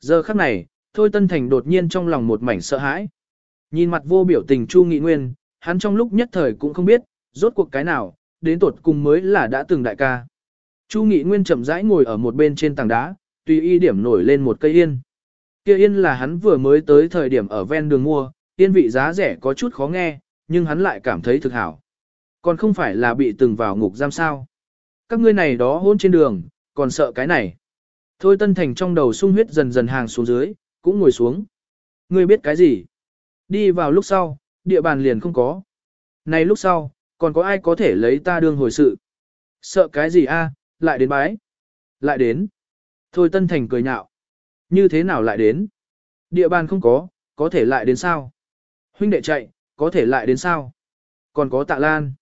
Giờ khắc này, Thôi Tân Thành đột nhiên trong lòng một mảnh sợ hãi. Nhìn mặt vô biểu tình Chu Nghị Nguyên, hắn trong lúc nhất thời cũng không biết, rốt cuộc cái nào, đến tột cùng mới là đã từng đại ca. Chu Nghị Nguyên chậm rãi ngồi ở một bên trên tảng đá, tùy y điểm nổi lên một cây yên. Kia yên là hắn vừa mới tới thời điểm ở ven đường mua, yên vị giá rẻ có chút khó nghe, nhưng hắn lại cảm thấy thực hảo. Còn không phải là bị từng vào ngục giam sao. Các ngươi này đó hôn trên đường, còn sợ cái này. Thôi Tân Thành trong đầu sung huyết dần dần hàng xuống dưới, cũng ngồi xuống. Ngươi biết cái gì? Đi vào lúc sau, địa bàn liền không có. Này lúc sau, còn có ai có thể lấy ta đương hồi sự? Sợ cái gì a? À? lại đến bái. Lại đến. Thôi Tân Thành cười nhạo. Như thế nào lại đến? Địa bàn không có, có thể lại đến sao? Huynh đệ chạy, có thể lại đến sao? Còn có tạ lan.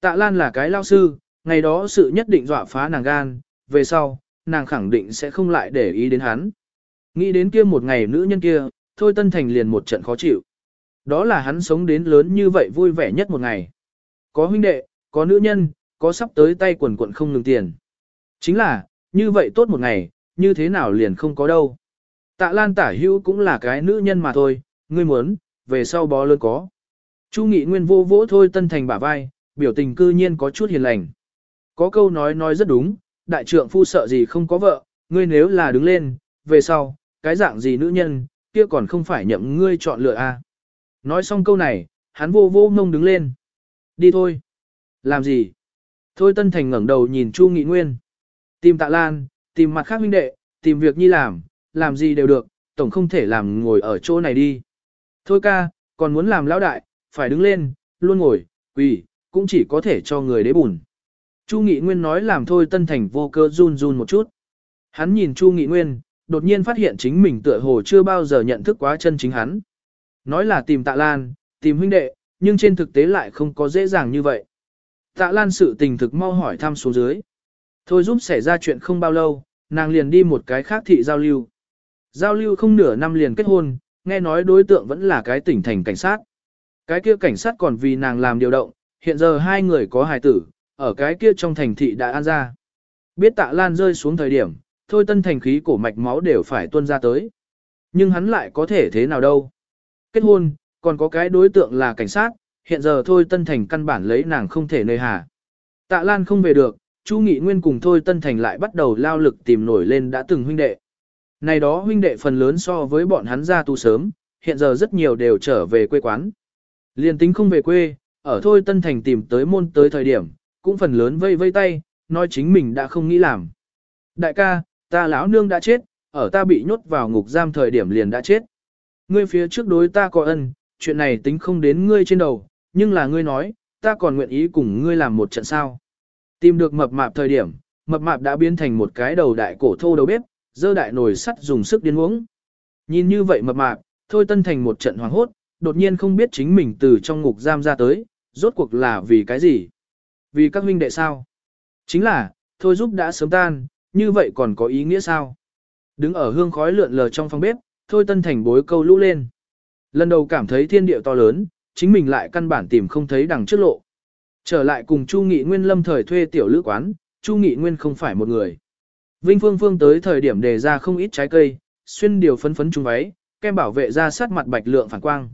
Tạ lan là cái lao sư, ngày đó sự nhất định dọa phá nàng gan, về sau, nàng khẳng định sẽ không lại để ý đến hắn. Nghĩ đến kia một ngày nữ nhân kia, thôi Tân Thành liền một trận khó chịu. Đó là hắn sống đến lớn như vậy vui vẻ nhất một ngày. Có huynh đệ, có nữ nhân, có sắp tới tay quần quận không ngừng tiền. Chính là, như vậy tốt một ngày, như thế nào liền không có đâu. Tạ Lan tả hữu cũng là cái nữ nhân mà thôi, ngươi muốn, về sau bó lớn có. Chu Nghị Nguyên vô vỗ thôi Tân Thành bả vai, biểu tình cư nhiên có chút hiền lành. Có câu nói nói rất đúng, đại trượng phu sợ gì không có vợ, ngươi nếu là đứng lên, về sau, cái dạng gì nữ nhân, kia còn không phải nhậm ngươi chọn lựa a. À. Nói xong câu này, hắn vô vô mông đứng lên. Đi thôi. Làm gì? Thôi Tân Thành ngẩng đầu nhìn Chu Nghị Nguyên. Tìm tạ lan, tìm mặt khác huynh đệ, tìm việc nhi làm, làm gì đều được, tổng không thể làm ngồi ở chỗ này đi. Thôi ca, còn muốn làm lão đại, phải đứng lên, luôn ngồi, quỳ, cũng chỉ có thể cho người đế bùn. Chu Nghị Nguyên nói làm thôi Tân Thành vô cơ run run một chút. Hắn nhìn Chu Nghị Nguyên, đột nhiên phát hiện chính mình tựa hồ chưa bao giờ nhận thức quá chân chính hắn. Nói là tìm tạ lan, tìm huynh đệ, nhưng trên thực tế lại không có dễ dàng như vậy. Tạ lan sự tình thực mau hỏi thăm xuống dưới. Thôi giúp xảy ra chuyện không bao lâu, nàng liền đi một cái khác thị giao lưu. Giao lưu không nửa năm liền kết hôn, nghe nói đối tượng vẫn là cái tỉnh thành cảnh sát. Cái kia cảnh sát còn vì nàng làm điều động, hiện giờ hai người có hài tử, ở cái kia trong thành thị đã an ra. Biết tạ lan rơi xuống thời điểm, thôi tân thành khí cổ mạch máu đều phải tuôn ra tới. Nhưng hắn lại có thể thế nào đâu. Kết hôn, còn có cái đối tượng là cảnh sát, hiện giờ thôi tân thành căn bản lấy nàng không thể nơi hà. Tạ lan không về được, Chu Nghị Nguyên cùng thôi tân thành lại bắt đầu lao lực tìm nổi lên đã từng huynh đệ. Này đó huynh đệ phần lớn so với bọn hắn ra tu sớm, hiện giờ rất nhiều đều trở về quê quán. Liên tính không về quê, ở thôi tân thành tìm tới môn tới thời điểm, cũng phần lớn vây vây tay, nói chính mình đã không nghĩ làm. Đại ca, ta lão nương đã chết, ở ta bị nhốt vào ngục giam thời điểm liền đã chết. Ngươi phía trước đối ta có ân, chuyện này tính không đến ngươi trên đầu, nhưng là ngươi nói, ta còn nguyện ý cùng ngươi làm một trận sao. Tìm được mập mạp thời điểm, mập mạp đã biến thành một cái đầu đại cổ thô đầu bếp, dơ đại nồi sắt dùng sức điên uống. Nhìn như vậy mập mạp, thôi tân thành một trận hoàng hốt, đột nhiên không biết chính mình từ trong ngục giam ra tới, rốt cuộc là vì cái gì. Vì các huynh đệ sao? Chính là, thôi giúp đã sớm tan, như vậy còn có ý nghĩa sao? Đứng ở hương khói lượn lờ trong phòng bếp, thôi tân thành bối câu lũ lên. Lần đầu cảm thấy thiên địa to lớn, chính mình lại căn bản tìm không thấy đằng trước lộ. Trở lại cùng Chu Nghị Nguyên lâm thời thuê tiểu lữ quán, Chu Nghị Nguyên không phải một người. Vinh Phương Phương tới thời điểm đề ra không ít trái cây, xuyên điều phấn phấn trung váy, kem bảo vệ ra sát mặt bạch lượng phản quang.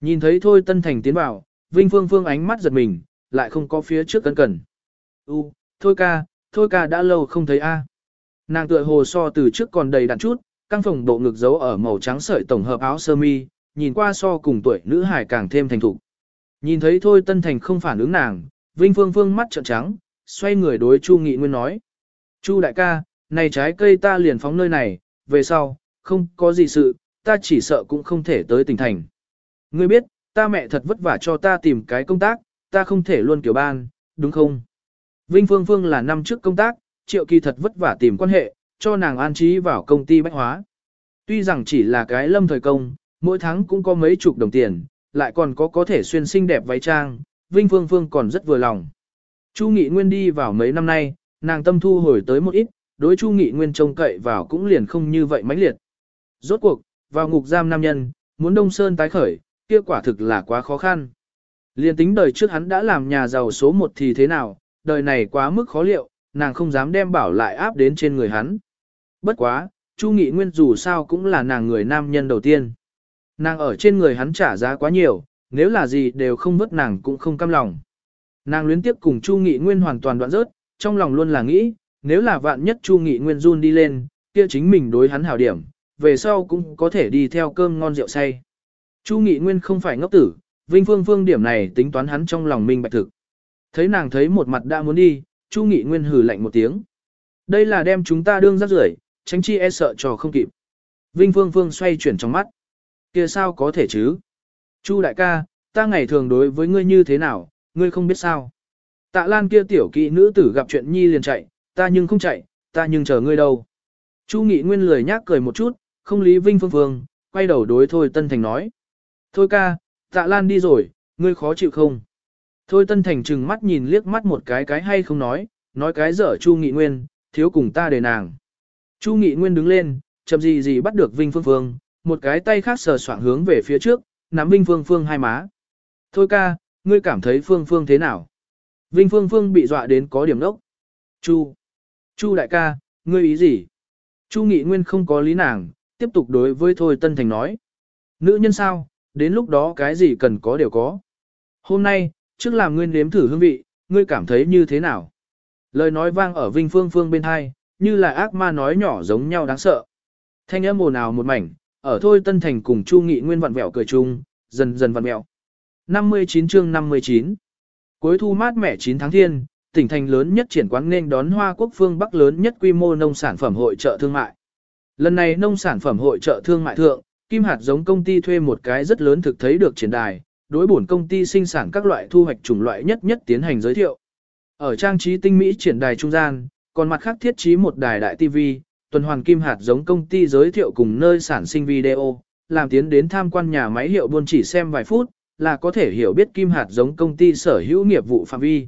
Nhìn thấy thôi Tân Thành tiến vào, Vinh Phương Phương ánh mắt giật mình, lại không có phía trước cân cần. U, thôi ca, thôi ca đã lâu không thấy a. Nàng tựa hồ so từ trước còn đầy đặn chút, căng phòng bộ ngực giấu ở màu trắng sợi tổng hợp áo sơ mi, nhìn qua so cùng tuổi nữ hải càng thêm thành thục. Nhìn thấy thôi Tân Thành không phản ứng nàng, Vinh Phương Phương mắt trợn trắng, xoay người đối Chu Nghị Nguyên nói. Chu đại ca, này trái cây ta liền phóng nơi này, về sau, không có gì sự, ta chỉ sợ cũng không thể tới tỉnh thành. Ngươi biết, ta mẹ thật vất vả cho ta tìm cái công tác, ta không thể luôn kiểu ban, đúng không? Vinh Phương Phương là năm trước công tác, triệu kỳ thật vất vả tìm quan hệ, cho nàng an trí vào công ty bách hóa. Tuy rằng chỉ là cái lâm thời công, mỗi tháng cũng có mấy chục đồng tiền, lại còn có có thể xuyên xinh đẹp váy trang, Vinh Phương Phương còn rất vừa lòng. Chu Nghị Nguyên đi vào mấy năm nay, nàng tâm thu hồi tới một ít, đối Chu Nghị Nguyên trông cậy vào cũng liền không như vậy mãnh liệt. Rốt cuộc, vào ngục giam nam nhân, muốn Đông Sơn tái khởi, kia quả thực là quá khó khăn. Liên tính đời trước hắn đã làm nhà giàu số một thì thế nào, đời này quá mức khó liệu, nàng không dám đem bảo lại áp đến trên người hắn. Bất quá, Chu Nghị Nguyên dù sao cũng là nàng người nam nhân đầu tiên. Nàng ở trên người hắn trả giá quá nhiều, nếu là gì đều không vứt nàng cũng không cam lòng. Nàng luyến tiếp cùng Chu Nghị Nguyên hoàn toàn đoạn rớt, trong lòng luôn là nghĩ, nếu là vạn nhất Chu Nghị Nguyên run đi lên, kia chính mình đối hắn hảo điểm, về sau cũng có thể đi theo cơm ngon rượu say. Chu Nghị Nguyên không phải ngốc tử, Vinh Phương Phương điểm này tính toán hắn trong lòng minh bạch thực. Thấy nàng thấy một mặt đã muốn đi, Chu Nghị Nguyên hừ lạnh một tiếng. Đây là đem chúng ta đương rắc rưởi, tránh chi e sợ trò không kịp. Vinh Phương Phương xoay chuyển trong mắt. kia sao có thể chứ? Chu đại ca, ta ngày thường đối với ngươi như thế nào, ngươi không biết sao. Tạ Lan kia tiểu kỵ nữ tử gặp chuyện nhi liền chạy, ta nhưng không chạy, ta nhưng chờ ngươi đâu. Chu Nghị Nguyên lười nhác cười một chút, không lý Vinh Phương Phương, quay đầu đối Thôi Tân Thành nói. Thôi ca, Tạ Lan đi rồi, ngươi khó chịu không? Thôi Tân Thành trừng mắt nhìn liếc mắt một cái cái hay không nói, nói cái dở Chu Nghị Nguyên, thiếu cùng ta để nàng. Chu Nghị Nguyên đứng lên, chậm gì gì bắt được Vinh Phương Phương, một cái tay khác sờ soạng hướng về phía trước, nắm Vinh Phương Phương hai má. Thôi ca, ngươi cảm thấy Phương Phương thế nào? Vinh Phương Phương bị dọa đến có điểm đốc. Chu, Chu đại ca, ngươi ý gì? Chu Nghị Nguyên không có lý nàng, tiếp tục đối với Thôi Tân Thành nói. Nữ nhân sao, đến lúc đó cái gì cần có đều có. Hôm nay, trước làm ngươi nếm thử hương vị, ngươi cảm thấy như thế nào? Lời nói vang ở Vinh Phương Phương bên hai, như là ác ma nói nhỏ giống nhau đáng sợ. Thanh âm ồn ào một mảnh, ở Thôi Tân Thành cùng Chu Nghị Nguyên vặn vẹo cười chung, dần dần vặn vẹo. 59 chương 59 Cuối thu mát mẻ 9 tháng thiên, tỉnh thành lớn nhất triển quán nên đón Hoa Quốc phương Bắc lớn nhất quy mô nông sản phẩm hội trợ thương mại. Lần này nông sản phẩm hội trợ thương mại thượng, Kim hạt giống công ty thuê một cái rất lớn thực thấy được triển đài, đối bổn công ty sinh sản các loại thu hoạch chủng loại nhất nhất tiến hành giới thiệu. Ở trang trí tinh mỹ triển đài trung gian, còn mặt khác thiết trí một đài đại TV, tuần hoàn kim hạt giống công ty giới thiệu cùng nơi sản sinh video, làm tiến đến tham quan nhà máy hiệu buôn chỉ xem vài phút, là có thể hiểu biết kim hạt giống công ty sở hữu nghiệp vụ phạm vi.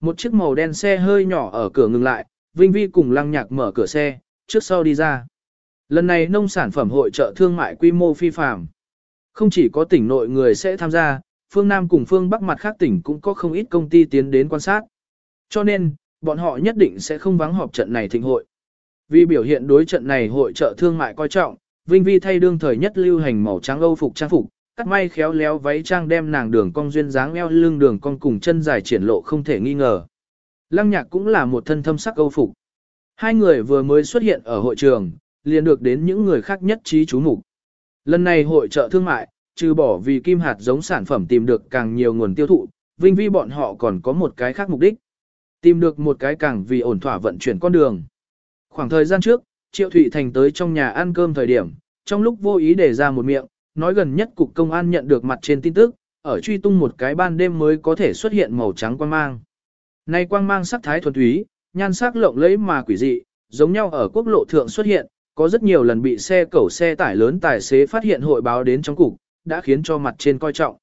Một chiếc màu đen xe hơi nhỏ ở cửa ngừng lại, Vinh Vi cùng Lăng Nhạc mở cửa xe, trước sau đi ra. Lần này nông sản phẩm hội trợ thương mại quy mô phi phàm. Không chỉ có tỉnh nội người sẽ tham gia, phương Nam cùng phương Bắc mặt khác tỉnh cũng có không ít công ty tiến đến quan sát. Cho nên, bọn họ nhất định sẽ không vắng họp trận này thịnh hội. Vì biểu hiện đối trận này hội trợ thương mại coi trọng, Vinh Vi thay đương thời nhất lưu hành màu trắng Âu phục trang phục, cắt may khéo léo váy trang đem nàng đường cong duyên dáng eo lưng đường cong cùng chân dài triển lộ không thể nghi ngờ. Lăng Nhạc cũng là một thân thâm sắc Âu phục. Hai người vừa mới xuất hiện ở hội trường, liền được đến những người khác nhất trí chú mục. Lần này hội trợ thương mại, trừ bỏ vì kim hạt giống sản phẩm tìm được càng nhiều nguồn tiêu thụ, Vinh Vi bọn họ còn có một cái khác mục đích. Tìm được một cái càng vì ổn thỏa vận chuyển con đường. Khoảng thời gian trước, Triệu Thụy Thành tới trong nhà ăn cơm thời điểm, trong lúc vô ý để ra một miệng, nói gần nhất cục công an nhận được mặt trên tin tức, ở truy tung một cái ban đêm mới có thể xuất hiện màu trắng quang mang. nay quang mang sắc thái thuần túy, nhan sắc lộng lẫy mà quỷ dị, giống nhau ở quốc lộ thượng xuất hiện, có rất nhiều lần bị xe cẩu xe tải lớn tài xế phát hiện hội báo đến trong cục, đã khiến cho mặt trên coi trọng.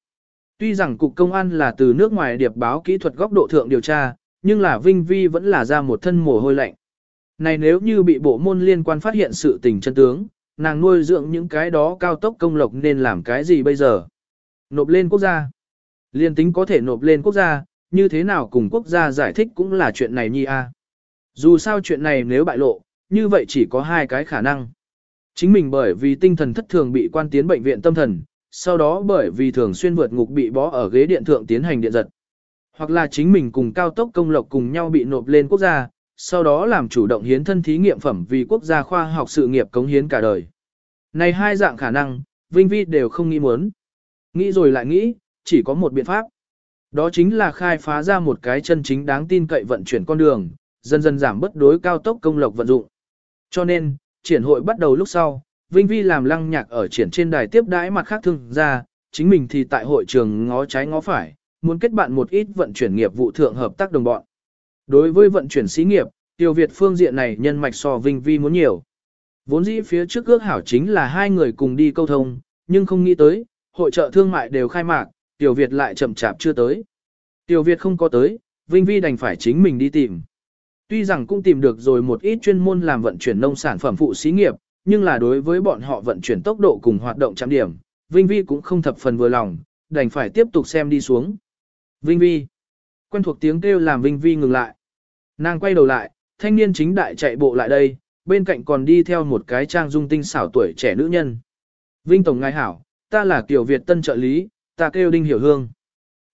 Tuy rằng cục công an là từ nước ngoài điệp báo kỹ thuật góc độ thượng điều tra, nhưng là Vinh Vi vẫn là ra một thân mồ hôi lạnh. Này nếu như bị bộ môn liên quan phát hiện sự tình chân tướng, nàng nuôi dưỡng những cái đó cao tốc công lộc nên làm cái gì bây giờ? Nộp lên quốc gia. Liên tính có thể nộp lên quốc gia, như thế nào cùng quốc gia giải thích cũng là chuyện này nhi a. Dù sao chuyện này nếu bại lộ, như vậy chỉ có hai cái khả năng. Chính mình bởi vì tinh thần thất thường bị quan tiến bệnh viện tâm thần, sau đó bởi vì thường xuyên vượt ngục bị bó ở ghế điện thượng tiến hành điện giật. Hoặc là chính mình cùng cao tốc công lộc cùng nhau bị nộp lên quốc gia, sau đó làm chủ động hiến thân thí nghiệm phẩm vì quốc gia khoa học sự nghiệp cống hiến cả đời. Này hai dạng khả năng, Vinh Vi đều không nghĩ muốn. Nghĩ rồi lại nghĩ, chỉ có một biện pháp. Đó chính là khai phá ra một cái chân chính đáng tin cậy vận chuyển con đường, dần dần giảm bất đối cao tốc công lộc vận dụng. Cho nên, triển hội bắt đầu lúc sau, Vinh Vi làm lăng nhạc ở triển trên đài tiếp đãi mặt khác thương ra, chính mình thì tại hội trường ngó trái ngó phải, muốn kết bạn một ít vận chuyển nghiệp vụ thượng hợp tác đồng bọn. Đối với vận chuyển xí nghiệp, Tiêu Việt phương diện này nhân mạch so Vinh Vi muốn nhiều. Vốn dĩ phía trước ước hảo chính là hai người cùng đi câu thông, nhưng không nghĩ tới, hội trợ thương mại đều khai mạc, Tiểu Việt lại chậm chạp chưa tới. Tiểu Việt không có tới, Vinh Vi đành phải chính mình đi tìm. Tuy rằng cũng tìm được rồi một ít chuyên môn làm vận chuyển nông sản phẩm phụ xí nghiệp, nhưng là đối với bọn họ vận chuyển tốc độ cùng hoạt động chạm điểm, Vinh Vi cũng không thập phần vừa lòng, đành phải tiếp tục xem đi xuống. Vinh Vi. Quen thuộc tiếng kêu làm Vinh Vi ngừng lại. Nàng quay đầu lại, thanh niên chính đại chạy bộ lại đây, bên cạnh còn đi theo một cái trang dung tinh xảo tuổi trẻ nữ nhân. Vinh Tổng ngài hảo, ta là Kiều Việt Tân trợ lý, ta kêu Đinh Hiểu Hương.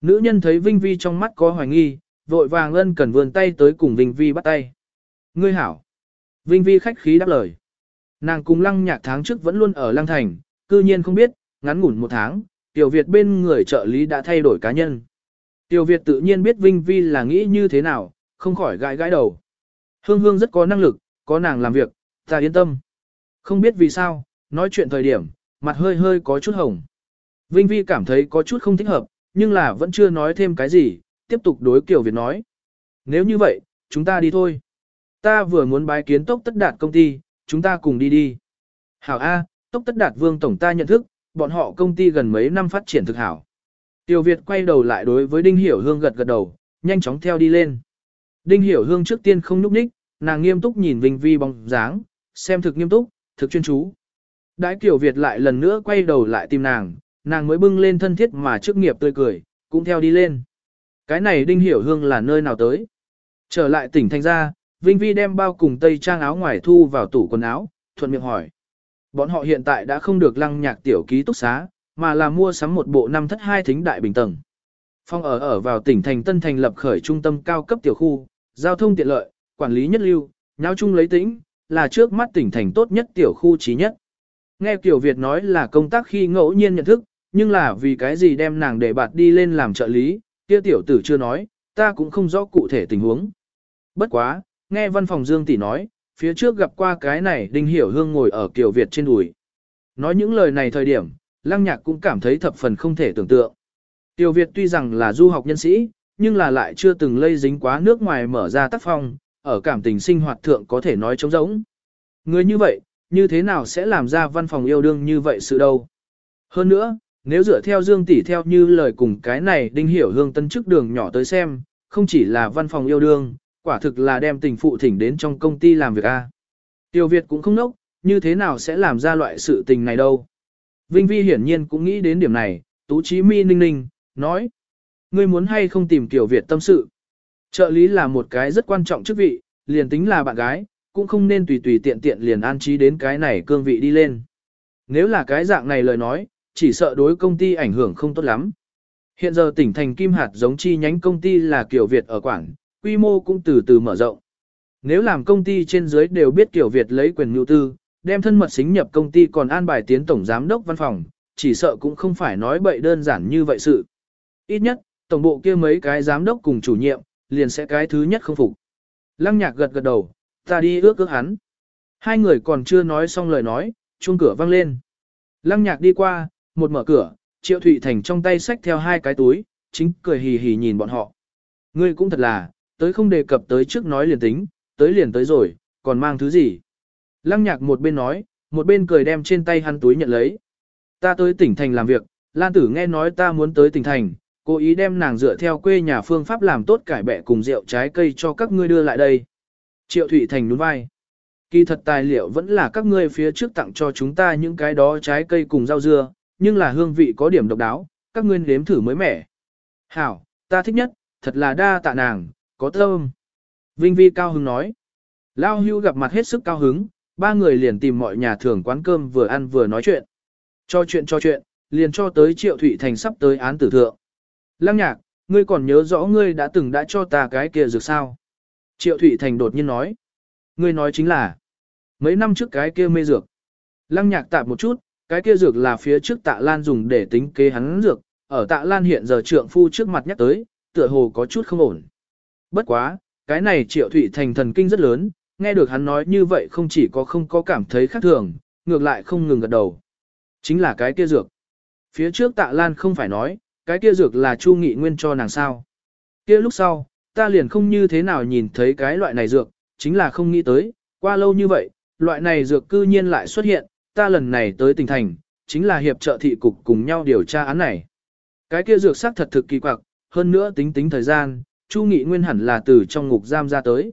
Nữ nhân thấy Vinh Vi trong mắt có hoài nghi, vội vàng ân cần vươn tay tới cùng Vinh Vi bắt tay. Ngươi hảo. Vinh Vi khách khí đáp lời. Nàng cùng lăng nhạc tháng trước vẫn luôn ở lăng thành, cư nhiên không biết, ngắn ngủn một tháng, Tiểu Việt bên người trợ lý đã thay đổi cá nhân. Tiểu Việt tự nhiên biết Vinh Vi là nghĩ như thế nào, không khỏi gãi gãi đầu. Hương Hương rất có năng lực, có nàng làm việc, ta yên tâm. Không biết vì sao, nói chuyện thời điểm, mặt hơi hơi có chút hồng. Vinh Vi cảm thấy có chút không thích hợp, nhưng là vẫn chưa nói thêm cái gì, tiếp tục đối Kiều Việt nói. Nếu như vậy, chúng ta đi thôi. Ta vừa muốn bái kiến tốc tất đạt công ty, chúng ta cùng đi đi. Hảo A, tốc tất đạt vương tổng ta nhận thức, bọn họ công ty gần mấy năm phát triển thực hảo. Tiểu Việt quay đầu lại đối với Đinh Hiểu Hương gật gật đầu, nhanh chóng theo đi lên. Đinh Hiểu Hương trước tiên không núp ních, nàng nghiêm túc nhìn Vinh Vi bóng dáng, xem thực nghiêm túc, thực chuyên chú. Đãi Kiều Việt lại lần nữa quay đầu lại tìm nàng, nàng mới bưng lên thân thiết mà trước nghiệp tươi cười, cũng theo đi lên. Cái này Đinh Hiểu Hương là nơi nào tới? Trở lại tỉnh Thanh Gia, Vinh Vi đem bao cùng tây trang áo ngoài thu vào tủ quần áo, thuận miệng hỏi. Bọn họ hiện tại đã không được lăng nhạc tiểu ký túc xá, mà là mua sắm một bộ năm thất hai thính đại bình tầng. Phong ở ở vào tỉnh thành Tân thành lập khởi trung tâm cao cấp tiểu khu, giao thông tiện lợi, quản lý nhất lưu, nháo chung lấy tĩnh, là trước mắt tỉnh thành tốt nhất tiểu khu trí nhất. Nghe Kiều Việt nói là công tác khi ngẫu nhiên nhận thức, nhưng là vì cái gì đem nàng để bạt đi lên làm trợ lý, kia tiểu tử chưa nói, ta cũng không rõ cụ thể tình huống. Bất quá, nghe văn phòng Dương tỷ nói, phía trước gặp qua cái này Đinh Hiểu Hương ngồi ở Kiều Việt trên đùi. Nói những lời này thời điểm, Lăng Nhạc cũng cảm thấy thập phần không thể tưởng tượng. Tiểu Việt tuy rằng là du học nhân sĩ, nhưng là lại chưa từng lây dính quá nước ngoài mở ra tác phong, ở cảm tình sinh hoạt thượng có thể nói trống rỗng. Người như vậy, như thế nào sẽ làm ra văn phòng yêu đương như vậy sự đâu? Hơn nữa, nếu dựa theo Dương Tỷ theo như lời cùng cái này Đinh Hiểu Hương tân chức đường nhỏ tới xem, không chỉ là văn phòng yêu đương, quả thực là đem tình phụ thỉnh đến trong công ty làm việc a. Tiêu Việt cũng không nốc, như thế nào sẽ làm ra loại sự tình này đâu. Vinh Vi hiển nhiên cũng nghĩ đến điểm này, Tú Chí Mi ninh ninh, nói. Ngươi muốn hay không tìm Tiểu Việt tâm sự. Trợ lý là một cái rất quan trọng chức vị, liền tính là bạn gái, cũng không nên tùy tùy tiện tiện liền an trí đến cái này cương vị đi lên. Nếu là cái dạng này lời nói, chỉ sợ đối công ty ảnh hưởng không tốt lắm. Hiện giờ tỉnh thành Kim Hạt giống chi nhánh công ty là Kiều Việt ở Quảng, quy mô cũng từ từ mở rộng. Nếu làm công ty trên dưới đều biết Kiều Việt lấy quyền nhu tư, đem thân mật xính nhập công ty còn an bài tiến tổng giám đốc văn phòng, chỉ sợ cũng không phải nói bậy đơn giản như vậy sự. Ít nhất, tổng bộ kia mấy cái giám đốc cùng chủ nhiệm, liền sẽ cái thứ nhất không phục. Lăng nhạc gật gật đầu, ta đi ước ước hắn. Hai người còn chưa nói xong lời nói, chuông cửa vang lên. Lăng nhạc đi qua, một mở cửa, Triệu Thụy Thành trong tay xách theo hai cái túi, chính cười hì hì nhìn bọn họ. Ngươi cũng thật là, tới không đề cập tới trước nói liền tính, tới liền tới rồi, còn mang thứ gì. Lăng nhạc một bên nói, một bên cười đem trên tay hắn túi nhận lấy. Ta tới tỉnh thành làm việc, Lan Tử nghe nói ta muốn tới tỉnh thành, cố ý đem nàng dựa theo quê nhà phương pháp làm tốt cải bẹ cùng rượu trái cây cho các ngươi đưa lại đây. Triệu Thụy Thành nhún vai. Kỳ thật tài liệu vẫn là các ngươi phía trước tặng cho chúng ta những cái đó trái cây cùng rau dưa, nhưng là hương vị có điểm độc đáo, các ngươi nếm thử mới mẻ. Hảo, ta thích nhất, thật là đa tạ nàng, có thơm. Vinh Vi cao hứng nói. Lao hưu gặp mặt hết sức cao hứng, ba người liền tìm mọi nhà thưởng quán cơm vừa ăn vừa nói chuyện. Cho chuyện cho chuyện, liền cho tới Triệu Thụy Thành sắp tới án tử thượng. Lăng nhạc, ngươi còn nhớ rõ ngươi đã từng đã cho ta cái kia dược sao? Triệu Thụy Thành đột nhiên nói. Ngươi nói chính là, mấy năm trước cái kia mê dược. Lăng nhạc tạp một chút, cái kia dược là phía trước tạ lan dùng để tính kế hắn dược, ở tạ lan hiện giờ trượng phu trước mặt nhắc tới, tựa hồ có chút không ổn. Bất quá, cái này triệu thụy thành thần kinh rất lớn, nghe được hắn nói như vậy không chỉ có không có cảm thấy khác thường, ngược lại không ngừng gật đầu. Chính là cái kia dược. Phía trước tạ lan không phải nói, cái kia dược là chu nghị nguyên cho nàng sao. Kia lúc sau, ta liền không như thế nào nhìn thấy cái loại này dược, chính là không nghĩ tới, qua lâu như vậy, loại này dược cư nhiên lại xuất hiện, ta lần này tới tỉnh thành, chính là hiệp trợ thị cục cùng nhau điều tra án này. Cái kia dược sắc thật thực kỳ quặc, hơn nữa tính tính thời gian, Chu Nghị Nguyên hẳn là từ trong ngục giam ra tới.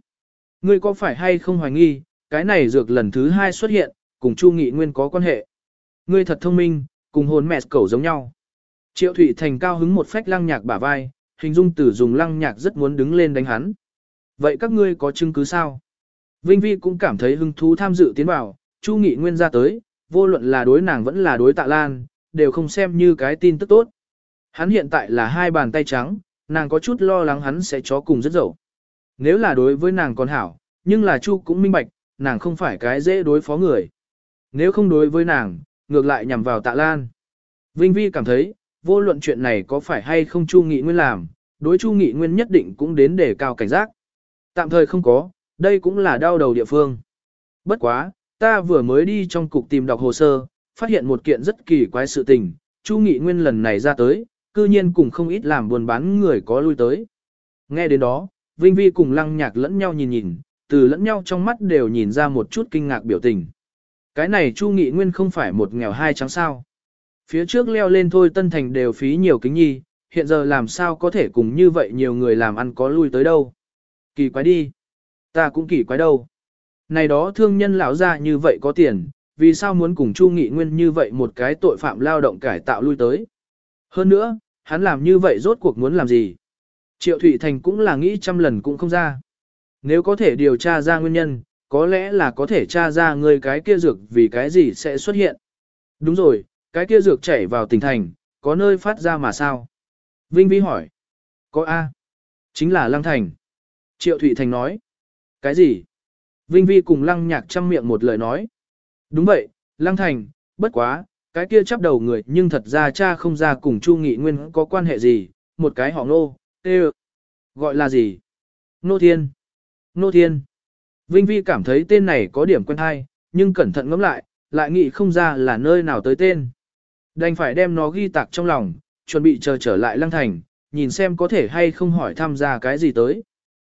Ngươi có phải hay không hoài nghi, cái này dược lần thứ hai xuất hiện, cùng Chu Nghị Nguyên có quan hệ. Ngươi thật thông minh, cùng hồn mẹ cẩu giống nhau. Triệu Thụy Thành cao hứng một phách lăng nhạc bả vai, hình dung tử dùng lăng nhạc rất muốn đứng lên đánh hắn. Vậy các ngươi có chứng cứ sao? Vinh Vi cũng cảm thấy hứng thú tham dự tiến vào, Chu Nghị Nguyên ra tới, vô luận là đối nàng vẫn là đối tạ lan, đều không xem như cái tin tức tốt. Hắn hiện tại là hai bàn tay trắng, nàng có chút lo lắng hắn sẽ chó cùng rất dậu. Nếu là đối với nàng còn hảo, nhưng là Chu cũng minh bạch, nàng không phải cái dễ đối phó người. Nếu không đối với nàng, ngược lại nhằm vào tạ lan. Vinh Vi cảm thấy, vô luận chuyện này có phải hay không Chu Nghị Nguyên làm, đối Chu Nghị Nguyên nhất định cũng đến để cao cảnh giác. Tạm thời không có, đây cũng là đau đầu địa phương. Bất quá, ta vừa mới đi trong cục tìm đọc hồ sơ, phát hiện một kiện rất kỳ quái sự tình, Chu Nghị Nguyên lần này ra tới, cư nhiên cùng không ít làm buồn bán người có lui tới. Nghe đến đó, Vinh Vi cùng lăng nhạc lẫn nhau nhìn nhìn, từ lẫn nhau trong mắt đều nhìn ra một chút kinh ngạc biểu tình. Cái này Chu Nghị Nguyên không phải một nghèo hai trắng sao. Phía trước leo lên thôi Tân Thành đều phí nhiều kính nhi, hiện giờ làm sao có thể cùng như vậy nhiều người làm ăn có lui tới đâu. Kỳ quái đi. Ta cũng kỳ quái đâu. Này đó thương nhân lão ra như vậy có tiền, vì sao muốn cùng Chu Nghị Nguyên như vậy một cái tội phạm lao động cải tạo lui tới. Hơn nữa, hắn làm như vậy rốt cuộc muốn làm gì? Triệu Thụy Thành cũng là nghĩ trăm lần cũng không ra. Nếu có thể điều tra ra nguyên nhân, có lẽ là có thể tra ra người cái kia dược vì cái gì sẽ xuất hiện. Đúng rồi, cái kia dược chảy vào tỉnh thành, có nơi phát ra mà sao? Vinh Vi hỏi. Có A. Chính là Lăng Thành. Triệu Thụy Thành nói. Cái gì? Vinh Vi cùng Lăng Nhạc chăm miệng một lời nói. Đúng vậy, Lăng Thành, bất quá, cái kia chắp đầu người nhưng thật ra cha không ra cùng Chu Nghị Nguyên có quan hệ gì, một cái họ nô, tê Gọi là gì? Nô Thiên. Nô Thiên. Vinh Vi cảm thấy tên này có điểm quen hay, nhưng cẩn thận ngẫm lại, lại nghĩ không ra là nơi nào tới tên. Đành phải đem nó ghi tạc trong lòng, chuẩn bị chờ trở lại Lăng Thành, nhìn xem có thể hay không hỏi tham gia cái gì tới.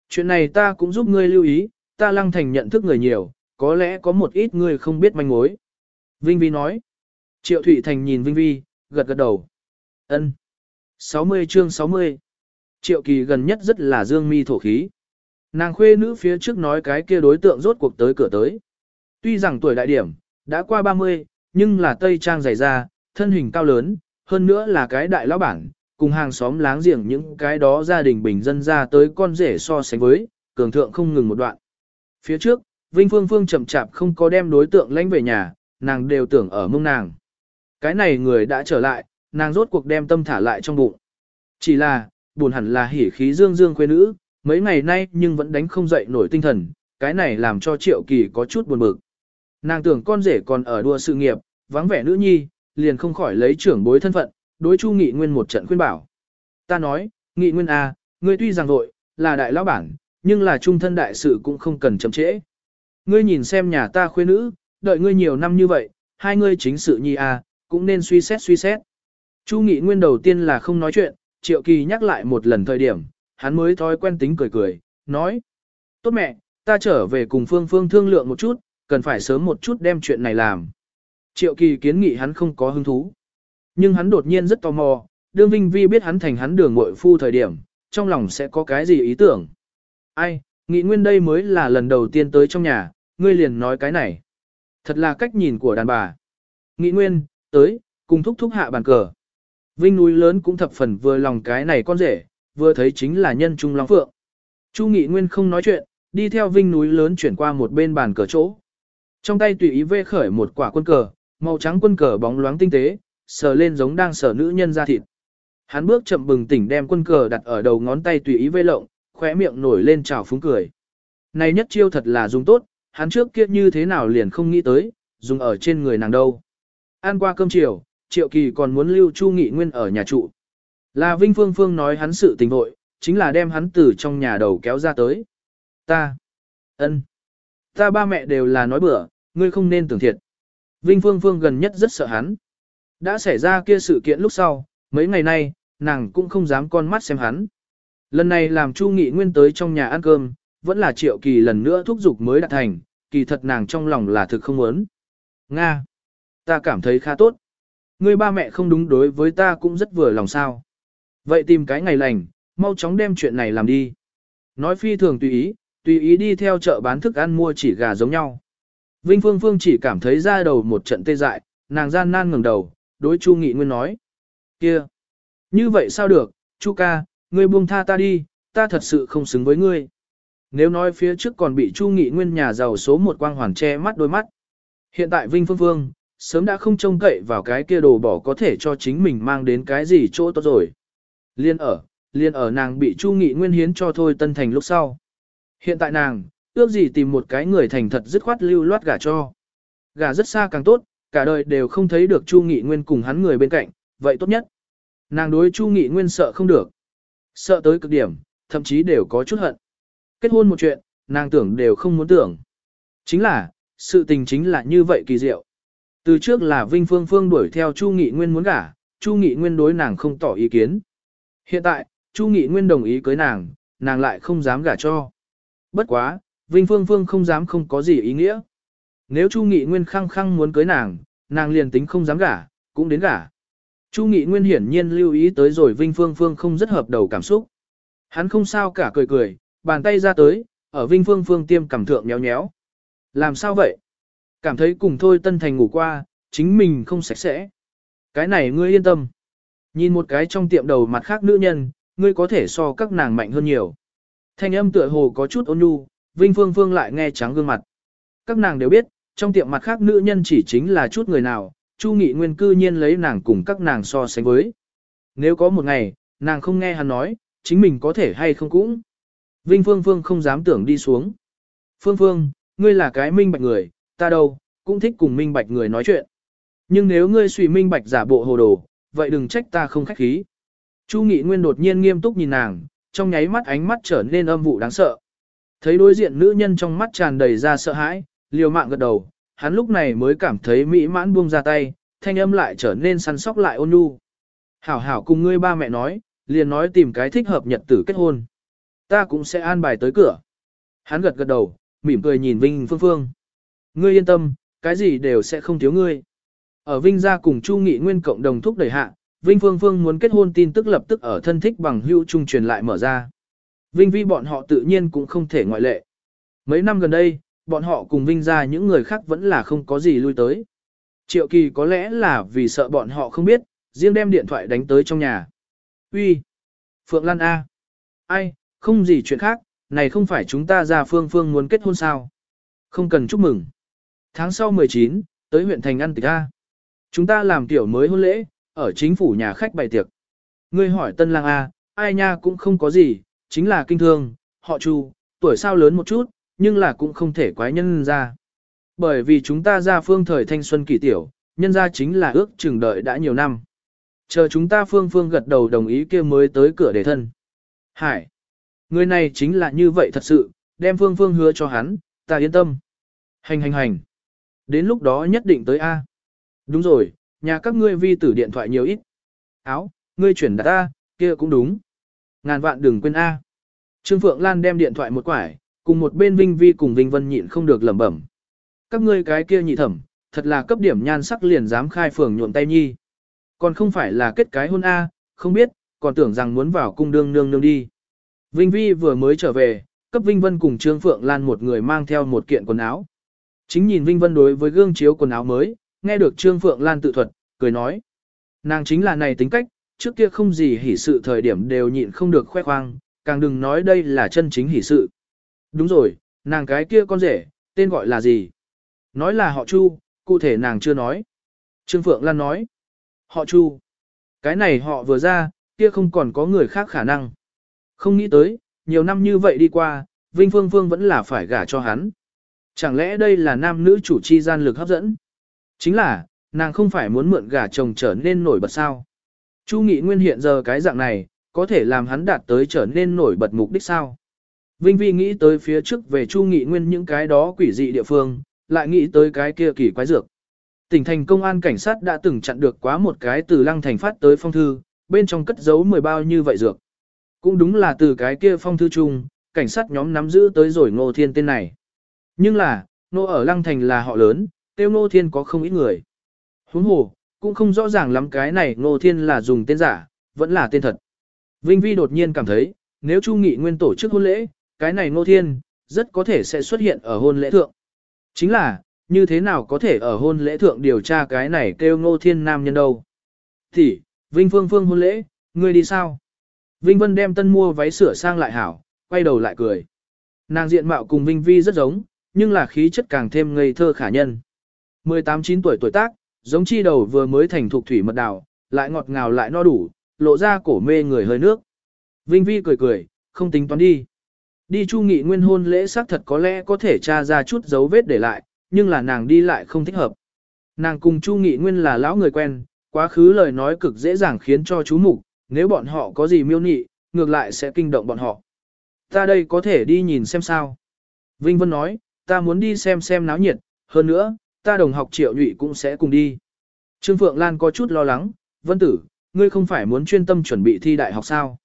Chuyện này ta cũng giúp ngươi lưu ý, ta Lăng Thành nhận thức người nhiều, có lẽ có một ít người không biết manh mối. Vinh Vi nói. Triệu Thụy Thành nhìn Vinh Vi, gật gật đầu. Ân. 60 chương 60. Triệu Kỳ gần nhất rất là dương mi thổ khí. Nàng khuê nữ phía trước nói cái kia đối tượng rốt cuộc tới cửa tới. Tuy rằng tuổi đại điểm, đã qua 30, nhưng là tây trang dày da, thân hình cao lớn, hơn nữa là cái đại lão bản, cùng hàng xóm láng giềng những cái đó gia đình bình dân ra tới con rể so sánh với, cường thượng không ngừng một đoạn. Phía trước, Vinh Phương Phương chậm chạp không có đem đối tượng lãnh về nhà, nàng đều tưởng ở mông nàng. Cái này người đã trở lại, nàng rốt cuộc đem tâm thả lại trong bụng. Chỉ là, buồn hẳn là hỉ khí dương dương khuê nữ, mấy ngày nay nhưng vẫn đánh không dậy nổi tinh thần, cái này làm cho Triệu Kỳ có chút buồn bực. Nàng tưởng con rể còn ở đua sự nghiệp, vắng vẻ nữ nhi, liền không khỏi lấy trưởng bối thân phận, đối Chu Nghị Nguyên một trận khuyên bảo. Ta nói, Nghị Nguyên A, à, ngươi tuy rằng vội, là đại lão bản, nhưng là trung thân đại sự cũng không cần chậm trễ. Ngươi nhìn xem nhà ta khuê nữ, đợi ngươi nhiều năm như vậy, hai ngươi chính sự nhi à, cũng nên suy xét suy xét. Chu Nghị Nguyên đầu tiên là không nói chuyện, Triệu Kỳ nhắc lại một lần thời điểm, hắn mới thói quen tính cười cười, nói. Tốt mẹ, ta trở về cùng Phương Phương thương lượng một chút, cần phải sớm một chút đem chuyện này làm. Triệu Kỳ kiến nghị hắn không có hứng thú. Nhưng hắn đột nhiên rất tò mò, đương Vinh Vi biết hắn thành hắn đường muội phu thời điểm, trong lòng sẽ có cái gì ý tưởng. Ai, nghị nguyên đây mới là lần đầu tiên tới trong nhà, ngươi liền nói cái này. Thật là cách nhìn của đàn bà. Nghị nguyên, tới, cùng thúc thúc hạ bàn cờ. Vinh núi lớn cũng thập phần vừa lòng cái này con rể, vừa thấy chính là nhân trung long phượng. Chu Nghị Nguyên không nói chuyện, đi theo Vinh núi lớn chuyển qua một bên bàn cờ chỗ. Trong tay tùy ý vê khởi một quả quân cờ, màu trắng quân cờ bóng loáng tinh tế, sờ lên giống đang sờ nữ nhân ra thịt. Hắn bước chậm bừng tỉnh đem quân cờ đặt ở đầu ngón tay tùy ý vê lộng, khóe miệng nổi lên trào phúng cười. Này nhất chiêu thật là dùng tốt, hắn trước kia như thế nào liền không nghĩ tới, dùng ở trên người nàng đâu. Ăn qua cơm chiều, Triệu Kỳ còn muốn lưu Chu Nghị Nguyên ở nhà trụ. Là Vinh Phương Phương nói hắn sự tình vội, chính là đem hắn từ trong nhà đầu kéo ra tới. Ta, ân, ta ba mẹ đều là nói bừa, ngươi không nên tưởng thiệt. Vinh Phương Phương gần nhất rất sợ hắn. Đã xảy ra kia sự kiện lúc sau, mấy ngày nay, nàng cũng không dám con mắt xem hắn. Lần này làm Chu Nghị Nguyên tới trong nhà ăn cơm, vẫn là triệu kỳ lần nữa thúc giục mới đạt thành, kỳ thật nàng trong lòng là thực không muốn. Nga! Ta cảm thấy khá tốt. người ba mẹ không đúng đối với ta cũng rất vừa lòng sao. Vậy tìm cái ngày lành, mau chóng đem chuyện này làm đi. Nói phi thường tùy ý, tùy ý đi theo chợ bán thức ăn mua chỉ gà giống nhau. Vinh Phương Phương chỉ cảm thấy ra đầu một trận tê dại, nàng gian nan ngẩng đầu, đối Chu Nghị Nguyên nói. kia, Như vậy sao được, Chu ca, ngươi buông tha ta đi, ta thật sự không xứng với ngươi. nếu nói phía trước còn bị Chu Nghị Nguyên nhà giàu số một quang hoàn che mắt đôi mắt. Hiện tại Vinh Phương Phương, sớm đã không trông cậy vào cái kia đồ bỏ có thể cho chính mình mang đến cái gì chỗ tốt rồi. Liên ở, liên ở nàng bị Chu Nghị Nguyên hiến cho thôi tân thành lúc sau. Hiện tại nàng, ước gì tìm một cái người thành thật dứt khoát lưu loát gả cho. Gả rất xa càng tốt, cả đời đều không thấy được Chu Nghị Nguyên cùng hắn người bên cạnh, vậy tốt nhất. Nàng đối Chu Nghị Nguyên sợ không được. Sợ tới cực điểm, thậm chí đều có chút hận. Kết hôn một chuyện, nàng tưởng đều không muốn tưởng. Chính là, sự tình chính là như vậy kỳ diệu. Từ trước là Vinh Phương Phương đuổi theo Chu Nghị Nguyên muốn gả, Chu Nghị Nguyên đối nàng không tỏ ý kiến. Hiện tại, Chu Nghị Nguyên đồng ý cưới nàng, nàng lại không dám gả cho. Bất quá, Vinh Phương Phương không dám không có gì ý nghĩa. Nếu Chu Nghị Nguyên khăng khăng muốn cưới nàng, nàng liền tính không dám gả, cũng đến gả. Chu Nghị Nguyên hiển nhiên lưu ý tới rồi Vinh Phương Phương không rất hợp đầu cảm xúc. Hắn không sao cả cười cười, bàn tay ra tới, ở Vinh Phương Phương tiêm cảm thượng nhéo nhéo. Làm sao vậy? Cảm thấy cùng thôi Tân Thành ngủ qua, chính mình không sạch sẽ. Cái này ngươi yên tâm. Nhìn một cái trong tiệm đầu mặt khác nữ nhân, ngươi có thể so các nàng mạnh hơn nhiều. Thanh âm tựa hồ có chút ôn nhu, Vinh Phương Phương lại nghe trắng gương mặt. Các nàng đều biết, trong tiệm mặt khác nữ nhân chỉ chính là chút người nào, Chu Nghị Nguyên cư nhiên lấy nàng cùng các nàng so sánh với. Nếu có một ngày, nàng không nghe hắn nói, chính mình có thể hay không cũng. Vinh Phương Phương không dám tưởng đi xuống. Phương Phương, ngươi là cái minh bạch người, ta đâu, cũng thích cùng minh bạch người nói chuyện. Nhưng nếu ngươi suy minh bạch giả bộ hồ đồ, vậy đừng trách ta không khách khí. Chu Nghị Nguyên đột nhiên nghiêm túc nhìn nàng, trong nháy mắt ánh mắt trở nên âm vụ đáng sợ. Thấy đối diện nữ nhân trong mắt tràn đầy ra sợ hãi, liều mạng gật đầu, hắn lúc này mới cảm thấy mỹ mãn buông ra tay, thanh âm lại trở nên săn sóc lại ôn nhu. Hảo hảo cùng ngươi ba mẹ nói, liền nói tìm cái thích hợp nhật tử kết hôn. Ta cũng sẽ an bài tới cửa. Hắn gật gật đầu, mỉm cười nhìn Vinh Phương Phương. Ngươi yên tâm, cái gì đều sẽ không thiếu ngươi. Ở Vinh gia cùng Chu Nghị Nguyên cộng đồng thúc đẩy hạ, Vinh Phương Phương muốn kết hôn tin tức lập tức ở thân thích bằng hữu trung truyền lại mở ra. Vinh Vi bọn họ tự nhiên cũng không thể ngoại lệ. Mấy năm gần đây, bọn họ cùng Vinh ra những người khác vẫn là không có gì lui tới. Triệu Kỳ có lẽ là vì sợ bọn họ không biết, riêng đem điện thoại đánh tới trong nhà. Uy, Phượng Lan A. Ai, không gì chuyện khác, này không phải chúng ta ra phương phương muốn kết hôn sao. Không cần chúc mừng. Tháng sau 19, tới huyện thành ăn tịch A. Chúng ta làm tiểu mới hôn lễ, ở chính phủ nhà khách bày tiệc. Ngươi hỏi tân lang A, ai nha cũng không có gì, chính là kinh thương, họ chu, tuổi sao lớn một chút, nhưng là cũng không thể quái nhân ra. Bởi vì chúng ta ra phương thời thanh xuân kỳ tiểu, nhân ra chính là ước chừng đợi đã nhiều năm. Chờ chúng ta phương phương gật đầu đồng ý kia mới tới cửa để thân. Hải! Người này chính là như vậy thật sự, đem phương phương hứa cho hắn, ta yên tâm. Hành hành hành. Đến lúc đó nhất định tới A. Đúng rồi, nhà các ngươi vi tử điện thoại nhiều ít. Áo, ngươi chuyển đặt A, kia cũng đúng. Ngàn vạn đừng quên A. Trương Phượng Lan đem điện thoại một quải, cùng một bên Vinh Vi cùng Vinh Vân nhịn không được lẩm bẩm. Các ngươi cái kia nhị thẩm, thật là cấp điểm nhan sắc liền dám khai phường nhuộm tay nhi. Còn không phải là kết cái hôn A, không biết, còn tưởng rằng muốn vào cung đương nương nương đi. Vinh Vi vừa mới trở về, cấp Vinh Vân cùng Trương Phượng Lan một người mang theo một kiện quần áo. Chính nhìn Vinh Vân đối với gương chiếu quần áo mới, nghe được Trương Phượng Lan tự thuật, cười nói. Nàng chính là này tính cách, trước kia không gì hỉ sự thời điểm đều nhịn không được khoe khoang, càng đừng nói đây là chân chính hỉ sự. Đúng rồi, nàng cái kia con rể, tên gọi là gì? Nói là họ Chu, cụ thể nàng chưa nói. Trương Phượng Lan nói. Họ Chu. Cái này họ vừa ra, kia không còn có người khác khả năng. Không nghĩ tới, nhiều năm như vậy đi qua, Vinh Phương Phương vẫn là phải gả cho hắn. Chẳng lẽ đây là nam nữ chủ chi gian lực hấp dẫn? Chính là, nàng không phải muốn mượn gả chồng trở nên nổi bật sao? Chu Nghị Nguyên hiện giờ cái dạng này, có thể làm hắn đạt tới trở nên nổi bật mục đích sao? Vinh Vi nghĩ tới phía trước về Chu Nghị Nguyên những cái đó quỷ dị địa phương, lại nghĩ tới cái kia kỳ quái dược. Tỉnh thành công an cảnh sát đã từng chặn được quá một cái từ lăng thành phát tới phong thư, bên trong cất giấu mười bao như vậy dược. Cũng đúng là từ cái kia phong thư chung, cảnh sát nhóm nắm giữ tới rồi ngô thiên tên này. Nhưng là, Ngô ở lăng thành là họ lớn, tiêu ngô thiên có không ít người. Huống hồ, cũng không rõ ràng lắm cái này ngô thiên là dùng tên giả, vẫn là tên thật. Vinh Vi đột nhiên cảm thấy, nếu Chu Nghị Nguyên tổ chức hôn lễ, cái này ngô thiên, rất có thể sẽ xuất hiện ở hôn lễ thượng. Chính là, như thế nào có thể ở hôn lễ thượng điều tra cái này kêu ngô thiên nam nhân đâu. Thì, Vinh Phương Phương hôn lễ, ngươi đi sao? Vinh Vân đem tân mua váy sửa sang lại hảo, quay đầu lại cười. Nàng diện mạo cùng Vinh Vi rất giống, nhưng là khí chất càng thêm ngây thơ khả nhân. 18-9 tuổi tuổi tác, giống chi đầu vừa mới thành thuộc thủy mật đào, lại ngọt ngào lại no đủ, lộ ra cổ mê người hơi nước. Vinh Vi cười cười, không tính toán đi. Đi chu nghị nguyên hôn lễ xác thật có lẽ có thể tra ra chút dấu vết để lại, nhưng là nàng đi lại không thích hợp. Nàng cùng chu nghị nguyên là lão người quen, quá khứ lời nói cực dễ dàng khiến cho chú mục, nếu bọn họ có gì miêu nị, ngược lại sẽ kinh động bọn họ. Ta đây có thể đi nhìn xem sao. Vinh Vân nói, ta muốn đi xem xem náo nhiệt, hơn nữa, ta đồng học triệu nhụy cũng sẽ cùng đi. Trương Phượng Lan có chút lo lắng, Vân Tử, ngươi không phải muốn chuyên tâm chuẩn bị thi đại học sao?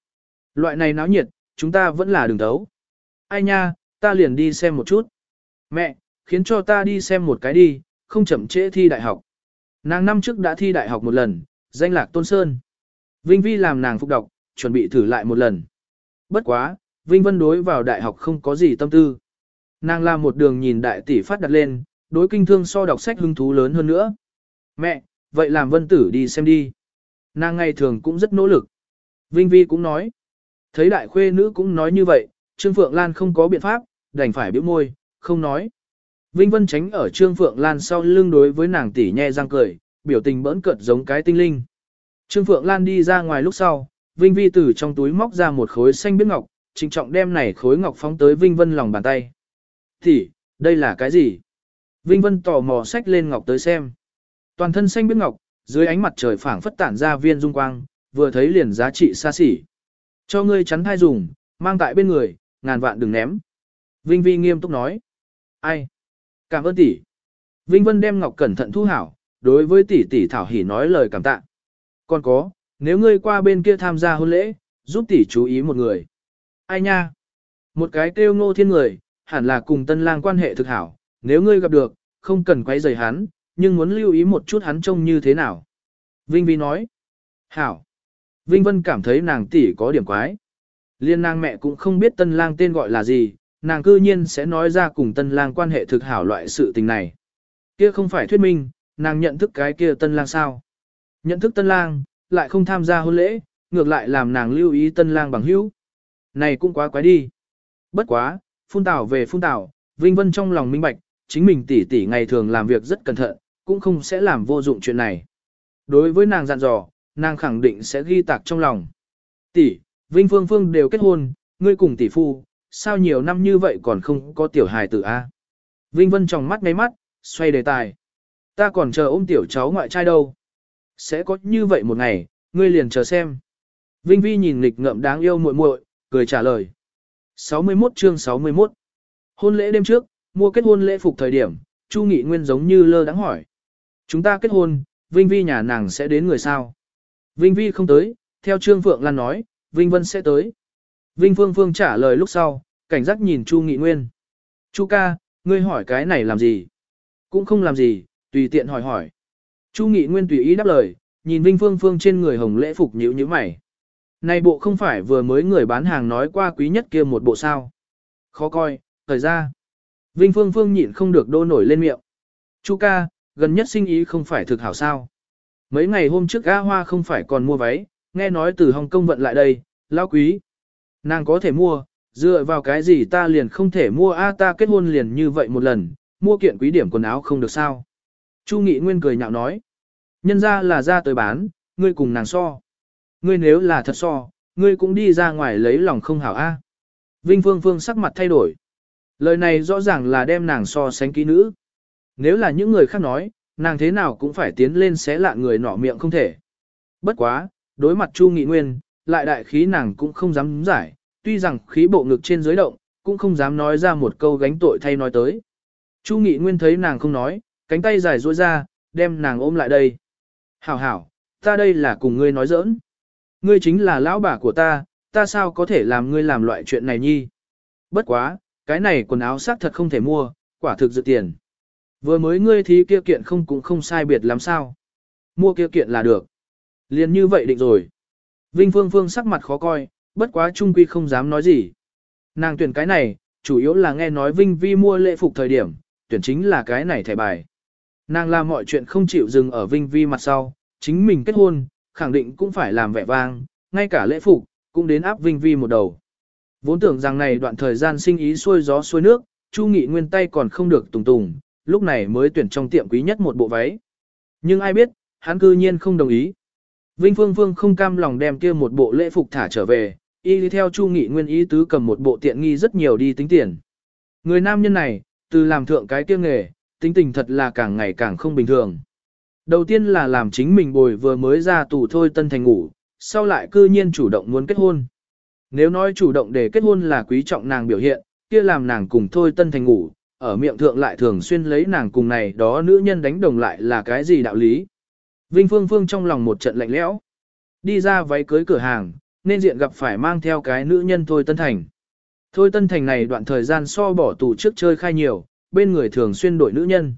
Loại này náo nhiệt, chúng ta vẫn là đường đấu. Ai nha, ta liền đi xem một chút. Mẹ, khiến cho ta đi xem một cái đi, không chậm trễ thi đại học. Nàng năm trước đã thi đại học một lần, danh lạc Tôn Sơn. Vinh Vi làm nàng phục đọc, chuẩn bị thử lại một lần. Bất quá, Vinh Vân đối vào đại học không có gì tâm tư. Nàng làm một đường nhìn đại tỷ phát đặt lên, đối kinh thương so đọc sách hứng thú lớn hơn nữa. Mẹ, vậy làm Vân Tử đi xem đi. Nàng ngày thường cũng rất nỗ lực. Vinh Vi cũng nói. Thấy đại khuê nữ cũng nói như vậy, Trương Phượng Lan không có biện pháp, đành phải bĩu môi, không nói. Vinh Vân tránh ở Trương Phượng Lan sau lưng đối với nàng tỷ nhe răng cười, biểu tình bỡn cợt giống cái tinh linh. Trương Phượng Lan đi ra ngoài lúc sau, Vinh Vi từ trong túi móc ra một khối xanh biếc ngọc, trịnh trọng đem này khối ngọc phóng tới Vinh Vân lòng bàn tay. Tỷ, đây là cái gì? Vinh Vân tò mò xách lên ngọc tới xem. Toàn thân xanh biếc ngọc, dưới ánh mặt trời phảng phất tản ra viên dung quang, vừa thấy liền giá trị xa xỉ. Cho ngươi chắn thai dùng, mang tại bên người, ngàn vạn đừng ném. Vinh Vi nghiêm túc nói. Ai? Cảm ơn tỷ. Vinh Vân đem ngọc cẩn thận thu hảo, đối với tỷ tỷ Thảo Hỉ nói lời cảm tạ. Còn có, nếu ngươi qua bên kia tham gia hôn lễ, giúp tỷ chú ý một người. Ai nha? Một cái kêu ngô thiên người, hẳn là cùng tân lang quan hệ thực hảo, nếu ngươi gặp được, không cần quay rời hắn, nhưng muốn lưu ý một chút hắn trông như thế nào. Vinh Vi nói. Hảo. Vinh Vân cảm thấy nàng tỷ có điểm quái. Liên nàng mẹ cũng không biết tân lang tên gọi là gì, nàng cư nhiên sẽ nói ra cùng tân lang quan hệ thực hảo loại sự tình này. Kia không phải thuyết minh, nàng nhận thức cái kia tân lang sao. Nhận thức tân lang, lại không tham gia hôn lễ, ngược lại làm nàng lưu ý tân lang bằng hữu. Này cũng quá quái đi. Bất quá, phun tảo về phun tảo, Vinh Vân trong lòng minh bạch, chính mình tỷ tỷ ngày thường làm việc rất cẩn thận, cũng không sẽ làm vô dụng chuyện này. Đối với nàng dặn dò, nàng khẳng định sẽ ghi tạc trong lòng. Tỷ, Vinh Phương Phương đều kết hôn, ngươi cùng tỷ phu, sao nhiều năm như vậy còn không có tiểu hài tử a? Vinh Vân trong mắt ngáy mắt, xoay đề tài. Ta còn chờ ôm tiểu cháu ngoại trai đâu. Sẽ có như vậy một ngày, ngươi liền chờ xem. Vinh Vi nhìn nghịch ngợm đáng yêu muội muội, cười trả lời. 61 chương 61 Hôn lễ đêm trước, mua kết hôn lễ phục thời điểm, Chu Nghị Nguyên giống như lơ đắng hỏi. Chúng ta kết hôn, Vinh Vi nhà nàng sẽ đến người sao? Vinh Vi không tới, theo Trương Phượng Lan nói, Vinh Vân sẽ tới. Vinh Phương Phương trả lời lúc sau, cảnh giác nhìn Chu Nghị Nguyên. Chu ca, ngươi hỏi cái này làm gì? Cũng không làm gì, tùy tiện hỏi hỏi. Chu Nghị Nguyên tùy ý đáp lời, nhìn Vinh Phương Phương trên người hồng lễ phục nhíu nhíu mày. Này bộ không phải vừa mới người bán hàng nói qua quý nhất kia một bộ sao. Khó coi, thời ra. Vinh Phương Phương nhịn không được đô nổi lên miệng. Chu ca, gần nhất sinh ý không phải thực hảo sao. Mấy ngày hôm trước A Hoa không phải còn mua váy, nghe nói từ Hồng Kông vận lại đây, lão quý. Nàng có thể mua, dựa vào cái gì ta liền không thể mua A ta kết hôn liền như vậy một lần, mua kiện quý điểm quần áo không được sao. Chu Nghị Nguyên cười nhạo nói. Nhân ra là ra tới bán, ngươi cùng nàng so. Ngươi nếu là thật so, ngươi cũng đi ra ngoài lấy lòng không hảo A. Vinh Phương Phương sắc mặt thay đổi. Lời này rõ ràng là đem nàng so sánh kỹ nữ. Nếu là những người khác nói, nàng thế nào cũng phải tiến lên xé lạ người nọ miệng không thể. Bất quá, đối mặt Chu Nghị Nguyên, lại đại khí nàng cũng không dám giải, tuy rằng khí bộ ngực trên dưới động, cũng không dám nói ra một câu gánh tội thay nói tới. Chu Nghị Nguyên thấy nàng không nói, cánh tay dài duỗi ra, đem nàng ôm lại đây. Hảo hảo, ta đây là cùng ngươi nói giỡn. Ngươi chính là lão bà của ta, ta sao có thể làm ngươi làm loại chuyện này nhi. Bất quá, cái này quần áo xác thật không thể mua, quả thực dự tiền. Vừa mới ngươi thí kia kiện không cũng không sai biệt lắm sao. Mua kia kiện là được. Liền như vậy định rồi. Vinh Phương Phương sắc mặt khó coi, bất quá trung quy không dám nói gì. Nàng tuyển cái này, chủ yếu là nghe nói Vinh Vi mua lễ phục thời điểm, tuyển chính là cái này thẻ bài. Nàng làm mọi chuyện không chịu dừng ở Vinh Vi mặt sau, chính mình kết hôn, khẳng định cũng phải làm vẻ vang, ngay cả lễ phục, cũng đến áp Vinh Vi một đầu. Vốn tưởng rằng này đoạn thời gian sinh ý xuôi gió xuôi nước, Chu Nghị Nguyên tay còn không được tùng tùng, lúc này mới tuyển trong tiệm quý nhất một bộ váy. Nhưng ai biết, hắn cư nhiên không đồng ý. Vinh Phương Phương không cam lòng đem kia một bộ lễ phục thả trở về, y đi theo Chu Nghị Nguyên ý tứ cầm một bộ tiện nghi rất nhiều đi tính tiền. Người nam nhân này, từ làm thượng cái kia nghề, tính tình thật là càng ngày càng không bình thường. Đầu tiên là làm chính mình bồi vừa mới ra tù thôi tân thành ngủ, sau lại cư nhiên chủ động muốn kết hôn. Nếu nói chủ động để kết hôn là quý trọng nàng biểu hiện, kia làm nàng cùng thôi tân thành ngủ, ở miệng thượng lại thường xuyên lấy nàng cùng này đó nữ nhân đánh đồng lại là cái gì đạo lý. Vinh Phương Phương trong lòng một trận lạnh lẽo, đi ra váy cưới cửa hàng, nên diện gặp phải mang theo cái nữ nhân thôi tân thành. Thôi tân thành này đoạn thời gian so bỏ tù trước chơi khai nhiều, bên người thường xuyên đổi nữ nhân.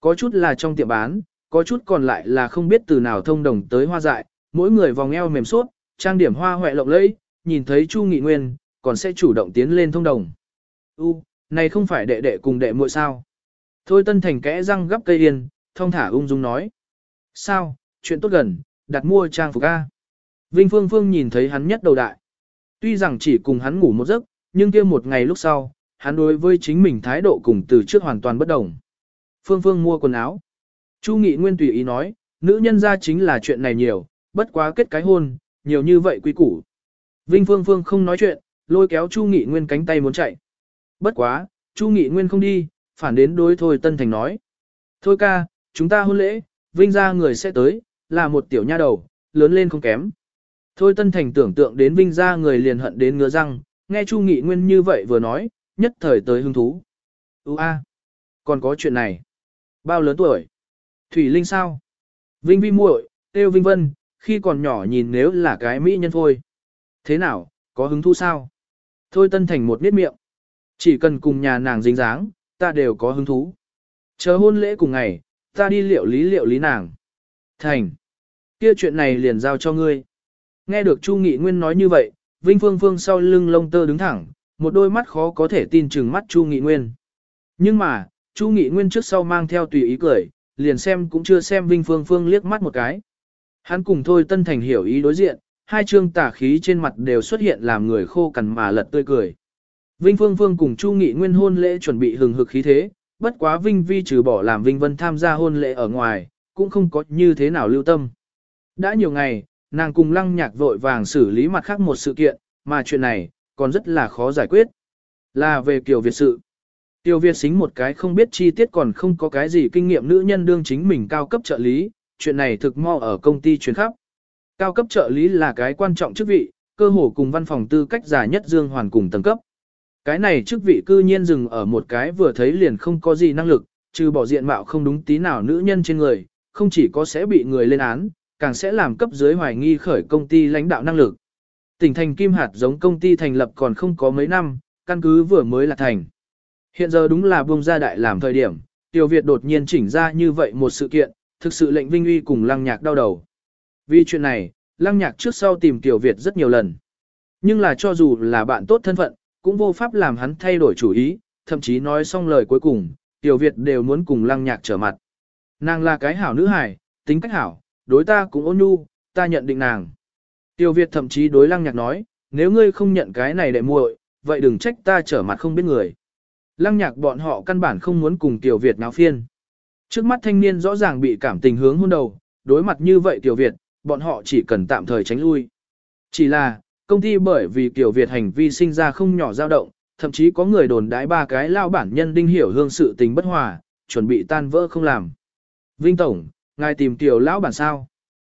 Có chút là trong tiệm bán, có chút còn lại là không biết từ nào thông đồng tới hoa dại, mỗi người vòng eo mềm suốt, trang điểm hoa hoẹ lộng lẫy, nhìn thấy Chu Nghị Nguyên, còn sẽ chủ động tiến lên thông đồng. U, này không phải đệ đệ cùng đệ muội sao? Thôi Tân Thành kẽ răng gấp cây yên, thông thả ung dung nói. Sao, chuyện tốt gần, đặt mua trang phục A. Vinh Phương Phương nhìn thấy hắn nhất đầu đại. Tuy rằng chỉ cùng hắn ngủ một giấc, nhưng kia một ngày lúc sau, hắn đối với chính mình thái độ cùng từ trước hoàn toàn bất đồng. Phương Phương mua quần áo. Chu Nghị Nguyên tùy ý nói, nữ nhân ra chính là chuyện này nhiều, bất quá kết cái hôn, nhiều như vậy quý củ. Vinh Phương Phương không nói chuyện, lôi kéo Chu Nghị Nguyên cánh tay muốn chạy. Bất quá, Chu Nghị Nguyên không đi, phản đến đối Thôi Tân Thành nói. Thôi ca, chúng ta hôn lễ, Vinh ra người sẽ tới, là một tiểu nha đầu, lớn lên không kém. Thôi Tân Thành tưởng tượng đến Vinh ra người liền hận đến ngứa răng, nghe Chu Nghị Nguyên như vậy vừa nói, nhất thời tới hứng thú. Ú a, còn có chuyện này. Bao lớn tuổi? Thủy Linh sao? Vinh Vi muội, Tiêu Vinh Vân, khi còn nhỏ nhìn nếu là cái mỹ nhân thôi. Thế nào, có hứng thú sao? Thôi Tân Thành một miết miệng. Chỉ cần cùng nhà nàng dính dáng, ta đều có hứng thú. Chờ hôn lễ cùng ngày, ta đi liệu lý liệu lý nàng. Thành. Kia chuyện này liền giao cho ngươi. Nghe được Chu Nghị Nguyên nói như vậy, Vinh Phương Phương sau lưng lông tơ đứng thẳng, một đôi mắt khó có thể tin chừng mắt Chu Nghị Nguyên. Nhưng mà, Chu Nghị Nguyên trước sau mang theo tùy ý cười, liền xem cũng chưa xem Vinh Phương Phương liếc mắt một cái. Hắn cùng thôi Tân Thành hiểu ý đối diện, hai trương tả khí trên mặt đều xuất hiện làm người khô cằn mà lật tươi cười. Vinh Phương Phương cùng Chu Nghị Nguyên hôn lễ chuẩn bị hừng hực khí thế, bất quá Vinh Vi trừ bỏ làm Vinh Vân tham gia hôn lễ ở ngoài, cũng không có như thế nào lưu tâm. Đã nhiều ngày, nàng cùng lăng nhạc vội vàng xử lý mặt khác một sự kiện, mà chuyện này, còn rất là khó giải quyết. Là về Kiều Việt sự. Tiêu Việt xính một cái không biết chi tiết còn không có cái gì kinh nghiệm nữ nhân đương chính mình cao cấp trợ lý, chuyện này thực mo ở công ty chuyến khắp. Cao cấp trợ lý là cái quan trọng chức vị, cơ hồ cùng văn phòng tư cách giả nhất Dương Hoàn cùng tầng cấp. Cái này chức vị cư nhiên dừng ở một cái vừa thấy liền không có gì năng lực, trừ bỏ diện mạo không đúng tí nào nữ nhân trên người, không chỉ có sẽ bị người lên án, càng sẽ làm cấp dưới hoài nghi khởi công ty lãnh đạo năng lực. Tỉnh thành Kim Hạt giống công ty thành lập còn không có mấy năm, căn cứ vừa mới là thành. Hiện giờ đúng là buông ra đại làm thời điểm, Tiểu Việt đột nhiên chỉnh ra như vậy một sự kiện, thực sự lệnh Vinh Uy cùng Lăng Nhạc đau đầu. Vì chuyện này, Lăng Nhạc trước sau tìm Tiểu Việt rất nhiều lần. Nhưng là cho dù là bạn tốt thân phận, cũng vô pháp làm hắn thay đổi chủ ý, thậm chí nói xong lời cuối cùng, Tiểu Việt đều muốn cùng Lăng Nhạc trở mặt. Nàng là cái hảo nữ hài, tính cách hảo, đối ta cũng ôn nhu, ta nhận định nàng. Tiểu Việt thậm chí đối Lăng Nhạc nói, nếu ngươi không nhận cái này để muội, vậy đừng trách ta trở mặt không biết người. Lăng nhạc bọn họ căn bản không muốn cùng Tiểu Việt náo phiên. Trước mắt thanh niên rõ ràng bị cảm tình hướng hôn đầu, đối mặt như vậy Tiểu Việt, bọn họ chỉ cần tạm thời tránh lui. Chỉ là, công ty bởi vì Tiểu Việt hành vi sinh ra không nhỏ dao động, thậm chí có người đồn đãi ba cái lao bản nhân đinh hiểu hương sự tình bất hòa, chuẩn bị tan vỡ không làm. Vinh Tổng, ngài tìm Tiểu lão bản sao?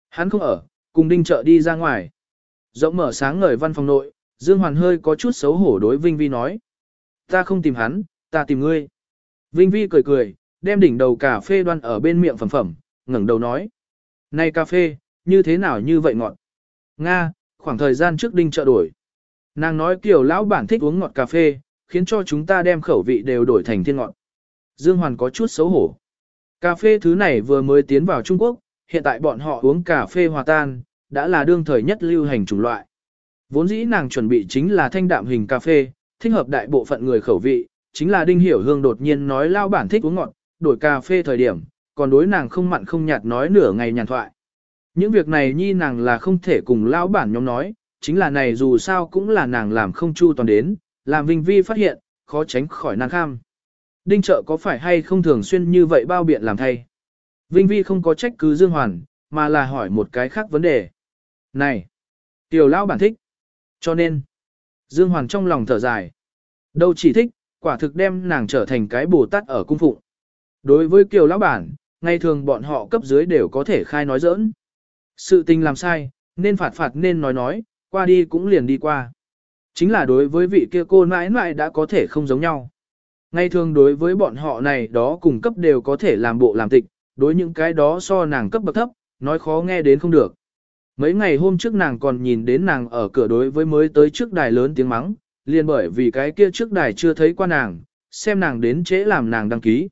Hắn không ở, cùng đinh trợ đi ra ngoài. Rộng mở sáng ngời văn phòng nội, Dương Hoàn hơi có chút xấu hổ đối Vinh Vi nói. Ta không tìm hắn, ta tìm ngươi. Vinh Vi cười cười, đem đỉnh đầu cà phê đoan ở bên miệng phẩm phẩm, ngẩng đầu nói. Này cà phê, như thế nào như vậy ngọt? Nga, khoảng thời gian trước đinh trợ đổi. Nàng nói kiểu lão bản thích uống ngọt cà phê, khiến cho chúng ta đem khẩu vị đều đổi thành thiên ngọt. Dương Hoàn có chút xấu hổ. Cà phê thứ này vừa mới tiến vào Trung Quốc, hiện tại bọn họ uống cà phê hòa tan, đã là đương thời nhất lưu hành chủng loại. Vốn dĩ nàng chuẩn bị chính là thanh đạm hình cà phê, thích hợp đại bộ phận người khẩu vị, chính là Đinh Hiểu Hương đột nhiên nói lao bản thích uống ngọt, đổi cà phê thời điểm, còn đối nàng không mặn không nhạt nói nửa ngày nhàn thoại. Những việc này nhi nàng là không thể cùng lao bản nhóm nói, chính là này dù sao cũng là nàng làm không chu toàn đến, làm Vinh Vi phát hiện, khó tránh khỏi nàng kham. Đinh trợ có phải hay không thường xuyên như vậy bao biện làm thay? Vinh Vi không có trách cứ Dương Hoàn, mà là hỏi một cái khác vấn đề. Này! Tiểu lão bản thích. Cho nên, Dương Hoàn trong lòng thở dài. Đâu chỉ thích, quả thực đem nàng trở thành cái bồ tát ở cung phụng. Đối với Kiều lão bản, ngày thường bọn họ cấp dưới đều có thể khai nói giỡn. Sự tình làm sai, nên phạt phạt nên nói nói, qua đi cũng liền đi qua. Chính là đối với vị kia cô mãi mãi đã có thể không giống nhau. Ngày thường đối với bọn họ này đó cùng cấp đều có thể làm bộ làm tịch, đối những cái đó so nàng cấp bậc thấp, nói khó nghe đến không được. Mấy ngày hôm trước nàng còn nhìn đến nàng ở cửa đối với mới tới trước đài lớn tiếng mắng, liền bởi vì cái kia trước đài chưa thấy qua nàng, xem nàng đến trễ làm nàng đăng ký.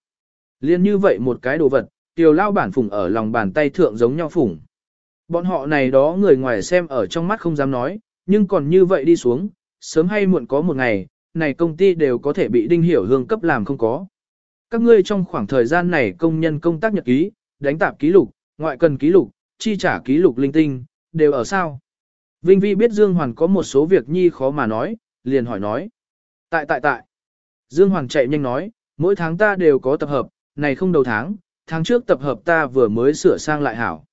Liên như vậy một cái đồ vật, tiểu lao bản phủng ở lòng bàn tay thượng giống nhau phủng. Bọn họ này đó người ngoài xem ở trong mắt không dám nói, nhưng còn như vậy đi xuống, sớm hay muộn có một ngày, này công ty đều có thể bị đinh hiểu hương cấp làm không có. Các ngươi trong khoảng thời gian này công nhân công tác nhật ký, đánh tạp ký lục, ngoại cần ký lục, chi trả ký lục linh tinh, đều ở sao? Vinh Vi biết Dương Hoàn có một số việc nhi khó mà nói, liền hỏi nói. Tại tại tại. Dương Hoàn chạy nhanh nói, mỗi tháng ta đều có tập hợp, này không đầu tháng, tháng trước tập hợp ta vừa mới sửa sang lại hảo.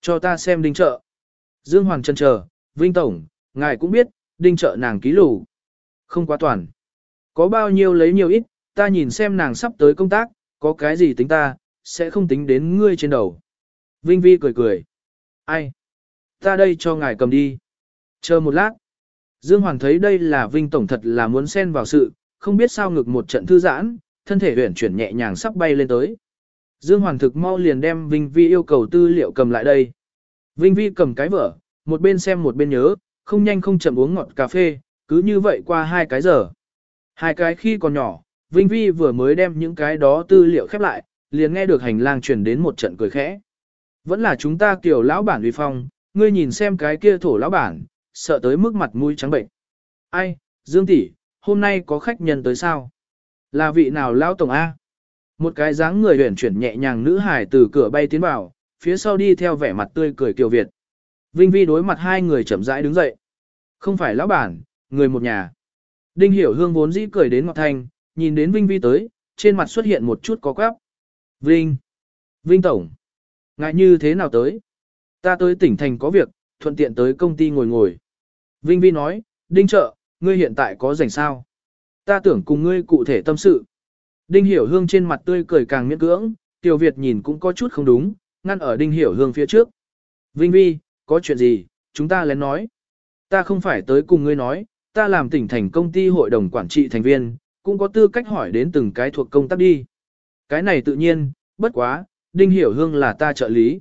Cho ta xem đinh trợ. Dương Hoàn chân chờ, Vinh Tổng, ngài cũng biết, đinh trợ nàng ký lù. Không quá toàn. Có bao nhiêu lấy nhiều ít, ta nhìn xem nàng sắp tới công tác, có cái gì tính ta, sẽ không tính đến ngươi trên đầu. Vinh Vi cười cười. Ai? Ta đây cho ngài cầm đi. Chờ một lát. Dương Hoàng thấy đây là Vinh Tổng thật là muốn xen vào sự, không biết sao ngực một trận thư giãn, thân thể huyển chuyển nhẹ nhàng sắp bay lên tới. Dương Hoàn thực mau liền đem Vinh Vi yêu cầu tư liệu cầm lại đây. Vinh Vi cầm cái vở, một bên xem một bên nhớ, không nhanh không chậm uống ngọt cà phê, cứ như vậy qua hai cái giờ. Hai cái khi còn nhỏ, Vinh Vi vừa mới đem những cái đó tư liệu khép lại, liền nghe được hành lang truyền đến một trận cười khẽ. Vẫn là chúng ta kiểu lão bản uy phong, ngươi nhìn xem cái kia thổ lão bản, sợ tới mức mặt mũi trắng bệnh. Ai, Dương tỷ, hôm nay có khách nhân tới sao? Là vị nào lão tổng A? Một cái dáng người huyển chuyển nhẹ nhàng nữ hải từ cửa bay tiến vào, phía sau đi theo vẻ mặt tươi cười kiều Việt. Vinh Vi đối mặt hai người chậm rãi đứng dậy. Không phải lão bản, người một nhà. Đinh Hiểu Hương vốn dĩ cười đến ngọc thanh, nhìn đến Vinh Vi tới, trên mặt xuất hiện một chút có quáp. Vinh! Vinh Tổng! Ngại như thế nào tới? Ta tới tỉnh thành có việc, thuận tiện tới công ty ngồi ngồi. Vinh Vi nói, Đinh trợ, ngươi hiện tại có rảnh sao? Ta tưởng cùng ngươi cụ thể tâm sự. Đinh Hiểu Hương trên mặt tươi cười càng miễn cưỡng, Tiểu Việt nhìn cũng có chút không đúng, ngăn ở Đinh Hiểu Hương phía trước. Vinh Vi, có chuyện gì, chúng ta lén nói. Ta không phải tới cùng ngươi nói, ta làm tỉnh thành công ty hội đồng quản trị thành viên, cũng có tư cách hỏi đến từng cái thuộc công tác đi. Cái này tự nhiên, bất quá, Đinh Hiểu Hương là ta trợ lý.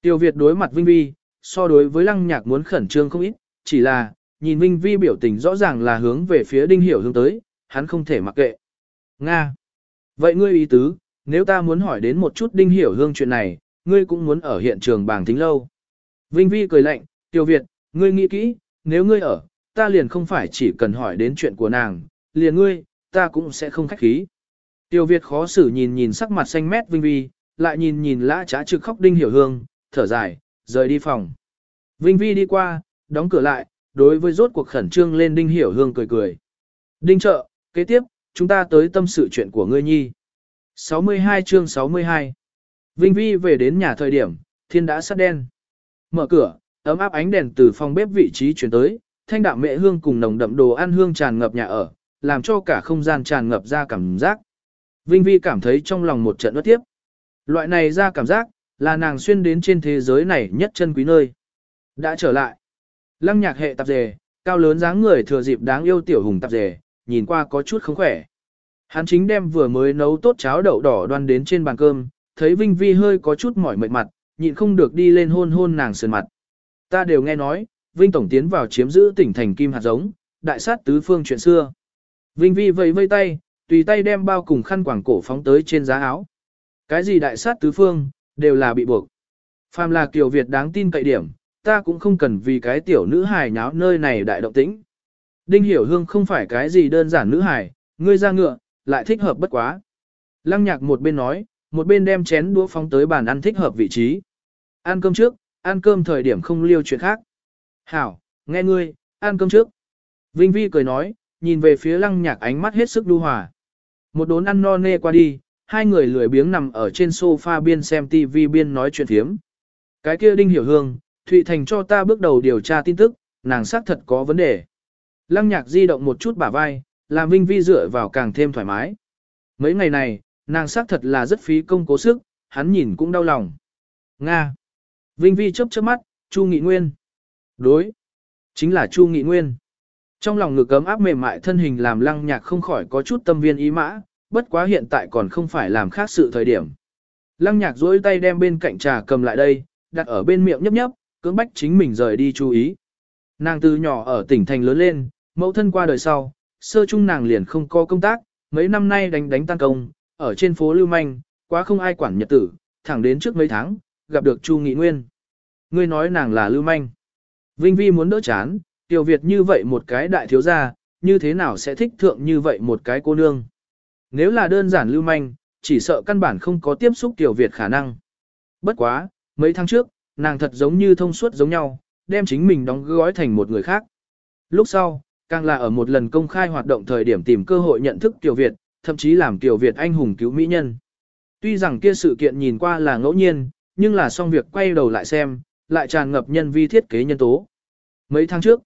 Tiêu Việt đối mặt Vinh Vi, so đối với lăng nhạc muốn khẩn trương không ít, chỉ là, nhìn Vinh Vi biểu tình rõ ràng là hướng về phía Đinh Hiểu Hương tới, hắn không thể mặc kệ. Nga. Vậy ngươi ý tứ, nếu ta muốn hỏi đến một chút Đinh Hiểu Hương chuyện này, ngươi cũng muốn ở hiện trường bảng tính lâu. Vinh Vi cười lạnh, Tiêu Việt, ngươi nghĩ kỹ, nếu ngươi ở, ta liền không phải chỉ cần hỏi đến chuyện của nàng, liền ngươi, ta cũng sẽ không khách khí. Tiêu Việt khó xử nhìn nhìn sắc mặt xanh mét Vinh Vi, lại nhìn nhìn lã trá trực khóc Đinh Hiểu Hương, thở dài, rời đi phòng. Vinh Vi đi qua, đóng cửa lại, đối với rốt cuộc khẩn trương lên Đinh Hiểu Hương cười cười. Đinh trợ, kế tiếp, chúng ta tới tâm sự chuyện của ngươi nhi. 62 chương 62 Vinh Vi về đến nhà thời điểm, thiên đã sắt đen. Mở cửa, ấm áp ánh đèn từ phòng bếp vị trí chuyển tới, thanh đạm mẹ hương cùng nồng đậm đồ ăn hương tràn ngập nhà ở, làm cho cả không gian tràn ngập ra cảm giác. Vinh Vi cảm thấy trong lòng một trận ướt tiếp. Loại này ra cảm giác, là nàng xuyên đến trên thế giới này nhất chân quý nơi. Đã trở lại. Lăng nhạc hệ tạp dề, cao lớn dáng người thừa dịp đáng yêu tiểu hùng tạp dề, nhìn qua có chút không khỏe. Hắn chính đem vừa mới nấu tốt cháo đậu đỏ đoan đến trên bàn cơm, thấy Vinh Vi hơi có chút mỏi mệt mặt, nhịn không được đi lên hôn hôn nàng sườn mặt. Ta đều nghe nói, Vinh Tổng tiến vào chiếm giữ tỉnh thành Kim Hạt Giống, đại sát tứ phương chuyện xưa. Vinh Vi vẫy vây tay, tùy tay đem bao cùng khăn quàng cổ phóng tới trên giá áo. Cái gì đại sát tứ phương, đều là bị buộc. Phàm là Kiều Việt đáng tin cậy điểm, ta cũng không cần vì cái tiểu nữ hài nháo nơi này đại động tĩnh. Đinh Hiểu Hương không phải cái gì đơn giản nữ hài, ngươi ra ngựa, lại thích hợp bất quá. Lăng nhạc một bên nói, một bên đem chén đũa phóng tới bàn ăn thích hợp vị trí. Ăn cơm trước, ăn cơm thời điểm không liêu chuyện khác. Hảo, Nghe ngươi, ăn cơm trước. Vinh Vi cười nói, nhìn về phía lăng nhạc ánh mắt hết sức đu hòa. Một đốn ăn no nê qua đi, hai người lười biếng nằm ở trên sofa biên xem TV biên nói chuyện thiếm. Cái kia đinh hiểu hương, Thụy Thành cho ta bước đầu điều tra tin tức, nàng xác thật có vấn đề. Lăng nhạc di động một chút bả vai, làm Vinh Vi dựa vào càng thêm thoải mái. Mấy ngày này, nàng xác thật là rất phí công cố sức, hắn nhìn cũng đau lòng. Nga. Vinh Vi chớp chớp mắt, Chu Nghị Nguyên. Đối. Chính là Chu Nghị Nguyên. Trong lòng ngực cấm áp mềm mại thân hình làm lăng nhạc không khỏi có chút tâm viên ý mã, bất quá hiện tại còn không phải làm khác sự thời điểm. Lăng nhạc duỗi tay đem bên cạnh trà cầm lại đây, đặt ở bên miệng nhấp nhấp, cưỡng bách chính mình rời đi chú ý. Nàng từ nhỏ ở tỉnh thành lớn lên, mẫu thân qua đời sau, sơ trung nàng liền không có công tác, mấy năm nay đánh đánh tan công, ở trên phố Lưu Manh, quá không ai quản nhật tử, thẳng đến trước mấy tháng, gặp được Chu Nghị Nguyên. Ngươi nói nàng là Lưu Manh. Vinh Vi muốn đỡ chán, Tiểu Việt như vậy một cái đại thiếu gia, như thế nào sẽ thích thượng như vậy một cái cô nương. Nếu là đơn giản Lưu Manh, chỉ sợ căn bản không có tiếp xúc Tiểu Việt khả năng. Bất quá, mấy tháng trước, nàng thật giống như thông suốt giống nhau, đem chính mình đóng gói thành một người khác. Lúc sau, càng là ở một lần công khai hoạt động thời điểm tìm cơ hội nhận thức Tiểu Việt, thậm chí làm Tiểu Việt anh hùng cứu mỹ nhân. Tuy rằng kia sự kiện nhìn qua là ngẫu nhiên, nhưng là xong việc quay đầu lại xem, lại tràn ngập nhân vi thiết kế nhân tố. Mấy tháng trước,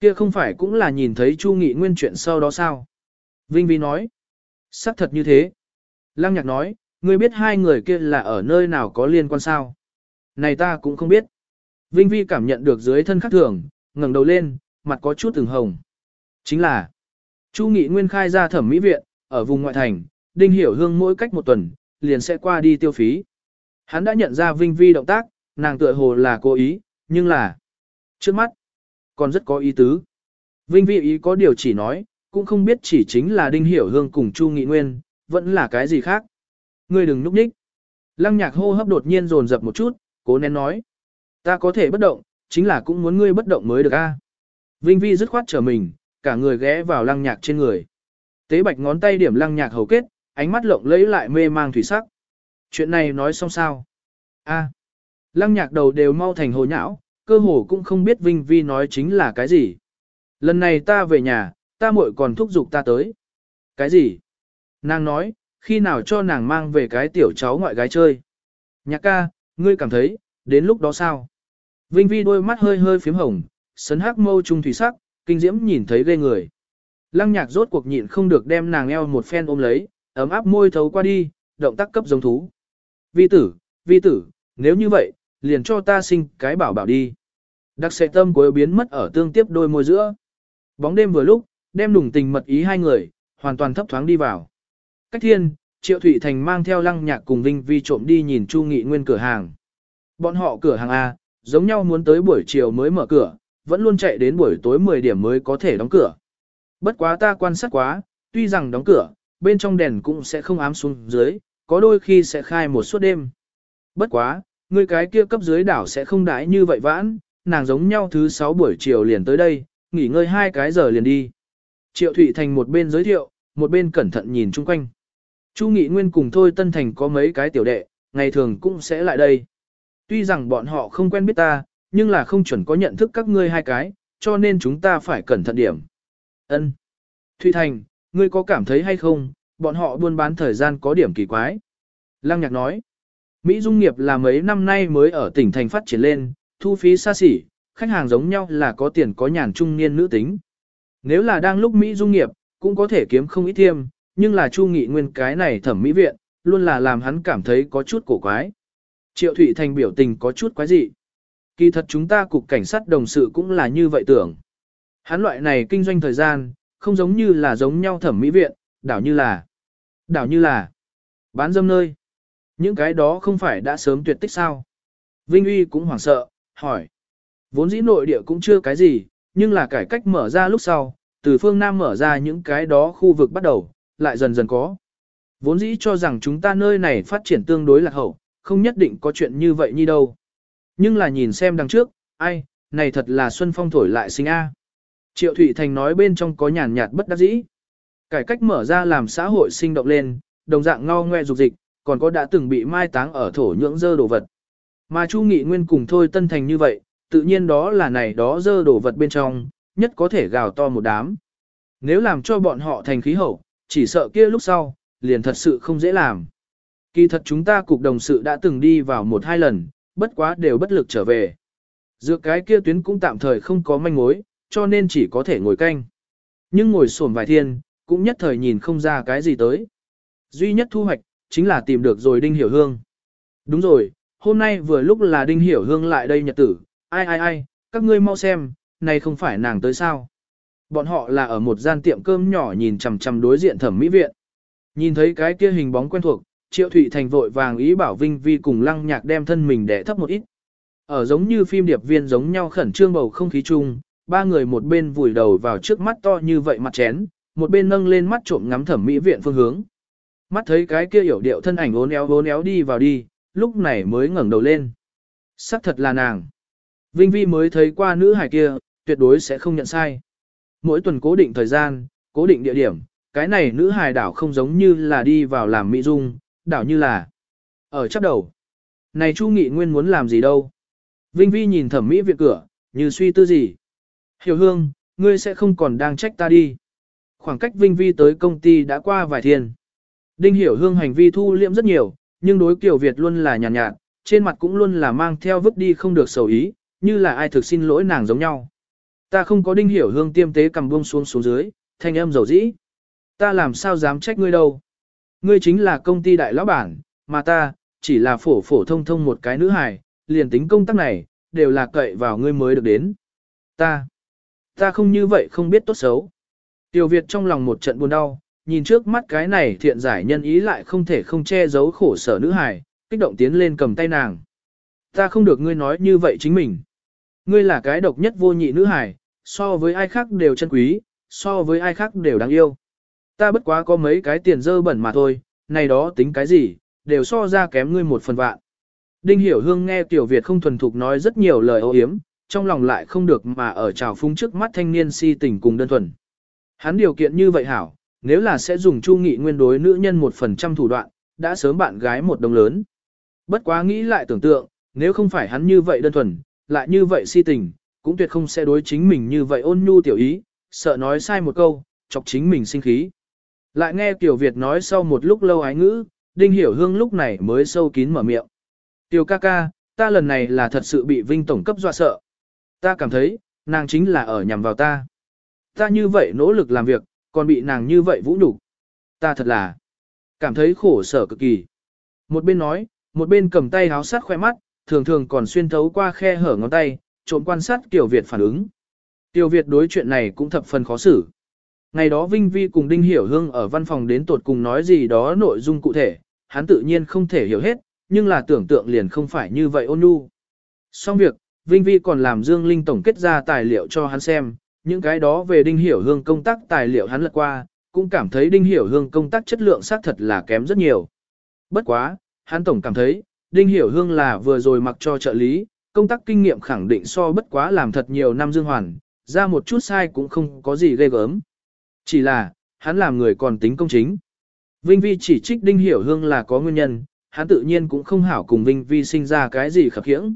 kia không phải cũng là nhìn thấy Chu Nghị Nguyên chuyện sau đó sao? Vinh Vi nói, xác thật như thế. Lăng Nhạc nói, ngươi biết hai người kia là ở nơi nào có liên quan sao? Này ta cũng không biết. Vinh Vi cảm nhận được dưới thân khắc thường, ngẩng đầu lên, mặt có chút từng hồng. Chính là, Chu Nghị Nguyên khai ra thẩm mỹ viện, ở vùng ngoại thành, Đinh Hiểu Hương mỗi cách một tuần, liền sẽ qua đi tiêu phí. Hắn đã nhận ra Vinh Vi động tác, nàng tựa hồ là cố ý, nhưng là, trước mắt, còn rất có ý tứ. Vinh Vi ý có điều chỉ nói, cũng không biết chỉ chính là Đinh Hiểu Hương cùng Chu Nghị Nguyên, vẫn là cái gì khác. Ngươi đừng núp nhích. Lăng nhạc hô hấp đột nhiên dồn dập một chút, cố nén nói. Ta có thể bất động, chính là cũng muốn ngươi bất động mới được a. Vinh Vi dứt khoát trở mình, cả người ghé vào lăng nhạc trên người. Tế bạch ngón tay điểm lăng nhạc hầu kết, ánh mắt lộng lấy lại mê mang thủy sắc. Chuyện này nói xong sao? A. Lăng nhạc đầu đều mau thành hồ nhão, cơ hồ cũng không biết Vinh Vi nói chính là cái gì. Lần này ta về nhà, ta muội còn thúc giục ta tới. Cái gì? Nàng nói, khi nào cho nàng mang về cái tiểu cháu ngoại gái chơi. Nhạc ca, ngươi cảm thấy, đến lúc đó sao? Vinh Vi đôi mắt hơi hơi phím hồng, sấn hắc mâu trung thủy sắc, kinh diễm nhìn thấy ghê người. Lăng nhạc rốt cuộc nhịn không được đem nàng eo một phen ôm lấy, ấm áp môi thấu qua đi, động tác cấp giống thú. Vi tử, vi tử, nếu như vậy, liền cho ta sinh cái bảo bảo đi. Đặc sệ tâm của biến mất ở tương tiếp đôi môi giữa. Bóng đêm vừa lúc, đem nùng tình mật ý hai người, hoàn toàn thấp thoáng đi vào. Cách thiên, Triệu Thụy Thành mang theo lăng nhạc cùng Vinh Vi trộm đi nhìn Chu Nghị Nguyên cửa hàng. Bọn họ cửa hàng A, giống nhau muốn tới buổi chiều mới mở cửa, vẫn luôn chạy đến buổi tối 10 điểm mới có thể đóng cửa. Bất quá ta quan sát quá, tuy rằng đóng cửa, bên trong đèn cũng sẽ không ám xuống dưới, có đôi khi sẽ khai một suốt đêm. Bất quá, người cái kia cấp dưới đảo sẽ không đãi như vậy vãn, nàng giống nhau thứ 6 buổi chiều liền tới đây, nghỉ ngơi hai cái giờ liền đi. Triệu Thụy Thành một bên giới thiệu, một bên cẩn thận nhìn chung quanh. Chu Nghị Nguyên cùng Thôi Tân Thành có mấy cái tiểu đệ, ngày thường cũng sẽ lại đây. Tuy rằng bọn họ không quen biết ta, nhưng là không chuẩn có nhận thức các ngươi hai cái, cho nên chúng ta phải cẩn thận điểm. Ân. Thụy Thành, ngươi có cảm thấy hay không, bọn họ buôn bán thời gian có điểm kỳ quái. Lăng Nhạc nói, Mỹ Dung nghiệp là mấy năm nay mới ở tỉnh thành phát triển lên, thu phí xa xỉ, khách hàng giống nhau là có tiền có nhàn trung niên nữ tính. Nếu là đang lúc Mỹ Dung nghiệp, cũng có thể kiếm không ít thêm, nhưng là Chu Nghị Nguyên cái này thẩm mỹ viện, luôn là làm hắn cảm thấy có chút cổ quái. Triệu Thụy Thành biểu tình có chút quái dị. Kỳ thật chúng ta cục cảnh sát đồng sự cũng là như vậy tưởng. Hắn loại này kinh doanh thời gian, không giống như là giống nhau thẩm mỹ viện, đảo như là, đảo như là, bán dâm nơi. Những cái đó không phải đã sớm tuyệt tích sao. Vinh Uy cũng hoảng sợ, hỏi. Vốn dĩ nội địa cũng chưa cái gì, nhưng là cải cách mở ra lúc sau, từ phương Nam mở ra những cái đó khu vực bắt đầu, lại dần dần có. Vốn dĩ cho rằng chúng ta nơi này phát triển tương đối lạc hậu, không nhất định có chuyện như vậy như đâu. Nhưng là nhìn xem đằng trước, ai, này thật là xuân phong thổi lại sinh A. Triệu Thụy Thành nói bên trong có nhàn nhạt bất đắc dĩ. Cải cách mở ra làm xã hội sinh động lên, đồng dạng ngao ngoe dục dịch, còn có đã từng bị mai táng ở thổ nhưỡng dơ đồ vật. Mà Chu Nghị Nguyên cùng Thôi Tân Thành như vậy, tự nhiên đó là này đó dơ đổ vật bên trong, nhất có thể gào to một đám. Nếu làm cho bọn họ thành khí hậu, chỉ sợ kia lúc sau, liền thật sự không dễ làm. Kỳ thật chúng ta cục đồng sự đã từng đi vào một hai lần, bất quá đều bất lực trở về. Dược cái kia tuyến cũng tạm thời không có manh mối, cho nên chỉ có thể ngồi canh. Nhưng ngồi sổn vài thiên, cũng nhất thời nhìn không ra cái gì tới. Duy nhất thu hoạch, chính là tìm được rồi Đinh Hiểu Hương. Đúng rồi, hôm nay vừa lúc là Đinh Hiểu Hương lại đây nhật tử, ai ai ai, các ngươi mau xem, này không phải nàng tới sao. Bọn họ là ở một gian tiệm cơm nhỏ nhìn chằm chằm đối diện thẩm mỹ viện. Nhìn thấy cái kia hình bóng quen thuộc, Triệu Thụy Thành vội vàng ý bảo Vinh Vi cùng lăng nhạc đem thân mình để thấp một ít. Ở giống như phim điệp viên giống nhau khẩn trương bầu không khí chung, ba người một bên vùi đầu vào trước mắt to như vậy mặt chén, một bên nâng lên mắt trộm ngắm thẩm mỹ viện phương hướng. Mắt thấy cái kia hiểu điệu thân ảnh ốn éo ốn éo đi vào đi, lúc này mới ngẩng đầu lên. Sắc thật là nàng. Vinh Vi mới thấy qua nữ hải kia, tuyệt đối sẽ không nhận sai. Mỗi tuần cố định thời gian, cố định địa điểm, cái này nữ hài đảo không giống như là đi vào làm mỹ dung, đảo như là ở chấp đầu. Này Chu Nghị Nguyên muốn làm gì đâu? Vinh Vi nhìn thẩm mỹ viện cửa, như suy tư gì. Hiểu hương, ngươi sẽ không còn đang trách ta đi. Khoảng cách Vinh Vi tới công ty đã qua vài thiên. Đinh Hiểu Hương hành vi thu liễm rất nhiều, nhưng đối kiểu Việt luôn là nhàn nhạt, nhạt, trên mặt cũng luôn là mang theo vứt đi không được sầu ý, như là ai thực xin lỗi nàng giống nhau. Ta không có Đinh Hiểu Hương tiêm tế cầm buông xuống xuống dưới, thanh âm dầu dĩ. Ta làm sao dám trách ngươi đâu. Ngươi chính là công ty đại lão bản, mà ta, chỉ là phổ phổ thông thông một cái nữ hài, liền tính công tác này, đều là cậy vào ngươi mới được đến. Ta, ta không như vậy không biết tốt xấu. Tiểu Việt trong lòng một trận buồn đau, nhìn trước mắt cái này thiện giải nhân ý lại không thể không che giấu khổ sở nữ hài, kích động tiến lên cầm tay nàng. Ta không được ngươi nói như vậy chính mình. Ngươi là cái độc nhất vô nhị nữ hài, so với ai khác đều chân quý, so với ai khác đều đáng yêu. Ta bất quá có mấy cái tiền dơ bẩn mà thôi, này đó tính cái gì, đều so ra kém ngươi một phần vạn. Đinh Hiểu Hương nghe Tiểu Việt không thuần thục nói rất nhiều lời ô hiếm, trong lòng lại không được mà ở trào phung trước mắt thanh niên si tình cùng đơn thuần. Hắn điều kiện như vậy hảo, nếu là sẽ dùng chu nghị nguyên đối nữ nhân một phần trăm thủ đoạn, đã sớm bạn gái một đồng lớn. Bất quá nghĩ lại tưởng tượng, nếu không phải hắn như vậy đơn thuần, lại như vậy si tình, cũng tuyệt không sẽ đối chính mình như vậy ôn nhu tiểu ý, sợ nói sai một câu, chọc chính mình sinh khí. Lại nghe Tiểu Việt nói sau một lúc lâu ái ngữ, Đinh Hiểu Hương lúc này mới sâu kín mở miệng. Tiểu ca ca, ta lần này là thật sự bị Vinh Tổng cấp dọa sợ. Ta cảm thấy, nàng chính là ở nhằm vào ta. Ta như vậy nỗ lực làm việc, còn bị nàng như vậy vũ nhục Ta thật là cảm thấy khổ sở cực kỳ. Một bên nói, một bên cầm tay háo sát khoe mắt, thường thường còn xuyên thấu qua khe hở ngón tay, trộm quan sát Tiểu Việt phản ứng. Tiểu Việt đối chuyện này cũng thập phần khó xử. Ngày đó Vinh Vi cùng Đinh Hiểu Hương ở văn phòng đến tột cùng nói gì đó nội dung cụ thể, hắn tự nhiên không thể hiểu hết, nhưng là tưởng tượng liền không phải như vậy ôn nhu. Xong việc, Vinh Vi còn làm Dương Linh tổng kết ra tài liệu cho hắn xem, những cái đó về Đinh Hiểu Hương công tác tài liệu hắn lật qua, cũng cảm thấy Đinh Hiểu Hương công tác chất lượng xác thật là kém rất nhiều. Bất quá, hắn tổng cảm thấy, Đinh Hiểu Hương là vừa rồi mặc cho trợ lý, công tác kinh nghiệm khẳng định so bất quá làm thật nhiều năm Dương Hoàn, ra một chút sai cũng không có gì ghê gớm. Chỉ là, hắn làm người còn tính công chính. Vinh Vi chỉ trích Đinh Hiểu Hương là có nguyên nhân, hắn tự nhiên cũng không hảo cùng Vinh Vi sinh ra cái gì khập khiễng.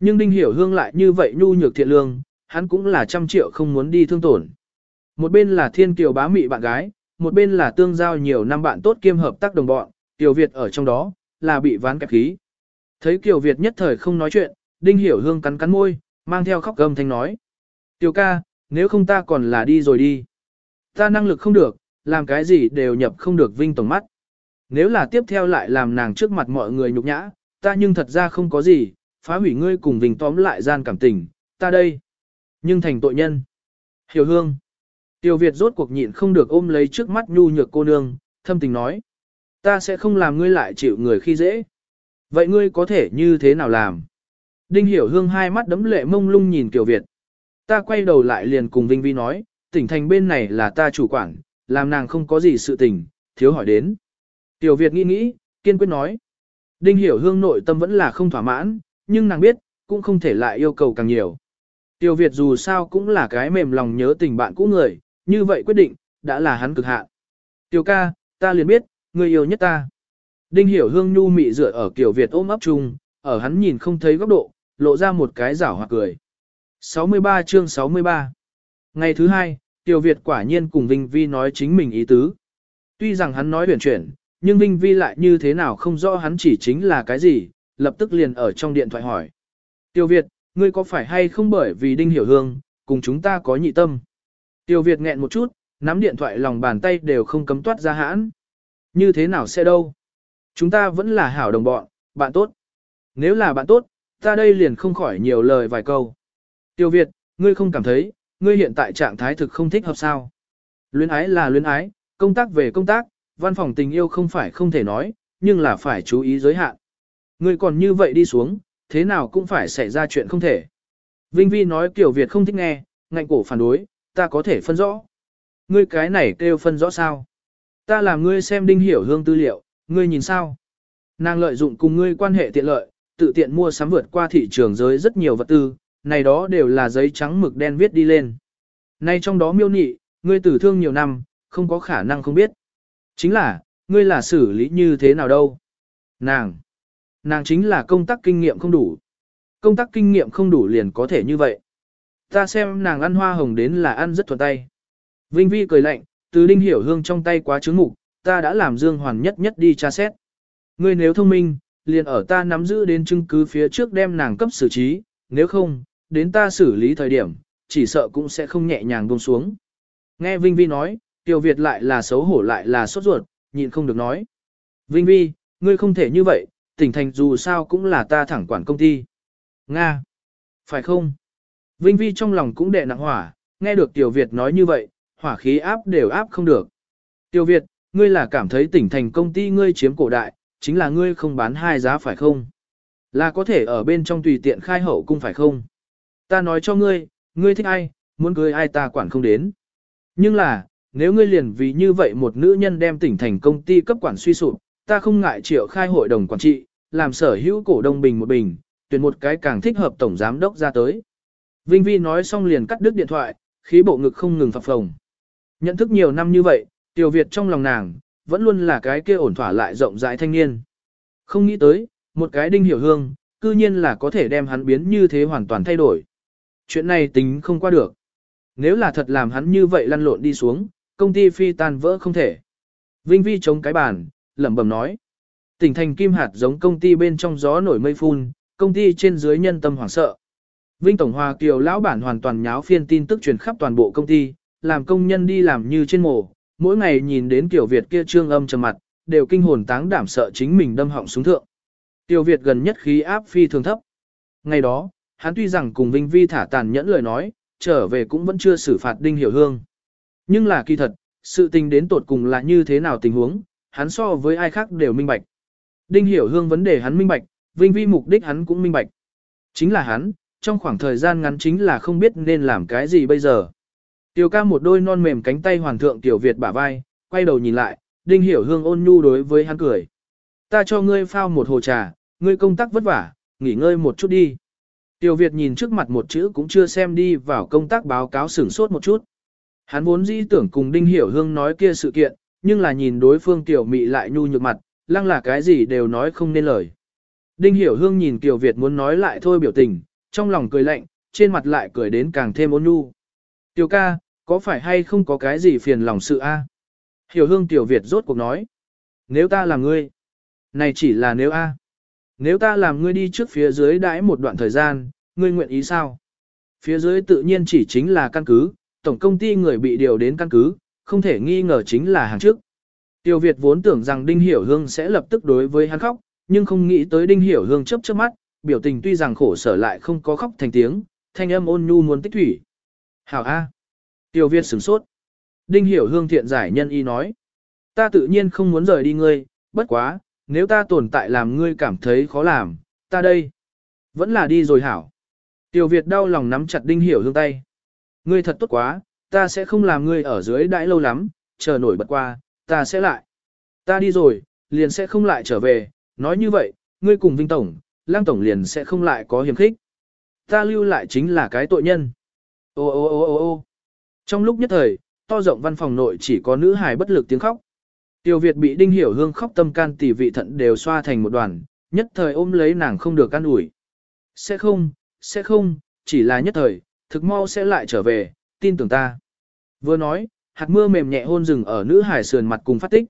Nhưng Đinh Hiểu Hương lại như vậy nhu nhược thiện lương, hắn cũng là trăm triệu không muốn đi thương tổn. Một bên là thiên kiều bá mị bạn gái, một bên là tương giao nhiều năm bạn tốt kiêm hợp tác đồng bọn, Kiều Việt ở trong đó, là bị ván kẹp khí. Thấy Kiều Việt nhất thời không nói chuyện, Đinh Hiểu Hương cắn cắn môi, mang theo khóc gầm thanh nói. Tiểu ca, nếu không ta còn là đi rồi đi. Ta năng lực không được, làm cái gì đều nhập không được vinh tổng mắt. Nếu là tiếp theo lại làm nàng trước mặt mọi người nhục nhã, ta nhưng thật ra không có gì, phá hủy ngươi cùng vinh tóm lại gian cảm tình, ta đây. Nhưng thành tội nhân. Hiểu hương. Tiêu Việt rốt cuộc nhịn không được ôm lấy trước mắt nhu nhược cô nương, thâm tình nói. Ta sẽ không làm ngươi lại chịu người khi dễ. Vậy ngươi có thể như thế nào làm? Đinh Hiểu Hương hai mắt đấm lệ mông lung nhìn Kiều Việt. Ta quay đầu lại liền cùng Vinh Vi nói, tỉnh thành bên này là ta chủ quản, làm nàng không có gì sự tình, thiếu hỏi đến. Tiểu Việt nghĩ nghĩ, kiên quyết nói. Đinh Hiểu Hương nội tâm vẫn là không thỏa mãn, nhưng nàng biết, cũng không thể lại yêu cầu càng nhiều. Tiểu Việt dù sao cũng là cái mềm lòng nhớ tình bạn cũ người, như vậy quyết định, đã là hắn cực hạn. Tiểu ca, ta liền biết, người yêu nhất ta. Đinh Hiểu Hương nhu mị dựa ở Kiều Việt ôm ấp chung, ở hắn nhìn không thấy góc độ, lộ ra một cái giảo hoặc cười. 63 chương 63 Ngày thứ hai, Tiểu Việt quả nhiên cùng Vinh Vi nói chính mình ý tứ. Tuy rằng hắn nói huyền chuyển, nhưng Vinh Vi lại như thế nào không rõ hắn chỉ chính là cái gì, lập tức liền ở trong điện thoại hỏi. Tiểu Việt, ngươi có phải hay không bởi vì Đinh Hiểu Hương, cùng chúng ta có nhị tâm? Tiểu Việt nghẹn một chút, nắm điện thoại lòng bàn tay đều không cấm toát ra hãn. Như thế nào sẽ đâu? Chúng ta vẫn là hảo đồng bọn, bạn tốt. Nếu là bạn tốt, ta đây liền không khỏi nhiều lời vài câu. Tiêu Việt, ngươi không cảm thấy, ngươi hiện tại trạng thái thực không thích hợp sao? Luyến ái là luyến ái, công tác về công tác, văn phòng tình yêu không phải không thể nói, nhưng là phải chú ý giới hạn. Ngươi còn như vậy đi xuống, thế nào cũng phải xảy ra chuyện không thể. Vinh Vi nói kiểu Việt không thích nghe, ngạnh cổ phản đối, ta có thể phân rõ. Ngươi cái này kêu phân rõ sao? Ta làm ngươi xem đinh hiểu hương tư liệu, ngươi nhìn sao? Nàng lợi dụng cùng ngươi quan hệ tiện lợi, tự tiện mua sắm vượt qua thị trường giới rất nhiều vật tư, này đó đều là giấy trắng mực đen viết đi lên. Nay trong đó miêu nị, ngươi tử thương nhiều năm, không có khả năng không biết. Chính là, ngươi là xử lý như thế nào đâu? Nàng, nàng chính là công tác kinh nghiệm không đủ. Công tác kinh nghiệm không đủ liền có thể như vậy. Ta xem nàng ăn hoa hồng đến là ăn rất thuận tay. Vinh Vi cười lạnh, từ đinh hiểu hương trong tay quá chứng mục, ta đã làm Dương Hoàn nhất nhất đi tra xét. Ngươi nếu thông minh, liền ở ta nắm giữ đến chứng cứ phía trước đem nàng cấp xử trí, nếu không, đến ta xử lý thời điểm, chỉ sợ cũng sẽ không nhẹ nhàng buông xuống. Nghe Vinh Vi nói, Tiểu Việt lại là xấu hổ lại là sốt ruột, nhịn không được nói. Vinh Vi, ngươi không thể như vậy, tỉnh thành dù sao cũng là ta thẳng quản công ty. Nga. Phải không? Vinh Vi trong lòng cũng đệ nặng hỏa, nghe được Tiểu Việt nói như vậy, hỏa khí áp đều áp không được. Tiểu Việt, ngươi là cảm thấy tỉnh thành công ty ngươi chiếm cổ đại, chính là ngươi không bán hai giá phải không? Là có thể ở bên trong tùy tiện khai hậu cung phải không? Ta nói cho ngươi, ngươi thích ai, muốn cưới ai ta quản không đến. Nhưng là, nếu ngươi liền vì như vậy một nữ nhân đem tỉnh thành công ty cấp quản suy sụp, ta không ngại triệu khai hội đồng quản trị, làm sở hữu cổ đông bình một bình, tuyển một cái càng thích hợp tổng giám đốc ra tới. Vinh Vi nói xong liền cắt đứt điện thoại, khí bộ ngực không ngừng phập phồng. Nhận thức nhiều năm như vậy, Tiểu Việt trong lòng nàng, vẫn luôn là cái kia ổn thỏa lại rộng rãi thanh niên. Không nghĩ tới, một cái đinh hiểu hương, cư nhiên là có thể đem hắn biến như thế hoàn toàn thay đổi. Chuyện này tính không qua được. Nếu là thật làm hắn như vậy lăn lộn đi xuống, công ty phi tan vỡ không thể. Vinh Vi chống cái bàn, lẩm bẩm nói. Tỉnh thành kim hạt giống công ty bên trong gió nổi mây phun, công ty trên dưới nhân tâm hoảng sợ. Vinh Tổng Hòa Kiều lão bản hoàn toàn nháo phiên tin tức truyền khắp toàn bộ công ty, làm công nhân đi làm như trên mồ mỗi ngày nhìn đến Kiều Việt kia trương âm trầm mặt, đều kinh hồn táng đảm sợ chính mình đâm họng xuống thượng. Tiểu Việt gần nhất khí áp phi thường thấp. Ngày đó, hắn tuy rằng cùng Vinh Vi thả tàn nhẫn lời nói, trở về cũng vẫn chưa xử phạt Đinh Hiểu Hương. Nhưng là kỳ thật, sự tình đến tột cùng là như thế nào tình huống, hắn so với ai khác đều minh bạch. Đinh Hiểu Hương vấn đề hắn minh bạch, Vinh Vi mục đích hắn cũng minh bạch. Chính là hắn, trong khoảng thời gian ngắn chính là không biết nên làm cái gì bây giờ. Tiểu ca một đôi non mềm cánh tay hoàn thượng Tiểu Việt bả vai, quay đầu nhìn lại, Đinh Hiểu Hương ôn nhu đối với hắn cười. Ta cho ngươi phao một hồ trà, ngươi công tác vất vả, nghỉ ngơi một chút đi. Tiểu Việt nhìn trước mặt một chữ cũng chưa xem đi vào công tác báo cáo sửng sốt một chút. Hắn vốn dĩ tưởng cùng Đinh Hiểu Hương nói kia sự kiện, nhưng là nhìn đối phương Tiểu Mị lại nhu nhược mặt, lăng là cái gì đều nói không nên lời. Đinh Hiểu Hương nhìn Tiểu Việt muốn nói lại thôi biểu tình, trong lòng cười lạnh, trên mặt lại cười đến càng thêm ôn nhu. Tiểu ca, có phải hay không có cái gì phiền lòng sự a? Hiểu Hương Tiểu Việt rốt cuộc nói. Nếu ta là ngươi, này chỉ là nếu a. Nếu ta làm ngươi đi trước phía dưới đãi một đoạn thời gian, ngươi nguyện ý sao? Phía dưới tự nhiên chỉ chính là căn cứ, tổng công ty người bị điều đến căn cứ, không thể nghi ngờ chính là hàng trước. Tiêu Việt vốn tưởng rằng Đinh Hiểu Hương sẽ lập tức đối với hắn khóc, nhưng không nghĩ tới Đinh Hiểu Hương chớp chớp mắt, biểu tình tuy rằng khổ sở lại không có khóc thành tiếng, thanh âm ôn nhu muốn tích thủy. Hảo A. Tiêu Việt sửng sốt. Đinh Hiểu Hương thiện giải nhân y nói. Ta tự nhiên không muốn rời đi ngươi, bất quá, nếu ta tồn tại làm ngươi cảm thấy khó làm, ta đây. Vẫn là đi rồi hảo. Tiểu Việt đau lòng nắm chặt Đinh Hiểu Hương tay. Ngươi thật tốt quá, ta sẽ không làm ngươi ở dưới đãi lâu lắm, chờ nổi bật qua, ta sẽ lại. Ta đi rồi, liền sẽ không lại trở về, nói như vậy, ngươi cùng Vinh Tổng, Lang Tổng liền sẽ không lại có hiểm khích. Ta lưu lại chính là cái tội nhân. Ô ô ô ô ô Trong lúc nhất thời, to rộng văn phòng nội chỉ có nữ hài bất lực tiếng khóc. Tiểu Việt bị Đinh Hiểu Hương khóc tâm can tỷ vị thận đều xoa thành một đoàn, nhất thời ôm lấy nàng không được can ủi. Sẽ không, sẽ không, chỉ là nhất thời, thực mau sẽ lại trở về, tin tưởng ta. Vừa nói, hạt mưa mềm nhẹ hôn rừng ở nữ hải sườn mặt cùng phát tích.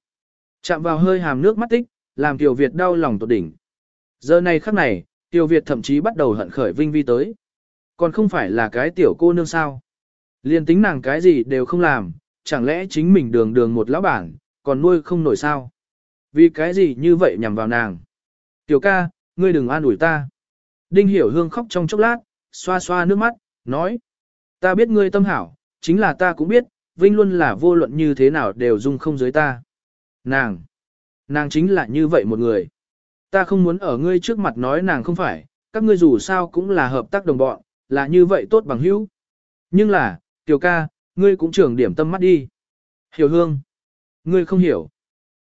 Chạm vào hơi hàm nước mắt tích, làm Tiểu Việt đau lòng tột đỉnh. Giờ này khắc này, Tiểu Việt thậm chí bắt đầu hận khởi Vinh Vi tới. Còn không phải là cái tiểu cô nương sao. Liên tính nàng cái gì đều không làm, chẳng lẽ chính mình đường đường một lão bản, còn nuôi không nổi sao. Vì cái gì như vậy nhằm vào nàng. Tiểu ca, ngươi đừng an ủi ta. Đinh Hiểu Hương khóc trong chốc lát, xoa xoa nước mắt, nói. Ta biết ngươi tâm hảo, chính là ta cũng biết, Vinh luôn là vô luận như thế nào đều dung không dưới ta. Nàng, nàng chính là như vậy một người. Ta không muốn ở ngươi trước mặt nói nàng không phải, các ngươi dù sao cũng là hợp tác đồng bọn, là như vậy tốt bằng hữu. Nhưng là, tiểu ca, ngươi cũng trưởng điểm tâm mắt đi. Hiểu hương, ngươi không hiểu.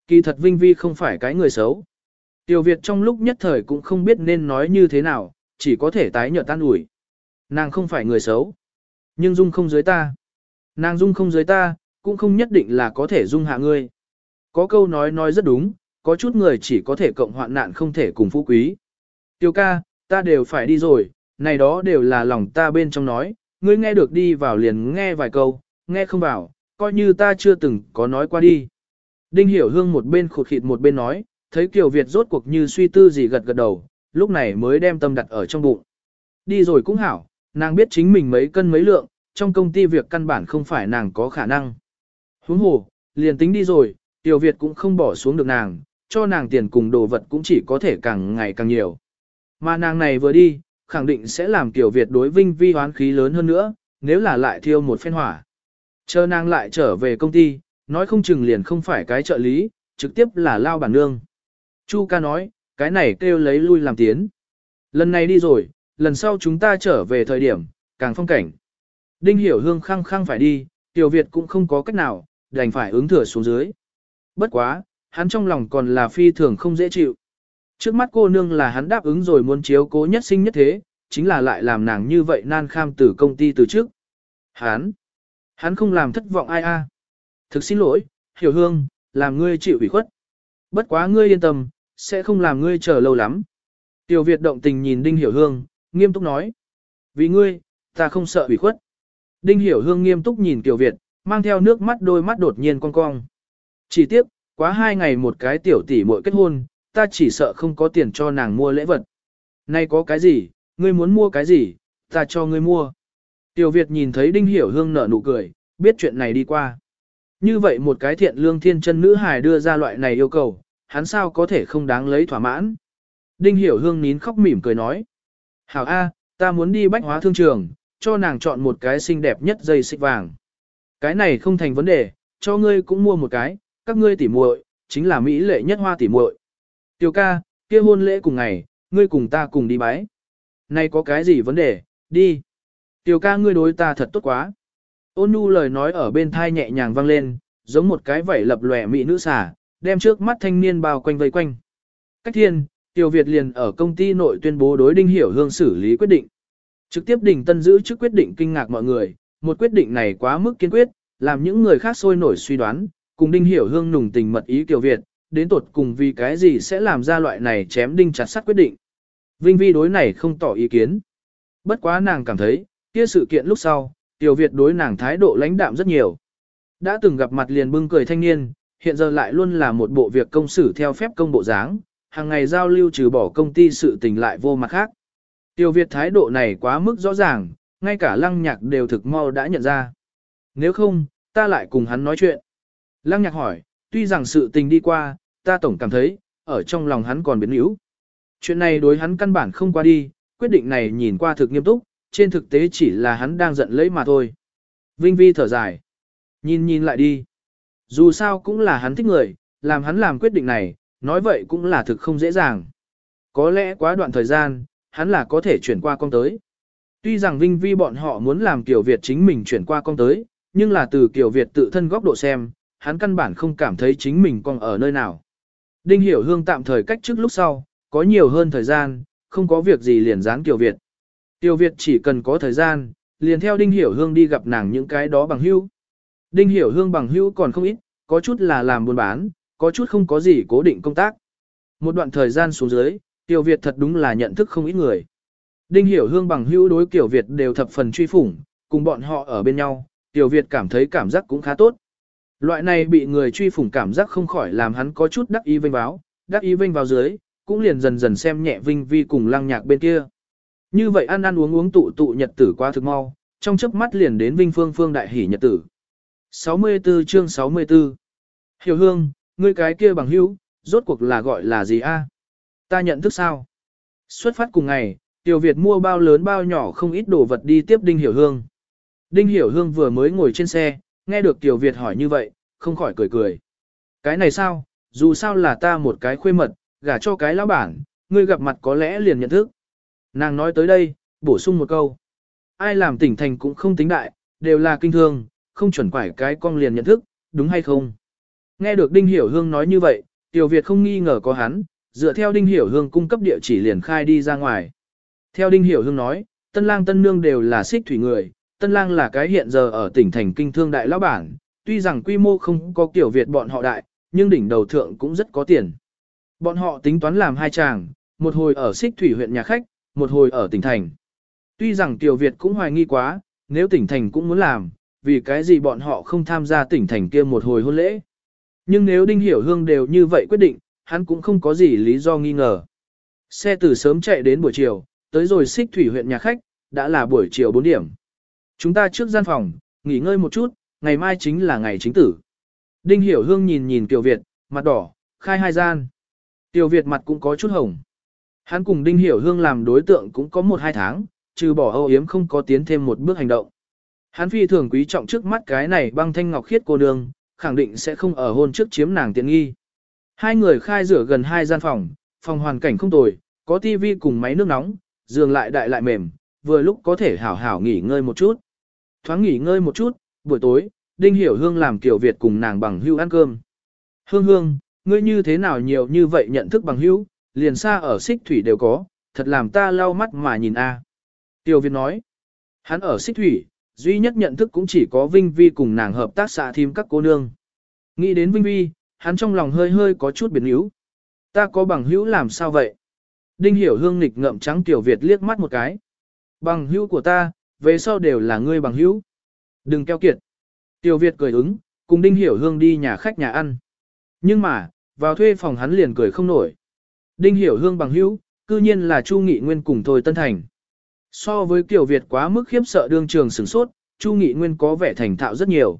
Kỳ thật Vinh Vi không phải cái người xấu. Tiểu Việt trong lúc nhất thời cũng không biết nên nói như thế nào, chỉ có thể tái nhợt tan ủi. Nàng không phải người xấu, nhưng dung không dưới ta. Nàng dung không dưới ta, cũng không nhất định là có thể dung hạ ngươi. Có câu nói nói rất đúng, có chút người chỉ có thể cộng hoạn nạn không thể cùng phú quý. Tiêu ca, ta đều phải đi rồi, này đó đều là lòng ta bên trong nói, ngươi nghe được đi vào liền nghe vài câu, nghe không vào, coi như ta chưa từng có nói qua đi. Đinh Hiểu Hương một bên khụt khịt một bên nói, thấy Kiều Việt rốt cuộc như suy tư gì gật gật đầu, lúc này mới đem tâm đặt ở trong bụng. Đi rồi cũng hảo, nàng biết chính mình mấy cân mấy lượng, trong công ty việc căn bản không phải nàng có khả năng. Huống hồ, liền tính đi rồi, Tiểu Việt cũng không bỏ xuống được nàng, cho nàng tiền cùng đồ vật cũng chỉ có thể càng ngày càng nhiều. Mà nàng này vừa đi, khẳng định sẽ làm Tiểu Việt đối vinh vi hoán khí lớn hơn nữa, nếu là lại thiêu một phen hỏa. Chờ nàng lại trở về công ty, nói không chừng liền không phải cái trợ lý, trực tiếp là lao bản nương. Chu ca nói, cái này kêu lấy lui làm tiến. Lần này đi rồi, lần sau chúng ta trở về thời điểm, càng phong cảnh. Đinh hiểu hương khăng khăng phải đi, tiểu Việt cũng không có cách nào, đành phải ứng thừa xuống dưới. Bất quá, hắn trong lòng còn là phi thường không dễ chịu. Trước mắt cô nương là hắn đáp ứng rồi muốn chiếu cố nhất sinh nhất thế, chính là lại làm nàng như vậy nan kham từ công ty từ trước. Hắn, hắn không làm thất vọng ai a. Thực xin lỗi, hiểu hương, làm ngươi chịu ủy khuất. Bất quá ngươi yên tâm, sẽ không làm ngươi chờ lâu lắm. Tiểu Việt động tình nhìn Đinh Hiểu Hương, nghiêm túc nói. Vì ngươi, ta không sợ ủy khuất. Đinh Hiểu Hương nghiêm túc nhìn Tiểu Việt, mang theo nước mắt đôi mắt đột nhiên cong cong. Chỉ tiếc, quá hai ngày một cái tiểu tỷ muội kết hôn, ta chỉ sợ không có tiền cho nàng mua lễ vật. Nay có cái gì, ngươi muốn mua cái gì, ta cho ngươi mua. Tiểu Việt nhìn thấy Đinh Hiểu Hương nở nụ cười, biết chuyện này đi qua. Như vậy một cái thiện lương thiên chân nữ hài đưa ra loại này yêu cầu, hắn sao có thể không đáng lấy thỏa mãn. Đinh Hiểu Hương nín khóc mỉm cười nói. Hảo A, ta muốn đi bách hóa thương trường, cho nàng chọn một cái xinh đẹp nhất dây xích vàng. Cái này không thành vấn đề, cho ngươi cũng mua một cái, các ngươi tỉ muội, chính là mỹ lệ nhất hoa tỉ muội. Tiểu ca, kia hôn lễ cùng ngày, ngươi cùng ta cùng đi bái. Này có cái gì vấn đề, đi. Tiểu ca ngươi đối ta thật tốt quá. Ôn nu lời nói ở bên thai nhẹ nhàng vang lên, giống một cái vảy lập lòe mỹ nữ xả, đem trước mắt thanh niên bao quanh vây quanh. Cách thiên, Tiểu Việt liền ở công ty nội tuyên bố đối Đinh Hiểu Hương xử lý quyết định. Trực tiếp đỉnh tân giữ trước quyết định kinh ngạc mọi người, một quyết định này quá mức kiên quyết, làm những người khác sôi nổi suy đoán, cùng Đinh Hiểu Hương nùng tình mật ý Tiểu Việt, đến tột cùng vì cái gì sẽ làm ra loại này chém đinh chặt sắt quyết định. Vinh Vi đối này không tỏ ý kiến. Bất quá nàng cảm thấy, kia sự kiện lúc sau, Tiểu Việt đối nàng thái độ lãnh đạm rất nhiều. Đã từng gặp mặt liền bưng cười thanh niên, hiện giờ lại luôn là một bộ việc công xử theo phép công bộ dáng, hàng ngày giao lưu trừ bỏ công ty sự tình lại vô mặt khác. Tiểu Việt thái độ này quá mức rõ ràng, ngay cả lăng nhạc đều thực mau đã nhận ra. Nếu không, ta lại cùng hắn nói chuyện. Lăng nhạc hỏi, tuy rằng sự tình đi qua, ta tổng cảm thấy, ở trong lòng hắn còn biến yếu. Chuyện này đối hắn căn bản không qua đi, quyết định này nhìn qua thực nghiêm túc, trên thực tế chỉ là hắn đang giận lấy mà thôi. Vinh Vi thở dài. Nhìn nhìn lại đi. Dù sao cũng là hắn thích người, làm hắn làm quyết định này, nói vậy cũng là thực không dễ dàng. Có lẽ quá đoạn thời gian, hắn là có thể chuyển qua con tới. Tuy rằng Vinh Vi bọn họ muốn làm Kiều Việt chính mình chuyển qua con tới, nhưng là từ Kiều Việt tự thân góc độ xem, hắn căn bản không cảm thấy chính mình còn ở nơi nào. Đinh Hiểu Hương tạm thời cách trước lúc sau, có nhiều hơn thời gian, không có việc gì liền dán Kiều Việt. Kiều Việt chỉ cần có thời gian, liền theo Đinh Hiểu Hương đi gặp nàng những cái đó bằng hữu. Đinh Hiểu Hương bằng hữu còn không ít, có chút là làm buôn bán, có chút không có gì cố định công tác. Một đoạn thời gian xuống dưới, Kiều Việt thật đúng là nhận thức không ít người. Đinh Hiểu Hương bằng hữu đối Tiểu Việt đều thập phần truy phủng, cùng bọn họ ở bên nhau, Tiểu Việt cảm thấy cảm giác cũng khá tốt. Loại này bị người truy phủng cảm giác không khỏi làm hắn có chút đắc ý vinh báo, đắc ý vinh vào dưới, cũng liền dần dần xem nhẹ vinh vi cùng lăng nhạc bên kia. Như vậy ăn ăn uống uống tụ tụ nhật tử qua thực mau, trong chớp mắt liền đến vinh phương phương đại Hỉ nhật tử. 64 chương 64 Hiểu hương, ngươi cái kia bằng hữu, rốt cuộc là gọi là gì a? Ta nhận thức sao? Xuất phát cùng ngày, Tiểu Việt mua bao lớn bao nhỏ không ít đồ vật đi tiếp Đinh Hiểu Hương. Đinh Hiểu Hương vừa mới ngồi trên xe, nghe được Tiểu Việt hỏi như vậy, không khỏi cười cười. Cái này sao, dù sao là ta một cái khuê mật, gả cho cái lão bản, ngươi gặp mặt có lẽ liền nhận thức. Nàng nói tới đây, bổ sung một câu. Ai làm tỉnh thành cũng không tính đại, đều là kinh thương, không chuẩn quải cái con liền nhận thức, đúng hay không? Nghe được Đinh Hiểu Hương nói như vậy, Tiểu Việt không nghi ngờ có hắn, dựa theo Đinh Hiểu Hương cung cấp địa chỉ liền khai đi ra ngoài. Theo Đinh Hiểu Hương nói, Tân Lang Tân Nương đều là xích thủy người, Tân Lang là cái hiện giờ ở tỉnh thành kinh thương đại lão bản, tuy rằng quy mô không có Tiểu Việt bọn họ đại, nhưng đỉnh đầu thượng cũng rất có tiền. Bọn họ tính toán làm hai chàng, một hồi ở xích thủy huyện nhà khách, một hồi ở tỉnh thành. Tuy rằng Tiểu Việt cũng hoài nghi quá, nếu tỉnh thành cũng muốn làm, vì cái gì bọn họ không tham gia tỉnh thành kia một hồi hôn lễ. Nhưng nếu Đinh Hiểu Hương đều như vậy quyết định, hắn cũng không có gì lý do nghi ngờ. Xe từ sớm chạy đến buổi chiều, tới rồi xích thủy huyện nhà khách, đã là buổi chiều 4 điểm. Chúng ta trước gian phòng, nghỉ ngơi một chút, ngày mai chính là ngày chính tử. Đinh Hiểu Hương nhìn nhìn Tiểu Việt, mặt đỏ, khai hai gian. Tiểu Việt mặt cũng có chút hồng. Hắn cùng Đinh Hiểu Hương làm đối tượng cũng có một hai tháng, trừ bỏ âu yếm không có tiến thêm một bước hành động. Hắn phi thường quý trọng trước mắt cái này băng thanh ngọc khiết cô nương, khẳng định sẽ không ở hôn trước chiếm nàng tiện nghi. Hai người khai rửa gần hai gian phòng, phòng hoàn cảnh không tồi, có tivi cùng máy nước nóng, giường lại đại lại mềm, vừa lúc có thể hảo hảo nghỉ ngơi một chút. Thoáng nghỉ ngơi một chút, buổi tối, Đinh Hiểu Hương làm kiểu Việt cùng nàng bằng hưu ăn cơm. Hương Hương, ngươi như thế nào nhiều như vậy nhận thức bằng hữu, liền xa ở xích thủy đều có, thật làm ta lau mắt mà nhìn a. Tiểu Việt nói, hắn ở xích thủy, duy nhất nhận thức cũng chỉ có Vinh Vi cùng nàng hợp tác xạ thím các cô nương. Nghĩ đến Vinh Vi, hắn trong lòng hơi hơi có chút biến yếu. Ta có bằng hữu làm sao vậy? Đinh hiểu hương nghịch ngậm trắng Tiểu Việt liếc mắt một cái. Bằng hữu của ta, về sau đều là ngươi bằng hữu. Đừng keo kiệt. Tiểu Việt cười ứng, cùng Đinh hiểu hương đi nhà khách nhà ăn. Nhưng mà, vào thuê phòng hắn liền cười không nổi. Đinh hiểu hương bằng hữu, cư nhiên là Chu Nghị Nguyên cùng Thôi Tân Thành. So với Tiểu Việt quá mức khiếp sợ đương trường sửng sốt, Chu Nghị Nguyên có vẻ thành thạo rất nhiều.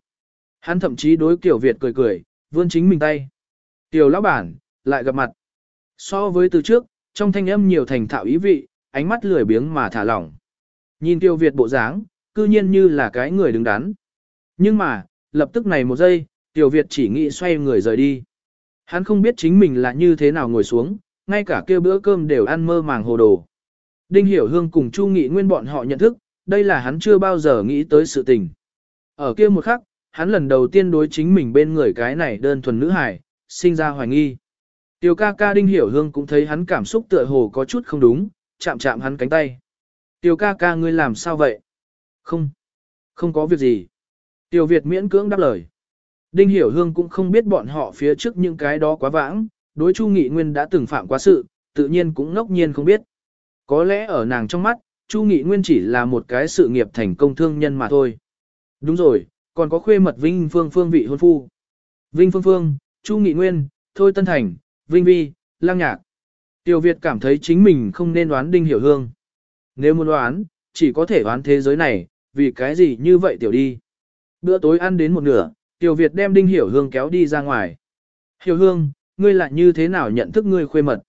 Hắn thậm chí đối Tiểu Việt cười cười, vươn chính mình tay. Tiểu lão bản, lại gặp mặt. So với từ trước, trong thanh âm nhiều thành thạo ý vị, ánh mắt lười biếng mà thả lỏng. Nhìn Kiều Việt bộ dáng, cư nhiên như là cái người đứng đắn. Nhưng mà, lập tức này một giây, tiểu Việt chỉ nghĩ xoay người rời đi. Hắn không biết chính mình là như thế nào ngồi xuống, ngay cả kêu bữa cơm đều ăn mơ màng hồ đồ. Đinh Hiểu Hương cùng Chu Nghị Nguyên bọn họ nhận thức, đây là hắn chưa bao giờ nghĩ tới sự tình. Ở kia một khắc, hắn lần đầu tiên đối chính mình bên người cái này đơn thuần nữ hài, sinh ra hoài nghi. Tiểu ca ca Đinh Hiểu Hương cũng thấy hắn cảm xúc tựa hồ có chút không đúng, chạm chạm hắn cánh tay. Tiểu ca ca ngươi làm sao vậy? Không, không có việc gì. Tiểu Việt miễn cưỡng đáp lời. Đinh Hiểu Hương cũng không biết bọn họ phía trước những cái đó quá vãng, đối Chu Nghị Nguyên đã từng phạm quá sự, tự nhiên cũng ngốc nhiên không biết. Có lẽ ở nàng trong mắt, Chu Nghị Nguyên chỉ là một cái sự nghiệp thành công thương nhân mà thôi. Đúng rồi, còn có khuê mật Vinh Phương Phương vị hôn phu. Vinh Phương Phương, Chu Nghị Nguyên, Thôi Tân Thành, Vinh Vi, Lang Nhạc. Tiểu Việt cảm thấy chính mình không nên đoán Đinh Hiểu Hương. Nếu muốn đoán, chỉ có thể đoán thế giới này, vì cái gì như vậy tiểu đi. Bữa tối ăn đến một nửa, Tiểu Việt đem Đinh Hiểu Hương kéo đi ra ngoài. Hiểu Hương, ngươi lại như thế nào nhận thức ngươi khuê mật?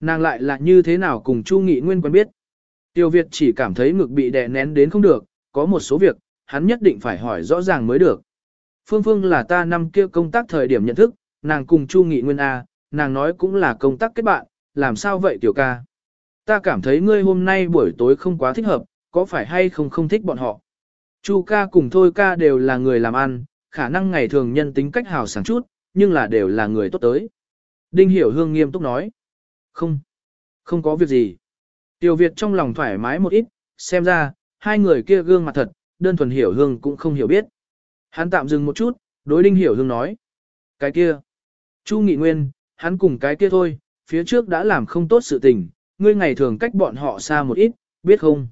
Nàng lại là như thế nào cùng Chu Nghị Nguyên quen biết? Tiêu Việt chỉ cảm thấy ngực bị đè nén đến không được, có một số việc, hắn nhất định phải hỏi rõ ràng mới được. Phương Phương là ta năm kia công tác thời điểm nhận thức, nàng cùng Chu Nghị Nguyên A, nàng nói cũng là công tác kết bạn, làm sao vậy tiểu ca? Ta cảm thấy ngươi hôm nay buổi tối không quá thích hợp, có phải hay không không thích bọn họ? Chu ca cùng thôi ca đều là người làm ăn, khả năng ngày thường nhân tính cách hào sảng chút, nhưng là đều là người tốt tới. Đinh Hiểu Hương nghiêm túc nói. Không, không có việc gì. Tiểu Việt trong lòng thoải mái một ít, xem ra, hai người kia gương mặt thật, đơn thuần Hiểu Hương cũng không hiểu biết. Hắn tạm dừng một chút, đối Đinh Hiểu Hương nói. Cái kia, Chu Nghị Nguyên, hắn cùng cái kia thôi, phía trước đã làm không tốt sự tình, ngươi ngày thường cách bọn họ xa một ít, biết không?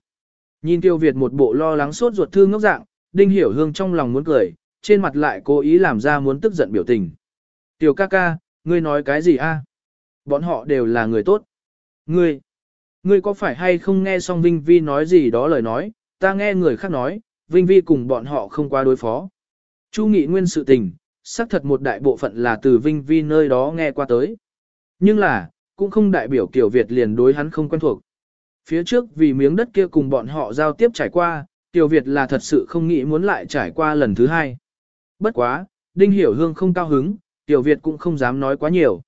Nhìn Tiêu Việt một bộ lo lắng sốt ruột thương ngốc dạng, Đinh Hiểu Hương trong lòng muốn cười, trên mặt lại cố ý làm ra muốn tức giận biểu tình. Tiểu ca ca, ngươi nói cái gì a? Bọn họ đều là người tốt. Ngươi, ngươi có phải hay không nghe xong Vinh Vi nói gì đó lời nói, ta nghe người khác nói, Vinh Vi cùng bọn họ không qua đối phó. Chu nghị nguyên sự tình, xác thật một đại bộ phận là từ Vinh Vi nơi đó nghe qua tới. Nhưng là, cũng không đại biểu kiểu Việt liền đối hắn không quen thuộc. Phía trước vì miếng đất kia cùng bọn họ giao tiếp trải qua, Tiểu Việt là thật sự không nghĩ muốn lại trải qua lần thứ hai. Bất quá, Đinh Hiểu Hương không cao hứng, Tiểu Việt cũng không dám nói quá nhiều.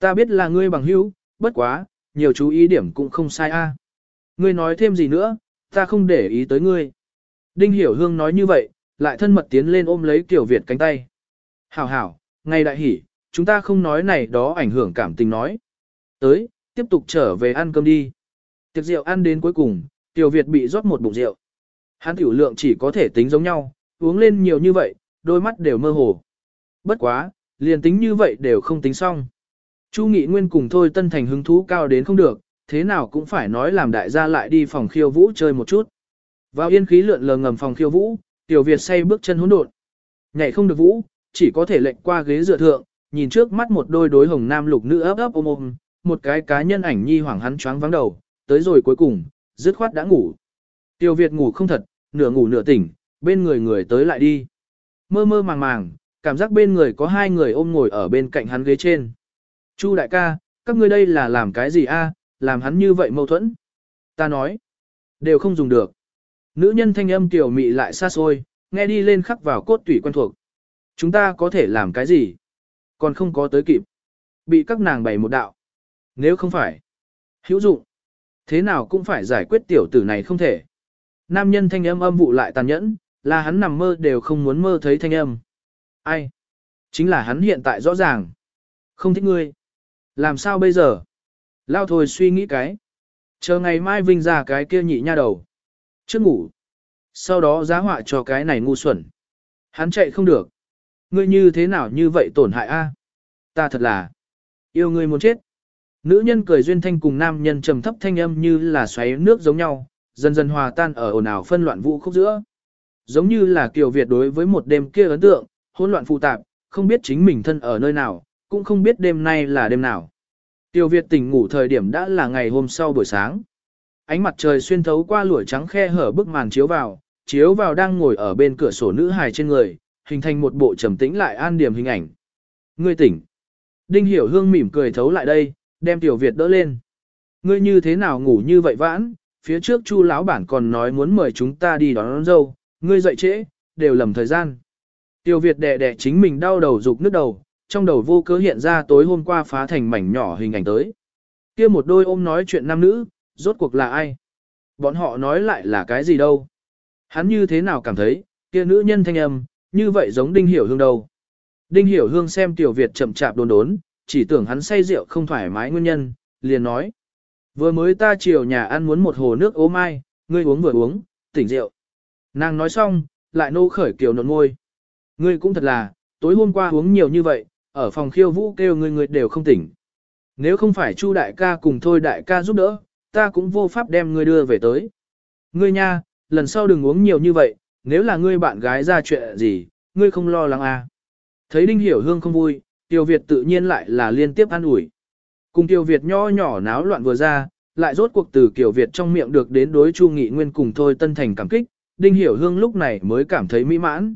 Ta biết là ngươi bằng hữu, bất quá, nhiều chú ý điểm cũng không sai a. À. Ngươi nói thêm gì nữa, ta không để ý tới ngươi. Đinh Hiểu Hương nói như vậy, lại thân mật tiến lên ôm lấy Tiểu Việt cánh tay. Hảo hảo, ngày đại hỉ, chúng ta không nói này đó ảnh hưởng cảm tình nói. Tới, tiếp tục trở về ăn cơm đi. Tiệc rượu ăn đến cuối cùng, Tiểu Việt bị rót một bụng rượu. Hắn tiểu lượng chỉ có thể tính giống nhau, uống lên nhiều như vậy, đôi mắt đều mơ hồ. Bất quá, liền tính như vậy đều không tính xong. Chu Nghị Nguyên cùng Thôi Tân Thành hứng thú cao đến không được, thế nào cũng phải nói làm đại gia lại đi phòng khiêu vũ chơi một chút. Vào yên khí lượn lờ ngầm phòng khiêu vũ, Tiểu Việt say bước chân hỗn độn. Nhảy không được vũ, chỉ có thể lệnh qua ghế dựa thượng, nhìn trước mắt một đôi đối hồng nam lục nữ ấp ấp ôm ôm, một cái cá nhân ảnh nhi hoảng hắn choáng vắng đầu, tới rồi cuối cùng, dứt khoát đã ngủ. Tiểu Việt ngủ không thật, nửa ngủ nửa tỉnh, bên người người tới lại đi. Mơ mơ màng màng, cảm giác bên người có hai người ôm ngồi ở bên cạnh hắn ghế trên. Chu đại ca, các ngươi đây là làm cái gì a? làm hắn như vậy mâu thuẫn. Ta nói, đều không dùng được. Nữ nhân thanh âm tiểu mị lại xa xôi, nghe đi lên khắc vào cốt tủy quen thuộc. Chúng ta có thể làm cái gì? Còn không có tới kịp. Bị các nàng bày một đạo. Nếu không phải, hữu dụng. Thế nào cũng phải giải quyết tiểu tử này không thể. Nam nhân thanh âm âm vụ lại tàn nhẫn, là hắn nằm mơ đều không muốn mơ thấy thanh âm. Ai? Chính là hắn hiện tại rõ ràng. Không thích ngươi. Làm sao bây giờ? Lao thôi suy nghĩ cái. Chờ ngày mai vinh ra cái kia nhị nha đầu. Trước ngủ. Sau đó giá họa cho cái này ngu xuẩn. Hắn chạy không được. Ngươi như thế nào như vậy tổn hại a? Ta thật là yêu ngươi muốn chết. Nữ nhân cười duyên thanh cùng nam nhân trầm thấp thanh âm như là xoáy nước giống nhau, dần dần hòa tan ở ồn ào phân loạn vũ khúc giữa. Giống như là Kiều Việt đối với một đêm kia ấn tượng, hỗn loạn phụ tạp, không biết chính mình thân ở nơi nào, cũng không biết đêm nay là đêm nào. Tiêu Việt tỉnh ngủ thời điểm đã là ngày hôm sau buổi sáng. Ánh mặt trời xuyên thấu qua lũa trắng khe hở bức màn chiếu vào, chiếu vào đang ngồi ở bên cửa sổ nữ hài trên người, hình thành một bộ trầm tĩnh lại an điểm hình ảnh. Ngươi tỉnh. Đinh Hiểu Hương mỉm cười thấu lại đây, đem Tiểu Việt đỡ lên. Ngươi như thế nào ngủ như vậy vãn, phía trước Chu lão bản còn nói muốn mời chúng ta đi đón, đón dâu, ngươi dậy trễ, đều lầm thời gian. Tiểu Việt đè đè chính mình đau đầu rục nước đầu, trong đầu vô cớ hiện ra tối hôm qua phá thành mảnh nhỏ hình ảnh tới. Kia một đôi ôm nói chuyện nam nữ, rốt cuộc là ai? Bọn họ nói lại là cái gì đâu? Hắn như thế nào cảm thấy, kia nữ nhân thanh âm, như vậy giống Đinh Hiểu Hương đâu? Đinh Hiểu Hương xem Tiểu Việt chậm chạp đồn đốn, chỉ tưởng hắn say rượu không thoải mái nguyên nhân, liền nói. Vừa mới ta chiều nhà ăn muốn một hồ nước ố mai, ngươi uống vừa uống, tỉnh rượu. Nàng nói xong, lại nô khởi kiều nộn ngôi. Ngươi cũng thật là, tối hôm qua uống nhiều như vậy, ở phòng khiêu vũ kêu người người đều không tỉnh. Nếu không phải Chu đại ca cùng thôi đại ca giúp đỡ, ta cũng vô pháp đem ngươi đưa về tới. Ngươi nha, lần sau đừng uống nhiều như vậy, nếu là ngươi bạn gái ra chuyện gì, ngươi không lo lắng à. Thấy Đinh Hiểu Hương không vui, Tiêu Việt tự nhiên lại là liên tiếp ăn ủi. Cùng Tiêu Việt nho nhỏ náo loạn vừa ra, lại rốt cuộc từ Kiều Việt trong miệng được đến đối Chu Nghị Nguyên cùng thôi tân thành cảm kích, Đinh Hiểu Hương lúc này mới cảm thấy mỹ mãn.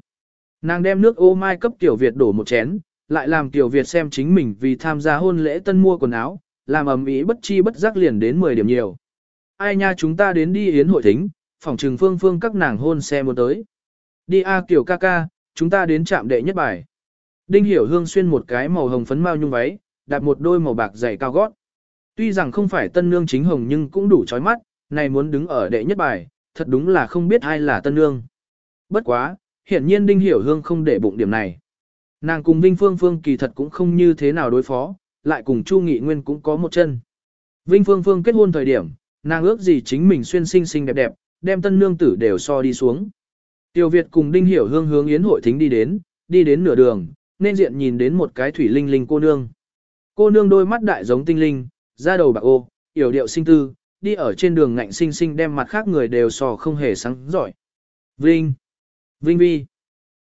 Nàng đem nước ô mai cấp Tiểu Việt đổ một chén, lại làm Tiểu Việt xem chính mình vì tham gia hôn lễ tân mua quần áo, làm ầm ĩ bất chi bất giác liền đến 10 điểm nhiều. Ai nha chúng ta đến đi yến hội thính, phòng trừng phương phương các nàng hôn xe muốn tới. Đi a à, Kiều ca ca, chúng ta đến trạm đệ nhất bài. Đinh Hiểu Hương xuyên một cái màu hồng phấn mao nhung váy, đặt một đôi màu bạc dày cao gót. Tuy rằng không phải tân nương chính hồng nhưng cũng đủ chói mắt, này muốn đứng ở đệ nhất bài, thật đúng là không biết ai là tân nương. Bất quá, hiển nhiên Đinh Hiểu Hương không để bụng điểm này. Nàng cùng Vinh Phương Phương kỳ thật cũng không như thế nào đối phó, lại cùng Chu Nghị Nguyên cũng có một chân. Vinh Phương Phương kết hôn thời điểm, nàng ước gì chính mình xuyên xinh xinh đẹp đẹp, đem tân nương tử đều so đi xuống. Tiêu Việt cùng Đinh Hiểu Hương hướng yến hội thính đi đến, đi đến nửa đường, nên diện nhìn đến một cái thủy linh linh cô nương. Cô nương đôi mắt đại giống tinh linh, da đầu bạc ô, yểu điệu sinh tư, đi ở trên đường ngạnh sinh sinh đem mặt khác người đều so không hề sáng giỏi. Vinh! Vinh Vi!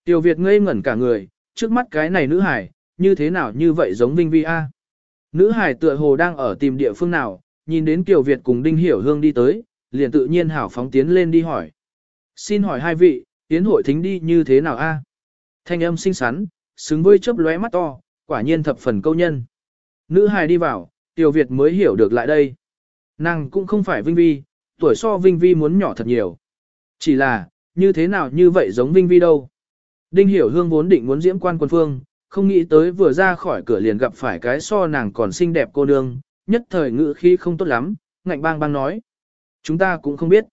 Tiêu Việt ngây ngẩn cả người, trước mắt cái này nữ hải, như thế nào như vậy giống Vinh Vi A. Nữ hải tựa hồ đang ở tìm địa phương nào, nhìn đến Kiều Việt cùng Đinh Hiểu Hương đi tới, liền tự nhiên hảo phóng tiến lên đi hỏi. Xin hỏi hai vị, tiến hội thính đi như thế nào a? Thanh âm xinh xắn, xứng với chớp lóe mắt to, quả nhiên thập phần câu nhân. Nữ hài đi vào, Tiểu Việt mới hiểu được lại đây. Nàng cũng không phải Vinh Vi, tuổi so Vinh Vi muốn nhỏ thật nhiều. Chỉ là, như thế nào như vậy giống Vinh Vi đâu. Đinh Hiểu Hương vốn định muốn diễm quan quân phương, không nghĩ tới vừa ra khỏi cửa liền gặp phải cái so nàng còn xinh đẹp cô nương, nhất thời ngữ khí không tốt lắm, ngạnh bang bang nói. Chúng ta cũng không biết.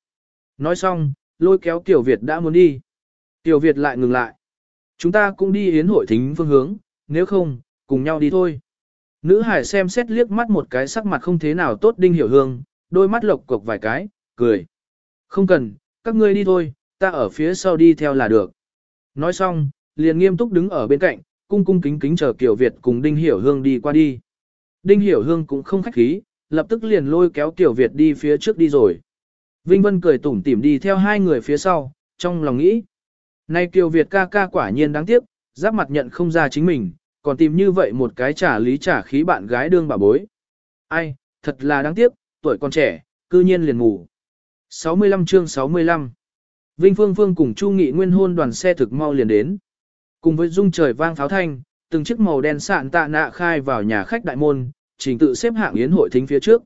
Nói xong, lôi kéo Tiểu Việt đã muốn đi. Tiểu Việt lại ngừng lại. Chúng ta cũng đi yến hội thính phương hướng, nếu không, cùng nhau đi thôi. Nữ hải xem xét liếc mắt một cái sắc mặt không thế nào tốt đinh hiểu hương, đôi mắt lộc cục vài cái, cười. Không cần, các ngươi đi thôi, ta ở phía sau đi theo là được. Nói xong, liền nghiêm túc đứng ở bên cạnh, cung cung kính kính chờ Kiều Việt cùng Đinh Hiểu Hương đi qua đi. Đinh Hiểu Hương cũng không khách khí, lập tức liền lôi kéo Kiều Việt đi phía trước đi rồi. Vinh Vân cười tủm tỉm đi theo hai người phía sau, trong lòng nghĩ. Nay Kiều Việt ca ca quả nhiên đáng tiếc, giáp mặt nhận không ra chính mình, còn tìm như vậy một cái trả lý trả khí bạn gái đương bà bối. Ai, thật là đáng tiếc, tuổi còn trẻ, cư nhiên liền ngủ. 65 chương 65 Vinh Phương Phương cùng Chu Nghị Nguyên hôn đoàn xe thực mau liền đến. Cùng với dung trời vang pháo thanh, từng chiếc màu đen sạn tạ nạ khai vào nhà khách đại môn, trình tự xếp hạng yến hội thính phía trước.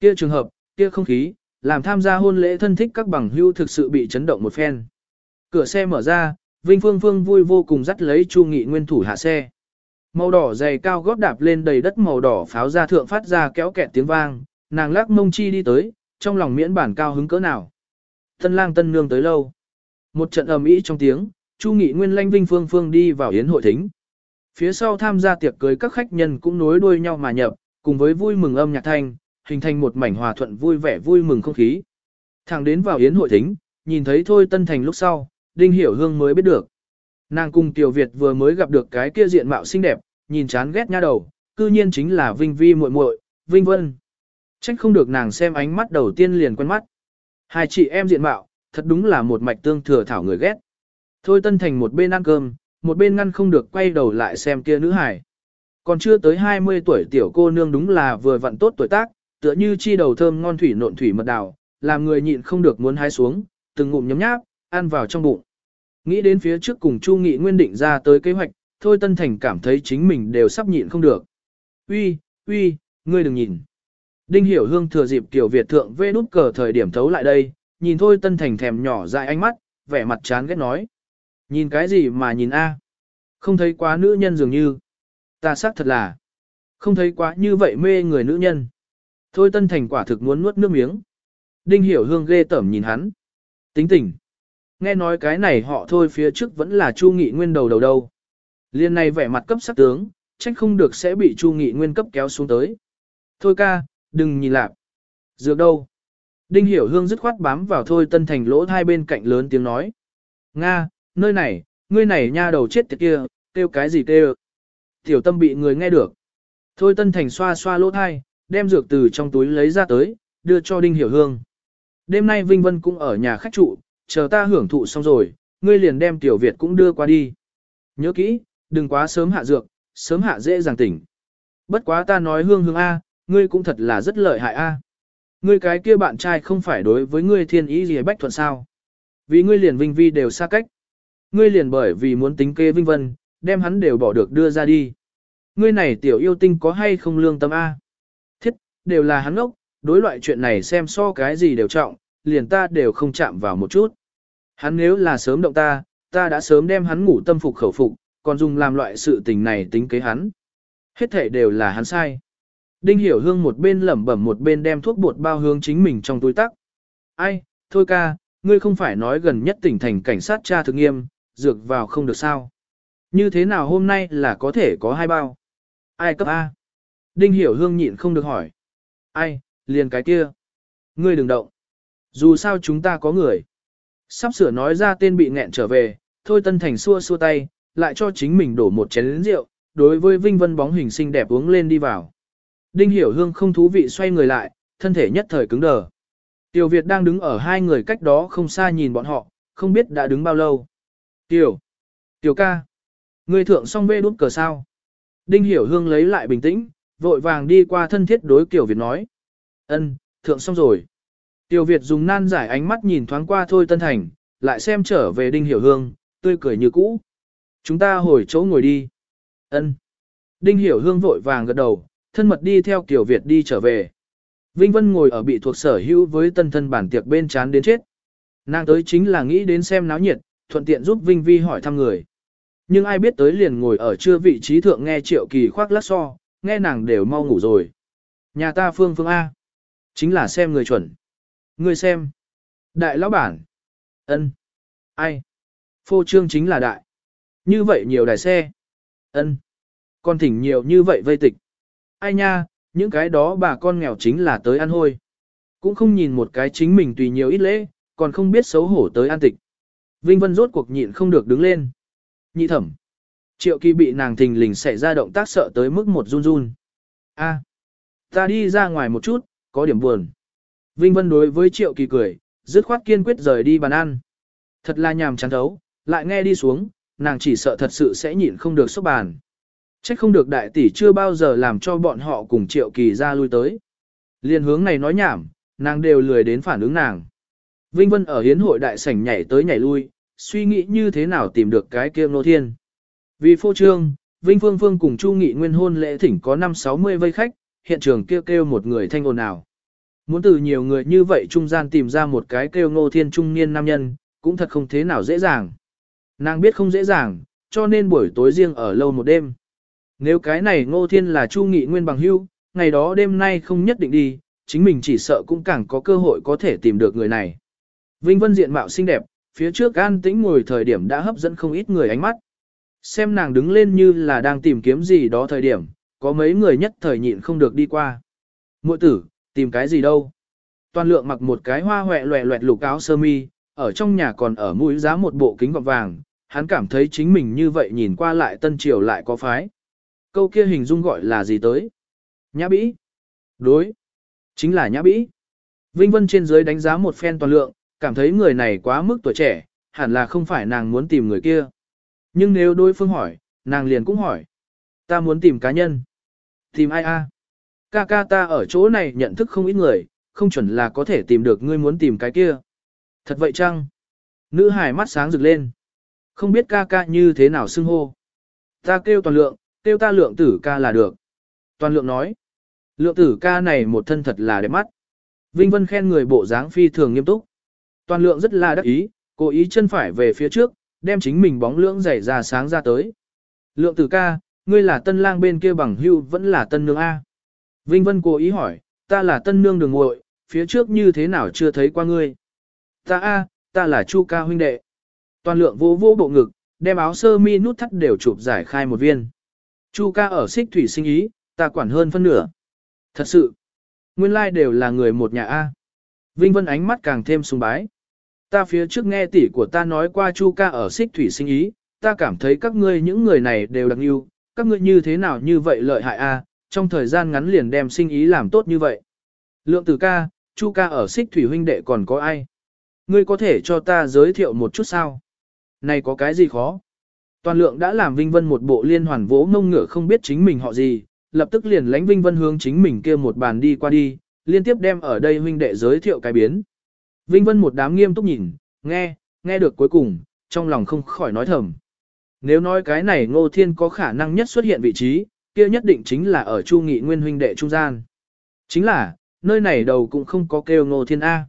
Kia trường hợp, kia không khí, làm tham gia hôn lễ thân thích các bằng hưu thực sự bị chấn động một phen. Cửa xe mở ra, Vinh Phương Phương vui vô cùng dắt lấy Chu Nghị Nguyên thủ hạ xe. Màu đỏ dày cao gót đạp lên đầy đất màu đỏ pháo ra thượng phát ra kéo kẹt tiếng vang, nàng lắc mông chi đi tới, trong lòng miễn bản cao hứng cỡ nào. Tân lang tân nương tới lâu. Một trận ầm ĩ trong tiếng, Chu Nghị Nguyên lanh Vinh Phương Phương đi vào yến hội thính. Phía sau tham gia tiệc cưới các khách nhân cũng nối đuôi nhau mà nhập, cùng với vui mừng âm nhạc thanh, hình thành một mảnh hòa thuận vui vẻ vui mừng không khí. Thẳng đến vào yến hội thính, nhìn thấy Thôi Tân Thành lúc sau, Đinh Hiểu Hương mới biết được. Nàng cùng Tiểu Việt vừa mới gặp được cái kia diện mạo xinh đẹp, nhìn chán ghét nha đầu, cư nhiên chính là Vinh Vi muội muội, Vinh Vân. Trách không được nàng xem ánh mắt đầu tiên liền quen mắt. Hai chị em diện mạo, thật đúng là một mạch tương thừa thảo người ghét. Thôi Tân Thành một bên ăn cơm, một bên ngăn không được quay đầu lại xem kia nữ hải. Còn chưa tới 20 tuổi tiểu cô nương đúng là vừa vặn tốt tuổi tác, tựa như chi đầu thơm ngon thủy nộn thủy mật đào, làm người nhịn không được muốn hái xuống, từng ngụm nhấm nháp, ăn vào trong bụng. Nghĩ đến phía trước cùng Chu Nghị Nguyên định ra tới kế hoạch, Thôi Tân Thành cảm thấy chính mình đều sắp nhịn không được. Uy, uy, ngươi đừng nhìn. Đinh Hiểu Hương thừa dịp tiểu Việt thượng vê nút cờ thời điểm thấu lại đây, nhìn Thôi Tân Thành thèm nhỏ dại ánh mắt, vẻ mặt chán ghét nói. Nhìn cái gì mà nhìn a? Không thấy quá nữ nhân dường như. Ta xác thật là. Không thấy quá như vậy mê người nữ nhân. Thôi Tân Thành quả thực muốn nuốt nước miếng. Đinh Hiểu Hương ghê tởm nhìn hắn. Tính tình. Nghe nói cái này họ thôi phía trước vẫn là Chu Nghị Nguyên đầu đầu đâu. Liên này vẻ mặt cấp sắc tướng, trách không được sẽ bị Chu Nghị Nguyên cấp kéo xuống tới. Thôi ca, đừng nhìn lạc. Dược đâu? Đinh Hiểu Hương dứt khoát bám vào thôi tân thành lỗ hai bên cạnh lớn tiếng nói. Nga, nơi này, ngươi này nha đầu chết tiệt kia, kêu cái gì kêu? Tiểu tâm bị người nghe được. Thôi tân thành xoa xoa lỗ thai, đem dược từ trong túi lấy ra tới, đưa cho Đinh Hiểu Hương. Đêm nay Vinh Vân cũng ở nhà khách trụ, chờ ta hưởng thụ xong rồi, ngươi liền đem Tiểu Việt cũng đưa qua đi. Nhớ kỹ, đừng quá sớm hạ dược, sớm hạ dễ dàng tỉnh. Bất quá ta nói hương hương A, ngươi cũng thật là rất lợi hại A. Ngươi cái kia bạn trai không phải đối với ngươi thiên ý gì bách thuận sao. Vì ngươi liền vinh vi đều xa cách. Ngươi liền bởi vì muốn tính kê vinh vân, đem hắn đều bỏ được đưa ra đi. Ngươi này tiểu yêu tinh có hay không lương tâm A. Thiết, đều là hắn ốc, đối loại chuyện này xem so cái gì đều trọng, liền ta đều không chạm vào một chút. Hắn nếu là sớm động ta, ta đã sớm đem hắn ngủ tâm phục khẩu phục, còn dùng làm loại sự tình này tính kế hắn. Hết thể đều là hắn sai. Đinh hiểu hương một bên lẩm bẩm một bên đem thuốc bột bao hướng chính mình trong túi tắc. Ai, thôi ca, ngươi không phải nói gần nhất tỉnh thành cảnh sát tra thực nghiêm, dược vào không được sao. Như thế nào hôm nay là có thể có hai bao? Ai cấp A? Đinh hiểu hương nhịn không được hỏi. Ai, liền cái kia. Ngươi đừng động. Dù sao chúng ta có người. Sắp sửa nói ra tên bị nghẹn trở về, thôi tân thành xua xua tay, lại cho chính mình đổ một chén rượu, đối với Vinh Vân bóng hình xinh đẹp uống lên đi vào. Đinh Hiểu Hương không thú vị xoay người lại, thân thể nhất thời cứng đờ. Tiểu Việt đang đứng ở hai người cách đó không xa nhìn bọn họ, không biết đã đứng bao lâu. Tiểu, Tiểu ca, người thượng song bê đút cờ sao. Đinh Hiểu Hương lấy lại bình tĩnh, vội vàng đi qua thân thiết đối Tiểu Việt nói. ân, thượng xong rồi. Tiểu Việt dùng nan giải ánh mắt nhìn thoáng qua thôi Tân Thành, lại xem trở về Đinh Hiểu Hương, tươi cười như cũ. Chúng ta hồi chỗ ngồi đi. ân. Đinh Hiểu Hương vội vàng gật đầu, thân mật đi theo Kiều Việt đi trở về. Vinh Vân ngồi ở bị thuộc sở hữu với tân thân bản tiệc bên chán đến chết. Nàng tới chính là nghĩ đến xem náo nhiệt, thuận tiện giúp Vinh Vi hỏi thăm người. Nhưng ai biết tới liền ngồi ở chưa vị trí thượng nghe triệu kỳ khoác lát so, nghe nàng đều mau ngủ rồi. Nhà ta phương phương A. Chính là xem người chuẩn. Người xem. Đại lão bản. ân Ai? Phô trương chính là đại. Như vậy nhiều đài xe. ân Còn thỉnh nhiều như vậy vây tịch. Ai nha, những cái đó bà con nghèo chính là tới ăn hôi. Cũng không nhìn một cái chính mình tùy nhiều ít lễ, còn không biết xấu hổ tới an tịch. Vinh Vân rốt cuộc nhịn không được đứng lên. Nhị thẩm. Triệu kỳ bị nàng thình lình xảy ra động tác sợ tới mức một run run. A, ta đi ra ngoài một chút, có điểm buồn. Vinh Vân đối với Triệu kỳ cười, dứt khoát kiên quyết rời đi bàn ăn. Thật là nhàm chán thấu, lại nghe đi xuống, nàng chỉ sợ thật sự sẽ nhịn không được xúc bàn. Trách không được đại tỷ chưa bao giờ làm cho bọn họ cùng triệu kỳ ra lui tới. Liên hướng này nói nhảm, nàng đều lười đến phản ứng nàng. Vinh Vân ở hiến hội đại sảnh nhảy tới nhảy lui, suy nghĩ như thế nào tìm được cái kia nô thiên. Vì phô trương, Vinh Phương Phương cùng Chu Nghị nguyên hôn lễ thỉnh có 5-60 vây khách, hiện trường kêu kêu một người thanh ồn nào. Muốn từ nhiều người như vậy trung gian tìm ra một cái kêu ngô thiên trung niên nam nhân, cũng thật không thế nào dễ dàng. Nàng biết không dễ dàng, cho nên buổi tối riêng ở lâu một đêm. Nếu cái này ngô thiên là Chu Nghị Nguyên bằng hưu, ngày đó đêm nay không nhất định đi, chính mình chỉ sợ cũng càng có cơ hội có thể tìm được người này. Vinh Vân diện mạo xinh đẹp, phía trước an tĩnh ngồi thời điểm đã hấp dẫn không ít người ánh mắt. Xem nàng đứng lên như là đang tìm kiếm gì đó thời điểm, có mấy người nhất thời nhịn không được đi qua. Muội tử, tìm cái gì đâu? Toàn lượng mặc một cái hoa hoẹ loẹ loẹt lục áo sơ mi, ở trong nhà còn ở mũi giá một bộ kính gọng vàng, hắn cảm thấy chính mình như vậy nhìn qua lại tân triều lại có phái. Câu kia hình dung gọi là gì tới? Nhã bĩ. Đối. Chính là nhã bĩ. Vinh Vân trên dưới đánh giá một phen toàn lượng, cảm thấy người này quá mức tuổi trẻ, hẳn là không phải nàng muốn tìm người kia. Nhưng nếu đối phương hỏi, nàng liền cũng hỏi. Ta muốn tìm cá nhân. Tìm ai a? Ca ca ta ở chỗ này nhận thức không ít người, không chuẩn là có thể tìm được ngươi muốn tìm cái kia. Thật vậy chăng? Nữ hải mắt sáng rực lên. Không biết ca ca như thế nào xưng hô. Ta kêu toàn lượng, kêu ta lượng tử ca là được. Toàn lượng nói, lượng tử ca này một thân thật là đẹp mắt. Vinh Vân khen người bộ dáng phi thường nghiêm túc. Toàn lượng rất là đắc ý, cố ý chân phải về phía trước, đem chính mình bóng lưỡng dày ra sáng ra tới. Lượng tử ca, ngươi là tân lang bên kia bằng hưu vẫn là tân nương A. Vinh Vân cố ý hỏi, ta là tân nương đường ngội, phía trước như thế nào chưa thấy qua ngươi. Ta A, ta là Chu ca huynh đệ. Toàn lượng vô vô bộ ngực, đem áo sơ mi nút thắt đều chụp giải khai một viên. Chu ca ở xích thủy sinh ý, ta quản hơn phân nửa. Thật sự, nguyên lai đều là người một nhà A. Vinh Vân ánh mắt càng thêm sùng bái. Ta phía trước nghe tỷ của ta nói qua Chu ca ở xích thủy sinh ý, ta cảm thấy các ngươi những người này đều đặc yêu, các ngươi như thế nào như vậy lợi hại A, trong thời gian ngắn liền đem sinh ý làm tốt như vậy. Lượng tử ca, Chu ca ở xích thủy huynh đệ còn có ai? Ngươi có thể cho ta giới thiệu một chút sao? Này có cái gì khó? Toàn lượng đã làm Vinh Vân một bộ liên hoàn vỗ mông ngựa không biết chính mình họ gì, lập tức liền lánh Vinh Vân hướng chính mình kia một bàn đi qua đi, liên tiếp đem ở đây huynh đệ giới thiệu cái biến. Vinh Vân một đám nghiêm túc nhìn, nghe, nghe được cuối cùng, trong lòng không khỏi nói thầm. Nếu nói cái này Ngô Thiên có khả năng nhất xuất hiện vị trí, kia nhất định chính là ở Chu Nghị Nguyên huynh đệ trung gian. Chính là, nơi này đầu cũng không có kêu Ngô Thiên A.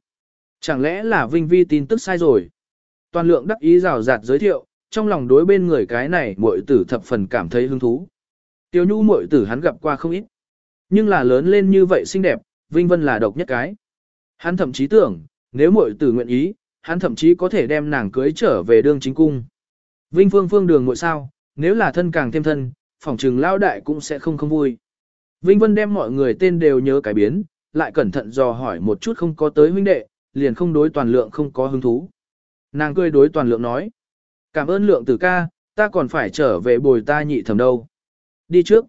Chẳng lẽ là Vinh Vi tin tức sai rồi? Toàn lượng đắc ý rào rạt giới thiệu, trong lòng đối bên người cái này muội tử thập phần cảm thấy hứng thú. Tiêu nhu muội tử hắn gặp qua không ít. Nhưng là lớn lên như vậy xinh đẹp, Vinh Vân là độc nhất cái. Hắn thậm chí tưởng, nếu muội tử nguyện ý, hắn thậm chí có thể đem nàng cưới trở về đương chính cung. Vinh Phương Phương đường muội sao, nếu là thân càng thêm thân, phỏng trừng lao đại cũng sẽ không không vui. Vinh Vân đem mọi người tên đều nhớ cái biến, lại cẩn thận dò hỏi một chút không có tới huynh đệ, liền không đối toàn lượng không có hứng thú. Nàng cười đối toàn lượng nói. Cảm ơn lượng tử ca, ta còn phải trở về bồi ta nhị thẩm đâu. Đi trước.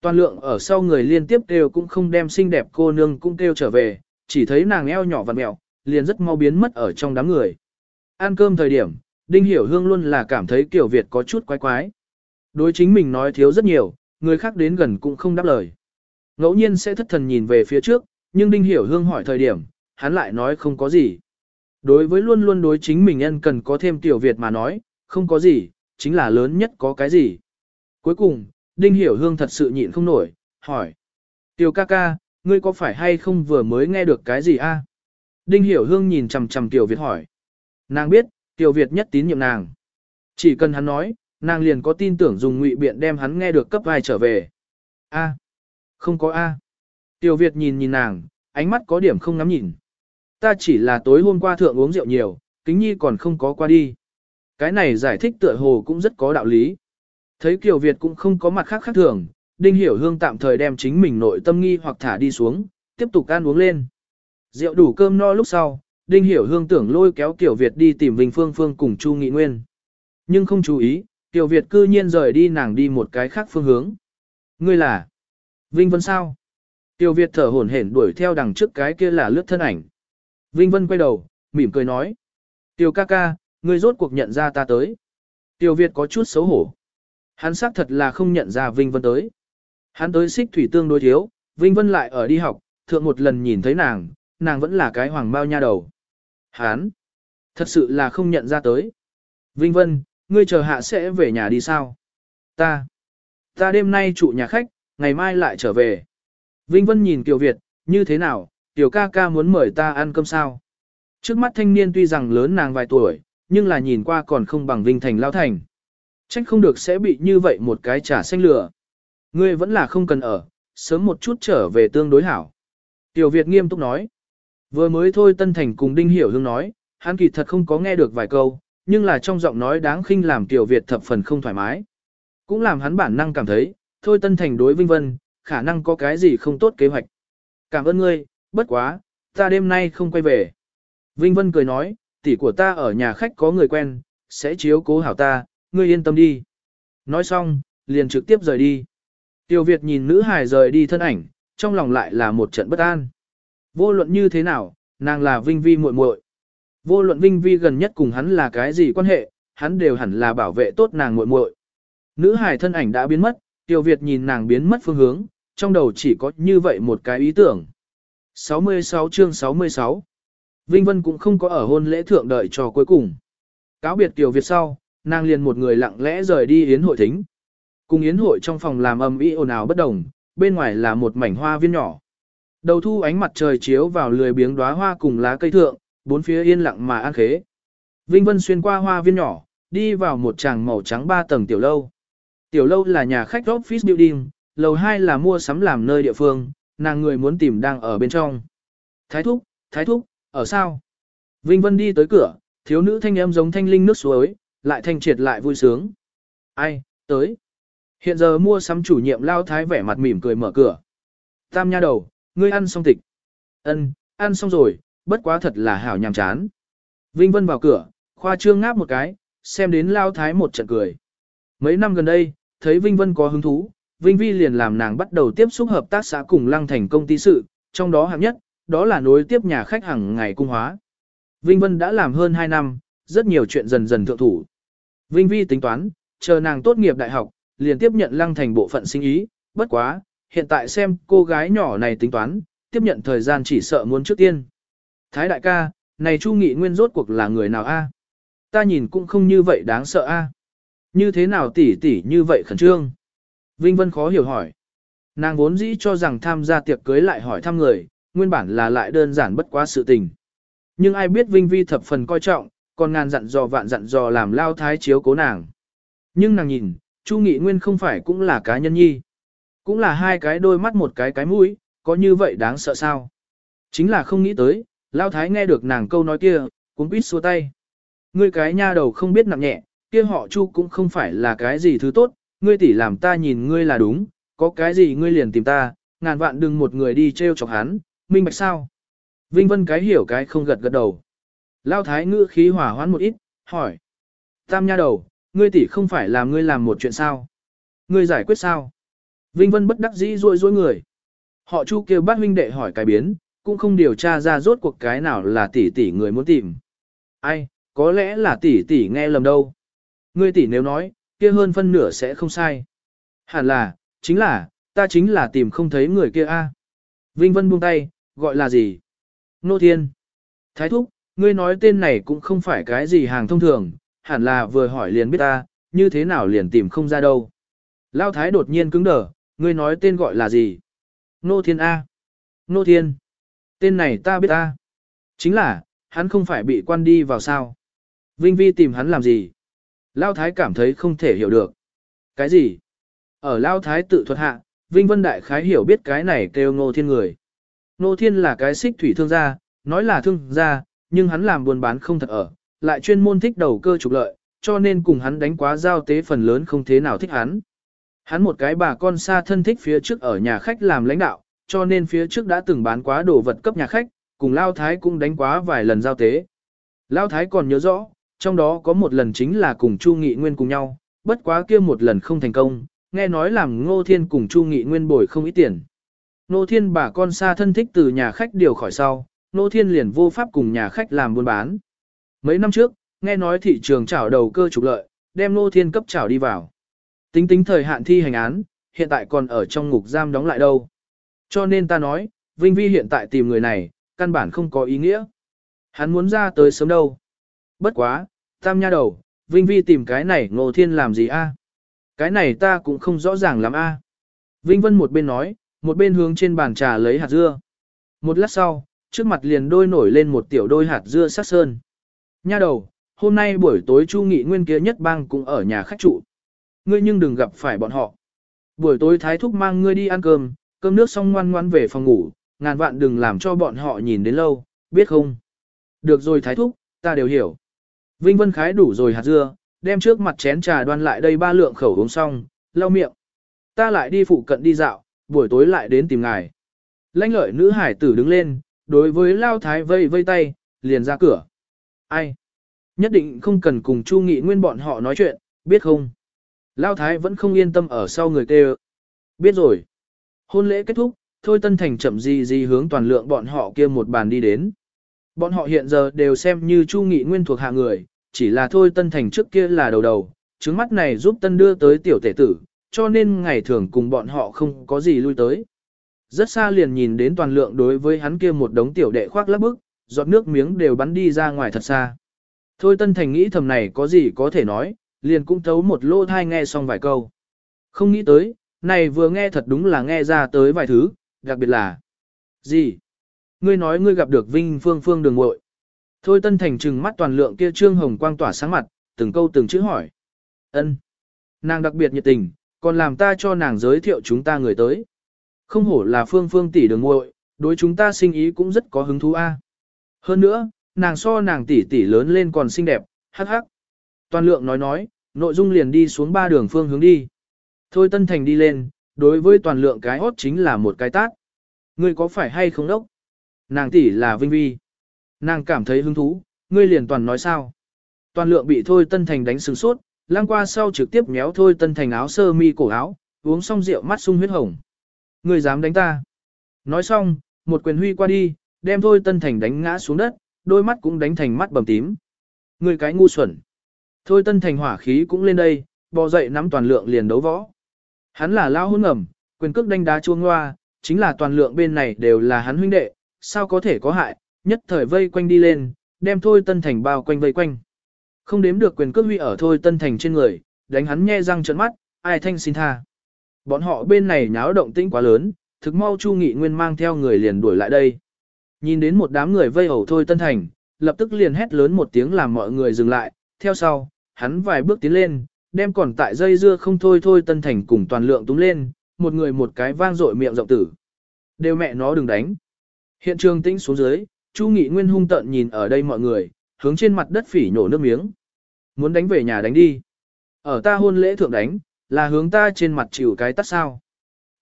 Toàn lượng ở sau người liên tiếp kêu cũng không đem xinh đẹp cô nương cũng kêu trở về, chỉ thấy nàng eo nhỏ vặn mẹo, liền rất mau biến mất ở trong đám người. Ăn cơm thời điểm, Đinh Hiểu Hương luôn là cảm thấy kiểu Việt có chút quái quái. Đối chính mình nói thiếu rất nhiều, người khác đến gần cũng không đáp lời. Ngẫu nhiên sẽ thất thần nhìn về phía trước, nhưng Đinh Hiểu Hương hỏi thời điểm, hắn lại nói không có gì. Đối với luôn luôn đối chính mình nhân cần có thêm Tiểu Việt mà nói, không có gì, chính là lớn nhất có cái gì. Cuối cùng, Đinh Hiểu Hương thật sự nhịn không nổi, hỏi. Tiểu ca ca, ngươi có phải hay không vừa mới nghe được cái gì a? Đinh Hiểu Hương nhìn chằm chằm Tiểu Việt hỏi. Nàng biết, Tiểu Việt nhất tín nhiệm nàng. Chỉ cần hắn nói, nàng liền có tin tưởng dùng ngụy biện đem hắn nghe được cấp vai trở về. A. Không có A. Tiểu Việt nhìn nhìn nàng, ánh mắt có điểm không ngắm nhìn. Ta chỉ là tối hôm qua thượng uống rượu nhiều, kính nhi còn không có qua đi. Cái này giải thích tựa hồ cũng rất có đạo lý. Thấy Kiều Việt cũng không có mặt khác khác thường, Đinh Hiểu Hương tạm thời đem chính mình nội tâm nghi hoặc thả đi xuống, tiếp tục ăn uống lên. Rượu đủ cơm no lúc sau, Đinh Hiểu Hương tưởng lôi kéo Kiều Việt đi tìm Vinh Phương Phương cùng Chu Nghị Nguyên. Nhưng không chú ý, Kiều Việt cư nhiên rời đi nàng đi một cái khác phương hướng. Ngươi là Vinh Vân sao? kiều Việt thở hổn hển đuổi theo đằng trước cái kia là lướt thân ảnh. Vinh Vân quay đầu, mỉm cười nói. Tiểu ca ca, ngươi rốt cuộc nhận ra ta tới. Tiêu Việt có chút xấu hổ. Hắn xác thật là không nhận ra Vinh Vân tới. Hắn tới xích thủy tương đối thiếu, Vinh Vân lại ở đi học, thượng một lần nhìn thấy nàng, nàng vẫn là cái hoàng bao nha đầu. Hắn, thật sự là không nhận ra tới. Vinh Vân, ngươi chờ hạ sẽ về nhà đi sao? Ta, ta đêm nay trụ nhà khách, ngày mai lại trở về. Vinh Vân nhìn Kiều Việt, như thế nào, Tiểu ca ca muốn mời ta ăn cơm sao? Trước mắt thanh niên tuy rằng lớn nàng vài tuổi, nhưng là nhìn qua còn không bằng Vinh Thành lao thành. Trách không được sẽ bị như vậy một cái trả xanh lửa. Ngươi vẫn là không cần ở, sớm một chút trở về tương đối hảo. Tiểu Việt nghiêm túc nói. Vừa mới thôi Tân Thành cùng Đinh Hiểu Hương nói, hắn kỳ thật không có nghe được vài câu, nhưng là trong giọng nói đáng khinh làm Tiểu Việt thập phần không thoải mái. Cũng làm hắn bản năng cảm thấy, thôi Tân Thành đối Vinh Vân, khả năng có cái gì không tốt kế hoạch. Cảm ơn ngươi, bất quá, ta đêm nay không quay về. Vinh Vân cười nói, tỷ của ta ở nhà khách có người quen, sẽ chiếu cố hảo ta, ngươi yên tâm đi. Nói xong, liền trực tiếp rời đi. Tiêu Việt nhìn nữ hài rời đi thân ảnh, trong lòng lại là một trận bất an. Vô luận như thế nào, nàng là Vinh Vi muội muội. Vô luận Vinh Vi gần nhất cùng hắn là cái gì quan hệ, hắn đều hẳn là bảo vệ tốt nàng muội muội. Nữ hài thân ảnh đã biến mất, Tiêu Việt nhìn nàng biến mất phương hướng, trong đầu chỉ có như vậy một cái ý tưởng. 66 chương 66 Vinh Vân cũng không có ở hôn lễ thượng đợi cho cuối cùng. Cáo biệt Tiểu Việt sau, nàng liền một người lặng lẽ rời đi yến hội thính. Cùng yến hội trong phòng làm âm ý ồn ào bất đồng, bên ngoài là một mảnh hoa viên nhỏ. Đầu thu ánh mặt trời chiếu vào lười biếng đóa hoa cùng lá cây thượng, bốn phía yên lặng mà an khế. Vinh Vân xuyên qua hoa viên nhỏ, đi vào một tràng màu trắng ba tầng tiểu lâu. Tiểu lâu là nhà khách office building, lầu 2 là mua sắm làm nơi địa phương, nàng người muốn tìm đang ở bên trong. Thái thúc, thái thúc, ở sao? Vinh Vân đi tới cửa, thiếu nữ thanh âm giống thanh linh nước suối, lại thanh triệt lại vui sướng. Ai, tới. Hiện giờ mua sắm chủ nhiệm lao thái vẻ mặt mỉm cười mở cửa. Tam nha đầu, ngươi ăn xong tịch. Ân, ăn xong rồi, bất quá thật là hảo nhàm chán. Vinh Vân vào cửa, khoa trương ngáp một cái, xem đến lao thái một trận cười. Mấy năm gần đây, thấy Vinh Vân có hứng thú, Vinh Vi liền làm nàng bắt đầu tiếp xúc hợp tác xã cùng lăng thành công ty sự, trong đó hạng nhất, đó là nối tiếp nhà khách hàng ngày cung hóa. Vinh Vân đã làm hơn 2 năm, rất nhiều chuyện dần dần thượng thủ. Vinh Vi tính toán, chờ nàng tốt nghiệp đại học, liền tiếp nhận lăng thành bộ phận sinh ý, bất quá, hiện tại xem cô gái nhỏ này tính toán, tiếp nhận thời gian chỉ sợ muốn trước tiên. Thái đại ca, này Chu Nghị Nguyên rốt cuộc là người nào a? Ta nhìn cũng không như vậy đáng sợ a. Như thế nào tỷ tỷ như vậy khẩn trương? Vinh Vân khó hiểu hỏi. Nàng vốn dĩ cho rằng tham gia tiệc cưới lại hỏi thăm người, nguyên bản là lại đơn giản bất quá sự tình. Nhưng ai biết Vinh Vi thập phần coi trọng, còn ngàn dặn dò vạn dặn dò làm lao thái chiếu cố nàng. Nhưng nàng nhìn, Chu Nghị Nguyên không phải cũng là cá nhân nhi. Cũng là hai cái đôi mắt một cái cái mũi, có như vậy đáng sợ sao? Chính là không nghĩ tới, lao thái nghe được nàng câu nói kia, cũng quýt xua tay. Ngươi cái nha đầu không biết nặng nhẹ, kia họ Chu cũng không phải là cái gì thứ tốt, ngươi tỷ làm ta nhìn ngươi là đúng, có cái gì ngươi liền tìm ta, ngàn vạn đừng một người đi treo chọc hắn, minh bạch sao? Vinh Vân cái hiểu cái không gật gật đầu. Lao thái ngữ khí hỏa hoãn một ít, hỏi. Tam nha đầu, ngươi tỷ không phải làm ngươi làm một chuyện sao? Ngươi giải quyết sao? Vinh Vân bất đắc dĩ ruôi ruôi người. Họ chu kêu bát huynh đệ hỏi cái biến, cũng không điều tra ra rốt cuộc cái nào là tỷ tỷ người muốn tìm. Ai, có lẽ là tỷ tỷ nghe lầm đâu. Ngươi tỷ nếu nói, kia hơn phân nửa sẽ không sai. Hẳn là, chính là, ta chính là tìm không thấy người kia a. Vinh Vân buông tay, gọi là gì? Nô Thiên. Thái Thúc, ngươi nói tên này cũng không phải cái gì hàng thông thường, hẳn là vừa hỏi liền biết ta, như thế nào liền tìm không ra đâu. Lao Thái đột nhiên cứng đờ, ngươi nói tên gọi là gì? Nô Thiên A. Nô Thiên. Tên này ta biết ta. Chính là, hắn không phải bị quan đi vào sao. Vinh Vi tìm hắn làm gì? Lao Thái cảm thấy không thể hiểu được. Cái gì? Ở Lao Thái tự thuật hạ, Vinh Vân Đại khái hiểu biết cái này kêu Ngô Thiên người. Ngô Thiên là cái xích thủy thương gia, nói là thương gia, nhưng hắn làm buôn bán không thật ở, lại chuyên môn thích đầu cơ trục lợi, cho nên cùng hắn đánh quá giao tế phần lớn không thế nào thích hắn. Hắn một cái bà con xa thân thích phía trước ở nhà khách làm lãnh đạo, cho nên phía trước đã từng bán quá đồ vật cấp nhà khách, cùng Lao Thái cũng đánh quá vài lần giao tế. Lao Thái còn nhớ rõ, trong đó có một lần chính là cùng Chu Nghị Nguyên cùng nhau, bất quá kia một lần không thành công, nghe nói làm Ngô Thiên cùng Chu Nghị Nguyên bồi không ít tiền. Ngô Thiên bà con xa thân thích từ nhà khách điều khỏi sau, Ngô Thiên liền vô pháp cùng nhà khách làm buôn bán. Mấy năm trước, nghe nói thị trường chảo đầu cơ trục lợi, đem Ngô Thiên cấp chảo đi vào. Tính tính thời hạn thi hành án, hiện tại còn ở trong ngục giam đóng lại đâu. Cho nên ta nói, Vinh Vi hiện tại tìm người này, căn bản không có ý nghĩa. Hắn muốn ra tới sớm đâu. Bất quá, tam nha đầu, Vinh Vi tìm cái này Ngô Thiên làm gì a? Cái này ta cũng không rõ ràng lắm a. Vinh Vân một bên nói, một bên hướng trên bàn trà lấy hạt dưa. Một lát sau, trước mặt liền đôi nổi lên một tiểu đôi hạt dưa sắc sơn. Nha đầu, hôm nay buổi tối Chu Nghị Nguyên kia nhất bang cũng ở nhà khách trụ. Ngươi nhưng đừng gặp phải bọn họ. Buổi tối Thái Thúc mang ngươi đi ăn cơm, cơm nước xong ngoan ngoan về phòng ngủ, ngàn vạn đừng làm cho bọn họ nhìn đến lâu, biết không? Được rồi Thái Thúc, ta đều hiểu. Vinh Vân khái đủ rồi hạt dưa, đem trước mặt chén trà đoan lại đây ba lượng khẩu uống xong, lau miệng. Ta lại đi phụ cận đi dạo, buổi tối lại đến tìm ngài. lanh lợi nữ hải tử đứng lên, đối với Lao Thái vây vây tay, liền ra cửa. Ai? Nhất định không cần cùng Chu Nghị Nguyên bọn họ nói chuyện, biết không? Lao Thái vẫn không yên tâm ở sau người kêu. Biết rồi. Hôn lễ kết thúc, Thôi Tân Thành chậm gì gì hướng toàn lượng bọn họ kia một bàn đi đến. Bọn họ hiện giờ đều xem như Chu Nghị Nguyên thuộc hạ người, chỉ là thôi Tân Thành trước kia là đầu đầu, trứng mắt này giúp Tân đưa tới tiểu tể tử, cho nên ngày thường cùng bọn họ không có gì lui tới. Rất xa liền nhìn đến toàn lượng đối với hắn kia một đống tiểu đệ khoác lắp bức, giọt nước miếng đều bắn đi ra ngoài thật xa. Thôi Tân Thành nghĩ thầm này có gì có thể nói, liền cũng thấu một lô thai nghe xong vài câu. Không nghĩ tới, này vừa nghe thật đúng là nghe ra tới vài thứ, đặc biệt là Gì? Ngươi nói ngươi gặp được Vinh Phương Phương đường muội Thôi Tân Thành trừng mắt toàn lượng kia trương hồng quang tỏa sáng mặt, từng câu từng chữ hỏi. ân Nàng đặc biệt nhiệt tình, còn làm ta cho nàng giới thiệu chúng ta người tới. Không hổ là phương phương tỷ đường muội đối chúng ta sinh ý cũng rất có hứng thú a. Hơn nữa, nàng so nàng tỷ tỷ lớn lên còn xinh đẹp, hắc hắc. Toàn lượng nói nói, nội dung liền đi xuống ba đường phương hướng đi. Thôi Tân Thành đi lên, đối với toàn lượng cái hốt chính là một cái tát. Ngươi có phải hay không đốc? Nàng tỷ là Vinh Vi. Nàng cảm thấy hứng thú, ngươi liền toàn nói sao. Toàn lượng bị Thôi Tân Thành đánh sừng sốt, lang qua sau trực tiếp méo Thôi Tân Thành áo sơ mi cổ áo, uống xong rượu mắt sung huyết hồng. Ngươi dám đánh ta. Nói xong, một quyền huy qua đi, đem Thôi Tân Thành đánh ngã xuống đất, đôi mắt cũng đánh thành mắt bầm tím. Ngươi cái ngu xuẩn. Thôi Tân Thành hỏa khí cũng lên đây, bò dậy nắm toàn lượng liền đấu võ. Hắn là lao hôn ngầm, quyền cước đánh đá chuông hoa, chính là toàn lượng bên này đều là hắn huynh đệ, sao có thể có hại, nhất thời vây quanh đi lên, đem Thôi Tân Thành bao quanh vây quanh. Không đếm được quyền cước huy ở Thôi Tân Thành trên người, đánh hắn nhe răng trợn mắt, ai thanh xin tha. Bọn họ bên này nháo động tĩnh quá lớn, thực mau Chu Nghị Nguyên mang theo người liền đuổi lại đây. Nhìn đến một đám người vây ẩu Thôi Tân Thành, lập tức liền hét lớn một tiếng làm mọi người dừng lại, theo sau, hắn vài bước tiến lên, đem còn tại dây dưa không thôi Thôi Tân Thành cùng toàn lượng túm lên, một người một cái vang dội miệng rộng tử. Đều mẹ nó đừng đánh. Hiện trường tĩnh xuống dưới, Chu Nghị Nguyên hung tợn nhìn ở đây mọi người, hướng trên mặt đất phỉ nhổ nước miếng. Muốn đánh về nhà đánh đi. Ở ta hôn lễ thượng đánh, là hướng ta trên mặt chịu cái tắt sao.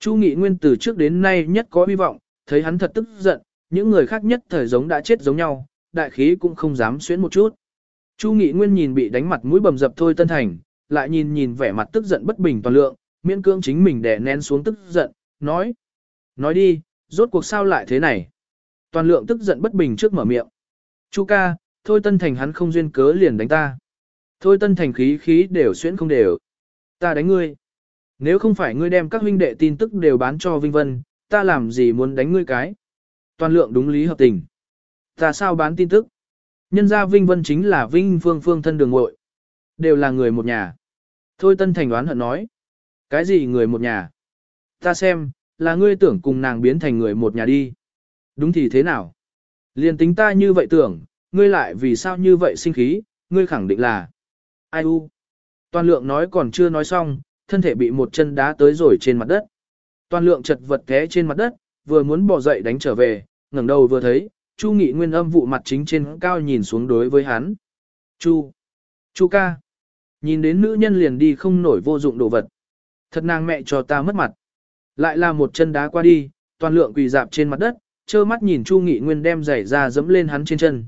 Chu Nghị Nguyên từ trước đến nay nhất có hy vọng, thấy hắn thật tức giận, những người khác nhất thời giống đã chết giống nhau, đại khí cũng không dám xuyến một chút. Chu Nghị Nguyên nhìn bị đánh mặt mũi bầm dập thôi tân thành, lại nhìn nhìn vẻ mặt tức giận bất bình toàn lượng, miễn cưỡng chính mình đè nén xuống tức giận, nói. Nói đi, rốt cuộc sao lại thế này? Toàn lượng tức giận bất bình trước mở miệng. Chu ca, thôi tân thành hắn không duyên cớ liền đánh ta. Thôi tân thành khí khí đều xuyễn không đều. Ta đánh ngươi. Nếu không phải ngươi đem các huynh đệ tin tức đều bán cho Vinh Vân, ta làm gì muốn đánh ngươi cái. Toàn lượng đúng lý hợp tình. Ta sao bán tin tức? Nhân ra Vinh Vân chính là Vinh Phương Phương thân đường ngội. Đều là người một nhà. Thôi Tân Thành đoán hận nói. Cái gì người một nhà? Ta xem, là ngươi tưởng cùng nàng biến thành người một nhà đi. Đúng thì thế nào? Liên tính ta như vậy tưởng, ngươi lại vì sao như vậy sinh khí, ngươi khẳng định là. Ai u? Toàn lượng nói còn chưa nói xong, thân thể bị một chân đá tới rồi trên mặt đất. Toàn lượng chật vật té trên mặt đất, vừa muốn bỏ dậy đánh trở về, ngẩng đầu vừa thấy, Chu Nghị Nguyên âm vụ mặt chính trên cao nhìn xuống đối với hắn. Chu! Chu ca! Nhìn đến nữ nhân liền đi không nổi vô dụng đồ vật. Thật nàng mẹ cho ta mất mặt. Lại là một chân đá qua đi, toàn lượng quỳ dạp trên mặt đất, trơ mắt nhìn Chu Nghị Nguyên đem giày ra dẫm lên hắn trên chân.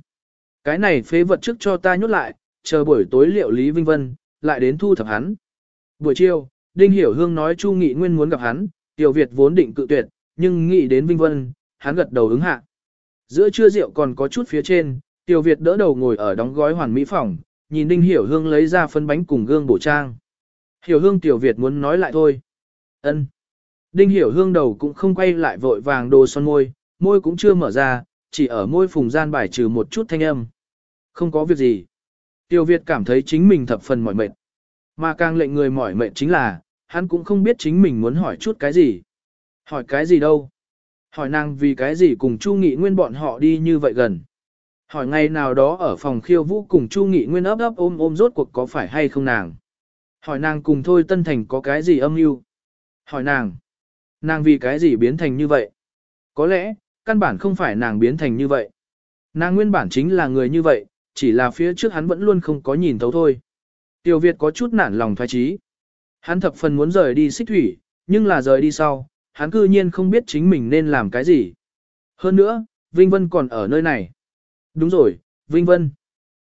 Cái này phế vật trước cho ta nhốt lại, chờ buổi tối liệu Lý Vinh Vân, lại đến thu thập hắn. Buổi chiều, Đinh Hiểu Hương nói Chu Nghị Nguyên muốn gặp hắn, Tiểu Việt vốn định cự tuyệt, nhưng nghĩ đến Vinh Vân, hắn gật đầu ứng hạ. Giữa trưa rượu còn có chút phía trên, Tiểu Việt đỡ đầu ngồi ở đóng gói hoàn mỹ phòng, nhìn Đinh Hiểu Hương lấy ra phân bánh cùng gương bổ trang. Hiểu Hương Tiểu Việt muốn nói lại thôi. Ân. Đinh Hiểu Hương đầu cũng không quay lại vội vàng đồ son môi, môi cũng chưa mở ra, chỉ ở môi phùng gian bài trừ một chút thanh âm. Không có việc gì. Tiêu Việt cảm thấy chính mình thập phần mỏi mệt. Mà càng lệnh người mỏi mệt chính là, hắn cũng không biết chính mình muốn hỏi chút cái gì. Hỏi cái gì đâu. Hỏi nàng vì cái gì cùng Chu Nghị Nguyên bọn họ đi như vậy gần. Hỏi ngày nào đó ở phòng khiêu vũ cùng Chu Nghị Nguyên ấp ấp ôm ôm rốt cuộc có phải hay không nàng. Hỏi nàng cùng Thôi Tân Thành có cái gì âm mưu. Hỏi nàng. Nàng vì cái gì biến thành như vậy. Có lẽ, căn bản không phải nàng biến thành như vậy. Nàng nguyên bản chính là người như vậy, chỉ là phía trước hắn vẫn luôn không có nhìn thấu thôi. Tiểu Việt có chút nản lòng thoái trí. Hắn thập phần muốn rời đi xích thủy, nhưng là rời đi sau, hắn cư nhiên không biết chính mình nên làm cái gì. Hơn nữa, Vinh Vân còn ở nơi này. Đúng rồi, Vinh Vân.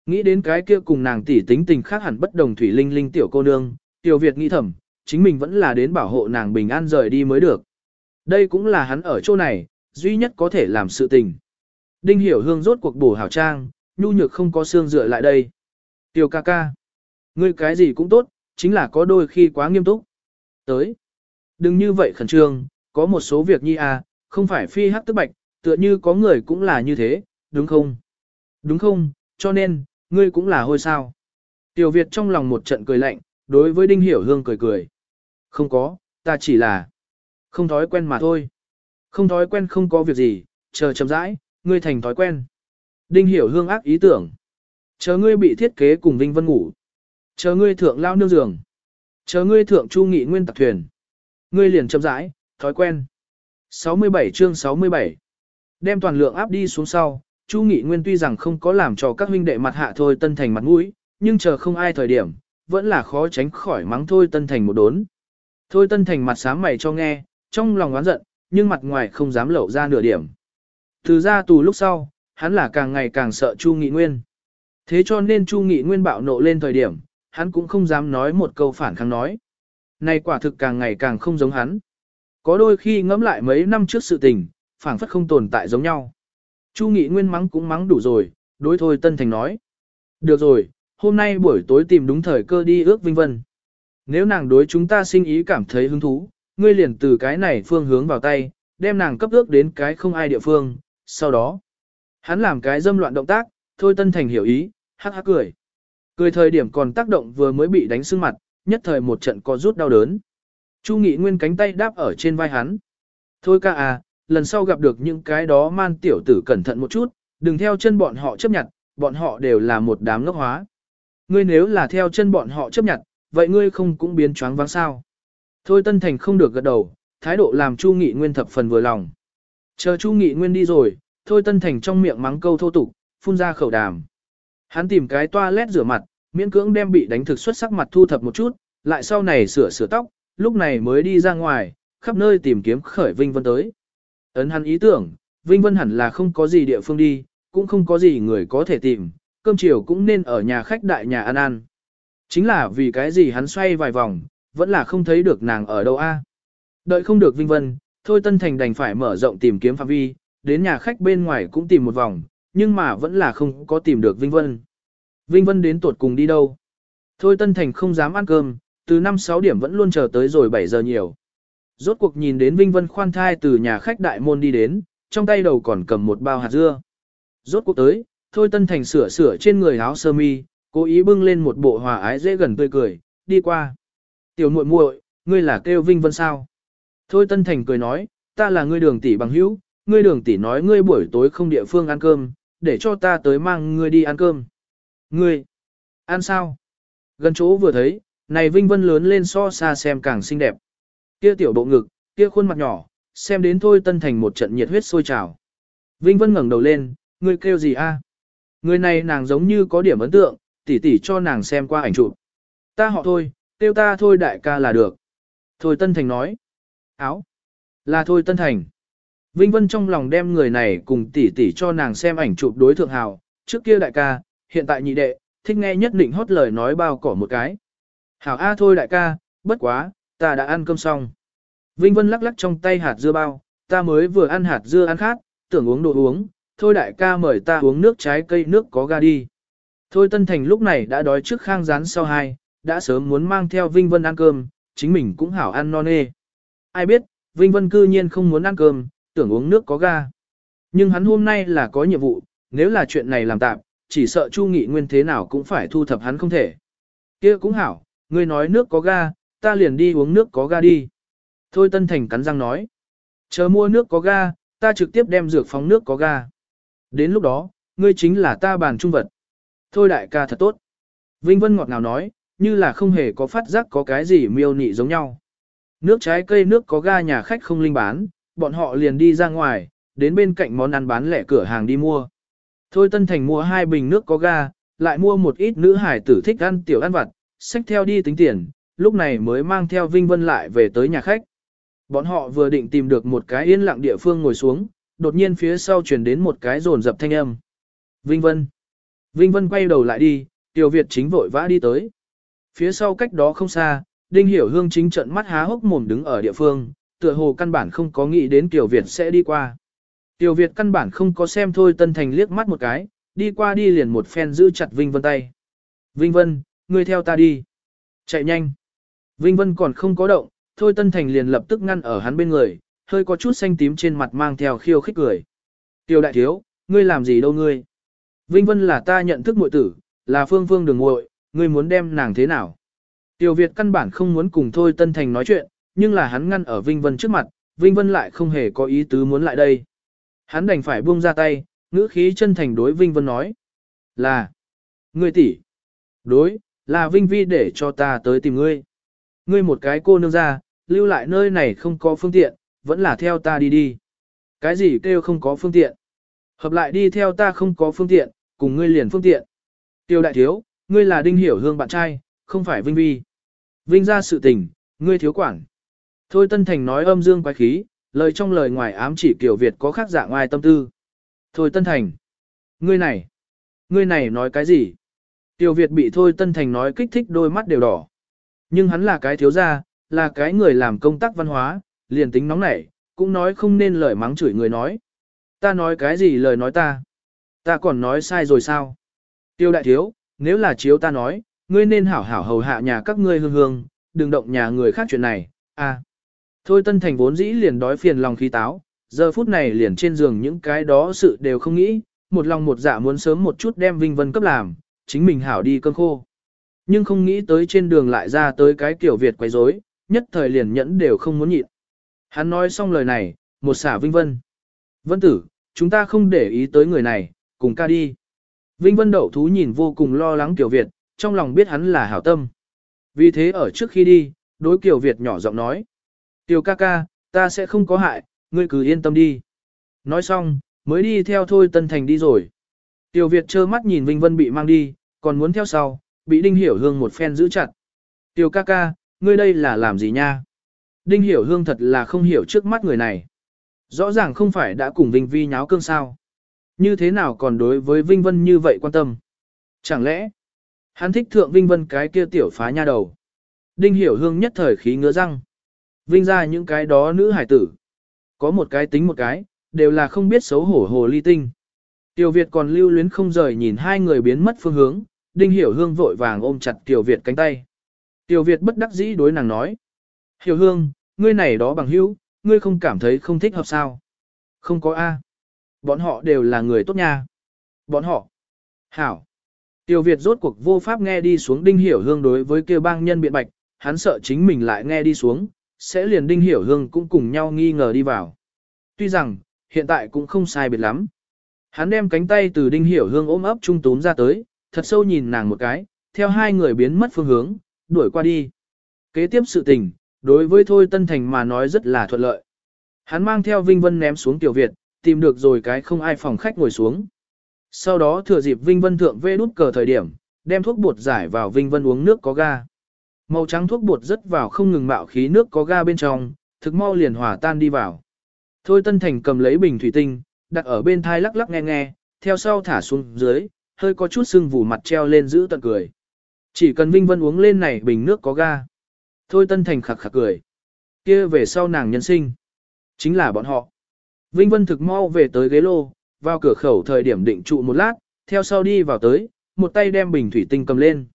Nghĩ đến cái kia cùng nàng tỷ tính tình khác hẳn bất đồng thủy linh linh tiểu cô nương, tiểu Việt nghĩ thầm, chính mình vẫn là đến bảo hộ nàng bình an rời đi mới được. Đây cũng là hắn ở chỗ này, duy nhất có thể làm sự tình. Đinh hiểu hương rốt cuộc bổ hảo trang, nhu nhược không có xương dựa lại đây. Tiểu ca ca. Ngươi cái gì cũng tốt, chính là có đôi khi quá nghiêm túc. Tới. Đừng như vậy khẩn trương, có một số việc nhi à, không phải phi hắc tức bạch, tựa như có người cũng là như thế, đúng không? Đúng không, cho nên, ngươi cũng là hôi sao. Tiểu Việt trong lòng một trận cười lạnh, đối với Đinh Hiểu Hương cười cười. Không có, ta chỉ là không thói quen mà thôi. Không thói quen không có việc gì, chờ chậm rãi, ngươi thành thói quen. Đinh Hiểu Hương ác ý tưởng. Chờ ngươi bị thiết kế cùng Vinh Vân ngủ. Chờ ngươi thượng lao nương giường. Chờ ngươi thượng chu nghị nguyên tạc thuyền. Ngươi liền chậm rãi, thói quen. 67 chương 67 Đem toàn lượng áp đi xuống sau, Chu Nghị Nguyên tuy rằng không có làm cho các huynh đệ mặt hạ thôi tân thành mặt mũi, nhưng chờ không ai thời điểm, vẫn là khó tránh khỏi mắng thôi tân thành một đốn. Thôi tân thành mặt sáng mày cho nghe, trong lòng oán giận, nhưng mặt ngoài không dám lẩu ra nửa điểm. Từ ra tù lúc sau, hắn là càng ngày càng sợ Chu Nghị Nguyên. Thế cho nên Chu Nghị Nguyên bạo nộ lên thời điểm, hắn cũng không dám nói một câu phản kháng nói. Này quả thực càng ngày càng không giống hắn. Có đôi khi ngẫm lại mấy năm trước sự tình, phản phất không tồn tại giống nhau. Chu Nghị Nguyên mắng cũng mắng đủ rồi, đối thôi Tân Thành nói. Được rồi, hôm nay buổi tối tìm đúng thời cơ đi ước Vinh Vân. Nếu nàng đối chúng ta sinh ý cảm thấy hứng thú, ngươi liền từ cái này phương hướng vào tay, đem nàng cấp ước đến cái không ai địa phương, sau đó. Hắn làm cái dâm loạn động tác, thôi Tân Thành hiểu ý, hắc hắc cười. Cười thời điểm còn tác động vừa mới bị đánh sưng mặt, nhất thời một trận có rút đau đớn. Chu Nghị Nguyên cánh tay đáp ở trên vai hắn. Thôi ca à, lần sau gặp được những cái đó man tiểu tử cẩn thận một chút, đừng theo chân bọn họ chấp nhận, bọn họ đều là một đám ngốc hóa. Ngươi nếu là theo chân bọn họ chấp nhận, vậy ngươi không cũng biến choáng váng sao. Thôi Tân Thành không được gật đầu, thái độ làm Chu Nghị Nguyên thập phần vừa lòng. Chờ Chu Nghị Nguyên đi rồi, Thôi Tân Thành trong miệng mắng câu thô tục, phun ra khẩu đàm. Hắn tìm cái toilet rửa mặt, miễn cưỡng đem bị đánh thực xuất sắc mặt thu thập một chút, lại sau này sửa sửa tóc, lúc này mới đi ra ngoài, khắp nơi tìm kiếm khởi Vinh Vân tới. Ấn hắn ý tưởng, Vinh Vân hẳn là không có gì địa phương đi, cũng không có gì người có thể tìm, cơm chiều cũng nên ở nhà khách đại nhà ăn ăn. Chính là vì cái gì hắn xoay vài vòng, vẫn là không thấy được nàng ở đâu a. Đợi không được Vinh Vân, Thôi Tân Thành đành phải mở rộng tìm kiếm phạm vi, đến nhà khách bên ngoài cũng tìm một vòng, nhưng mà vẫn là không có tìm được Vinh Vân. Vinh Vân đến tuột cùng đi đâu? Thôi Tân Thành không dám ăn cơm, từ 5-6 điểm vẫn luôn chờ tới rồi 7 giờ nhiều. Rốt cuộc nhìn đến Vinh Vân khoan thai từ nhà khách đại môn đi đến, trong tay đầu còn cầm một bao hạt dưa. Rốt cuộc tới, Thôi Tân Thành sửa sửa trên người áo sơ mi, cố ý bưng lên một bộ hòa ái dễ gần tươi cười, đi qua. Tiểu muội muội, ngươi là kêu Vinh Vân sao? Thôi Tân Thành cười nói, ta là ngươi đường tỷ bằng hữu, ngươi đường tỷ nói ngươi buổi tối không địa phương ăn cơm, để cho ta tới mang ngươi đi ăn cơm. Ngươi, ăn sao? Gần chỗ vừa thấy, này Vinh Vân lớn lên so xa xem càng xinh đẹp. Kia tiểu bộ ngực, kia khuôn mặt nhỏ, xem đến thôi Tân Thành một trận nhiệt huyết sôi trào. Vinh Vân ngẩng đầu lên, ngươi kêu gì a? Người này nàng giống như có điểm ấn tượng, tỷ tỷ cho nàng xem qua ảnh chụp. Ta họ thôi, kêu ta thôi đại ca là được. Thôi Tân Thành nói. Áo. Là thôi Tân Thành. Vinh Vân trong lòng đem người này cùng tỷ tỷ cho nàng xem ảnh chụp đối thượng hào, trước kia đại ca, hiện tại nhị đệ, thích nghe nhất định hót lời nói bao cỏ một cái. Hảo A thôi đại ca, bất quá, ta đã ăn cơm xong. Vinh Vân lắc lắc trong tay hạt dưa bao, ta mới vừa ăn hạt dưa ăn khát, tưởng uống đồ uống, thôi đại ca mời ta uống nước trái cây nước có ga đi. Thôi Tân Thành lúc này đã đói trước khang rán sau hai, đã sớm muốn mang theo Vinh Vân ăn cơm, chính mình cũng hảo ăn non nê. Ai biết, Vinh Vân cư nhiên không muốn ăn cơm, tưởng uống nước có ga. Nhưng hắn hôm nay là có nhiệm vụ, nếu là chuyện này làm tạm, chỉ sợ Chu Nghị Nguyên thế nào cũng phải thu thập hắn không thể. kia cũng hảo, ngươi nói nước có ga, ta liền đi uống nước có ga đi. Thôi Tân Thành cắn răng nói. Chờ mua nước có ga, ta trực tiếp đem dược phóng nước có ga. Đến lúc đó, ngươi chính là ta bàn trung vật. Thôi đại ca thật tốt. Vinh Vân ngọt ngào nói, như là không hề có phát giác có cái gì miêu nị giống nhau. Nước trái cây nước có ga nhà khách không linh bán, bọn họ liền đi ra ngoài, đến bên cạnh món ăn bán lẻ cửa hàng đi mua. Thôi Tân Thành mua hai bình nước có ga, lại mua một ít nữ hải tử thích ăn tiểu ăn vặt, xách theo đi tính tiền, lúc này mới mang theo Vinh Vân lại về tới nhà khách. Bọn họ vừa định tìm được một cái yên lặng địa phương ngồi xuống, đột nhiên phía sau truyền đến một cái rồn dập thanh âm. Vinh Vân. Vinh Vân quay đầu lại đi, Tiểu Việt chính vội vã đi tới. Phía sau cách đó không xa, Đinh Hiểu Hương chính trận mắt há hốc mồm đứng ở địa phương, tựa hồ căn bản không có nghĩ đến Tiểu Việt sẽ đi qua. Tiểu Việt căn bản không có xem thôi Tân Thành liếc mắt một cái, đi qua đi liền một phen giữ chặt Vinh Vân tay. Vinh Vân, ngươi theo ta đi. Chạy nhanh. Vinh Vân còn không có động, thôi Tân Thành liền lập tức ngăn ở hắn bên người, hơi có chút xanh tím trên mặt mang theo khiêu khích cười. Tiểu đại thiếu, ngươi làm gì đâu ngươi? Vinh Vân là ta nhận thức muội tử, là phương phương đường muội, ngươi muốn đem nàng thế nào? Tiểu Việt căn bản không muốn cùng thôi Tân Thành nói chuyện, nhưng là hắn ngăn ở Vinh Vân trước mặt, Vinh Vân lại không hề có ý tứ muốn lại đây. Hắn đành phải buông ra tay, ngữ khí chân thành đối Vinh Vân nói. Là, ngươi tỷ, Đối, là Vinh Vi để cho ta tới tìm ngươi. Ngươi một cái cô nương ra, lưu lại nơi này không có phương tiện, vẫn là theo ta đi đi. Cái gì kêu không có phương tiện? Hợp lại đi theo ta không có phương tiện, cùng ngươi liền phương tiện. Tiêu đại thiếu, ngươi là đinh hiểu hương bạn trai, không phải Vinh Vi. Vinh ra sự tình, ngươi thiếu quản. Thôi Tân Thành nói âm dương quái khí, lời trong lời ngoài ám chỉ kiểu Việt có khác dạng ngoài tâm tư. Thôi Tân Thành. Ngươi này. Ngươi này nói cái gì? Tiêu Việt bị Thôi Tân Thành nói kích thích đôi mắt đều đỏ. Nhưng hắn là cái thiếu gia, là cái người làm công tác văn hóa, liền tính nóng nảy, cũng nói không nên lời mắng chửi người nói. Ta nói cái gì lời nói ta? Ta còn nói sai rồi sao? Tiêu đại thiếu, nếu là chiếu ta nói, ngươi nên hảo hảo hầu hạ nhà các ngươi hương hương, đừng động nhà người khác chuyện này, à. Thôi Tân Thành vốn dĩ liền đói phiền lòng khí táo, giờ phút này liền trên giường những cái đó sự đều không nghĩ, một lòng một dạ muốn sớm một chút đem Vinh Vân cấp làm, chính mình hảo đi cơn khô. Nhưng không nghĩ tới trên đường lại ra tới cái kiểu Việt quấy rối, nhất thời liền nhẫn đều không muốn nhịn. Hắn nói xong lời này, một xả Vinh Vân. Vân tử, chúng ta không để ý tới người này, cùng ca đi. Vinh Vân đậu thú nhìn vô cùng lo lắng Kiều Việt, trong lòng biết hắn là hảo tâm. Vì thế ở trước khi đi, đối Kiều Việt nhỏ giọng nói. Tiểu ca ca, ta sẽ không có hại, ngươi cứ yên tâm đi. Nói xong, mới đi theo thôi Tân Thành đi rồi. Tiểu Việt trơ mắt nhìn Vinh Vân bị mang đi, còn muốn theo sau, bị Đinh Hiểu Hương một phen giữ chặt. Tiểu ca ca, ngươi đây là làm gì nha? Đinh Hiểu Hương thật là không hiểu trước mắt người này. Rõ ràng không phải đã cùng Vinh Vi nháo cương sao. Như thế nào còn đối với Vinh Vân như vậy quan tâm? Chẳng lẽ, hắn thích thượng Vinh Vân cái kia tiểu phá nha đầu? Đinh Hiểu Hương nhất thời khí ngứa răng. Vinh ra những cái đó nữ hải tử. Có một cái tính một cái, đều là không biết xấu hổ hồ ly tinh. Tiểu Việt còn lưu luyến không rời nhìn hai người biến mất phương hướng, Đinh Hiểu Hương vội vàng ôm chặt Tiểu Việt cánh tay. Tiểu Việt bất đắc dĩ đối nàng nói. Hiểu Hương, ngươi này đó bằng hữu, ngươi không cảm thấy không thích hợp sao? Không có A. Bọn họ đều là người tốt nha. Bọn họ. Hảo. Tiêu Việt rốt cuộc vô pháp nghe đi xuống Đinh Hiểu Hương đối với kêu bang nhân biện bạch, hắn sợ chính mình lại nghe đi xuống, sẽ liền Đinh Hiểu Hương cũng cùng nhau nghi ngờ đi vào. Tuy rằng, hiện tại cũng không sai biệt lắm. Hắn đem cánh tay từ Đinh Hiểu Hương ôm ấp trung tốn ra tới, thật sâu nhìn nàng một cái, theo hai người biến mất phương hướng, đuổi qua đi. Kế tiếp sự tình, đối với Thôi Tân Thành mà nói rất là thuận lợi. Hắn mang theo Vinh Vân ném xuống Tiểu Việt, tìm được rồi cái không ai phòng khách ngồi xuống. Sau đó thừa dịp Vinh Vân thượng vê đút cờ thời điểm, đem thuốc bột giải vào Vinh Vân uống nước có ga. Màu trắng thuốc bột rất vào không ngừng mạo khí nước có ga bên trong, thực mau liền hòa tan đi vào. Thôi Tân Thành cầm lấy bình thủy tinh, đặt ở bên thai lắc lắc nghe nghe, theo sau thả xuống dưới, hơi có chút sưng vù mặt treo lên giữ tận cười. Chỉ cần Vinh Vân uống lên này bình nước có ga. Thôi Tân Thành khặc khặc cười. kia về sau nàng nhân sinh. Chính là bọn họ. Vinh Vân thực mau về tới ghế lô, vào cửa khẩu thời điểm định trụ một lát, theo sau đi vào tới, một tay đem bình thủy tinh cầm lên.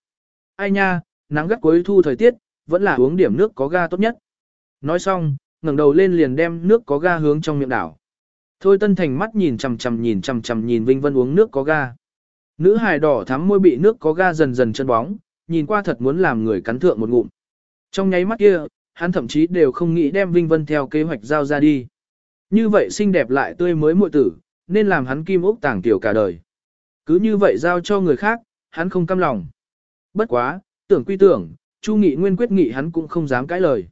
Ai nha, nắng gắt cuối thu thời tiết, vẫn là uống điểm nước có ga tốt nhất. Nói xong, ngẩng đầu lên liền đem nước có ga hướng trong miệng đảo. Thôi Tân Thành mắt nhìn chằm chằm nhìn chằm chằm nhìn Vinh Vân uống nước có ga. Nữ hài đỏ thắm môi bị nước có ga dần dần chân bóng, nhìn qua thật muốn làm người cắn thượng một ngụm. Trong nháy mắt kia, hắn thậm chí đều không nghĩ đem Vinh Vân theo kế hoạch giao ra đi. Như vậy xinh đẹp lại tươi mới muội tử, nên làm hắn kim ốc tàng tiểu cả đời. Cứ như vậy giao cho người khác, hắn không cam lòng. Bất quá, tưởng quy tưởng, Chu Nghị Nguyên quyết nghị hắn cũng không dám cãi lời.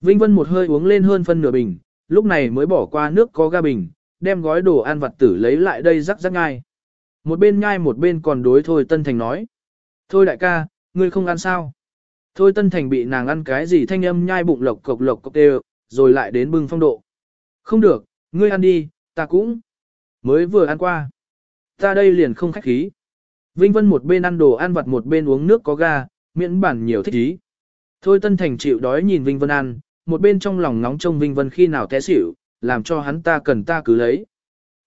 Vinh Vân một hơi uống lên hơn phân nửa bình, lúc này mới bỏ qua nước có ga bình, đem gói đồ ăn vặt tử lấy lại đây rắc rắc ngay. Một bên nhai một bên còn đối Thôi Tân Thành nói. Thôi đại ca, ngươi không ăn sao? Thôi Tân Thành bị nàng ăn cái gì thanh âm nhai bụng lộc cộc lộc cộc đều, rồi lại đến bưng phong độ. Không được, ngươi ăn đi, ta cũng. Mới vừa ăn qua. Ta đây liền không khách khí. Vinh Vân một bên ăn đồ ăn vặt một bên uống nước có ga, miễn bản nhiều thích ý. Thôi Tân Thành chịu đói nhìn Vinh Vân ăn, một bên trong lòng nóng trông Vinh Vân khi nào té xỉu, làm cho hắn ta cần ta cứ lấy.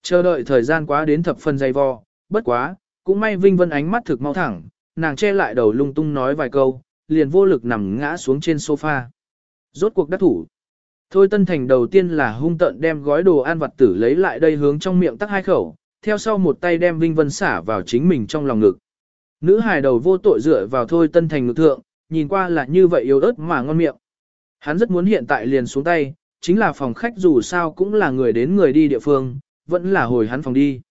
Chờ đợi thời gian quá đến thập phân dày vò, bất quá, cũng may Vinh Vân ánh mắt thực mau thẳng, nàng che lại đầu lung tung nói vài câu, liền vô lực nằm ngã xuống trên sofa. Rốt cuộc đắc thủ. Thôi Tân Thành đầu tiên là hung tận đem gói đồ ăn vặt tử lấy lại đây hướng trong miệng tắc hai khẩu, theo sau một tay đem Vinh Vân xả vào chính mình trong lòng ngực. Nữ hài đầu vô tội dựa vào Thôi Tân Thành ngực thượng, nhìn qua là như vậy yếu ớt mà ngon miệng. Hắn rất muốn hiện tại liền xuống tay, chính là phòng khách dù sao cũng là người đến người đi địa phương, vẫn là hồi hắn phòng đi.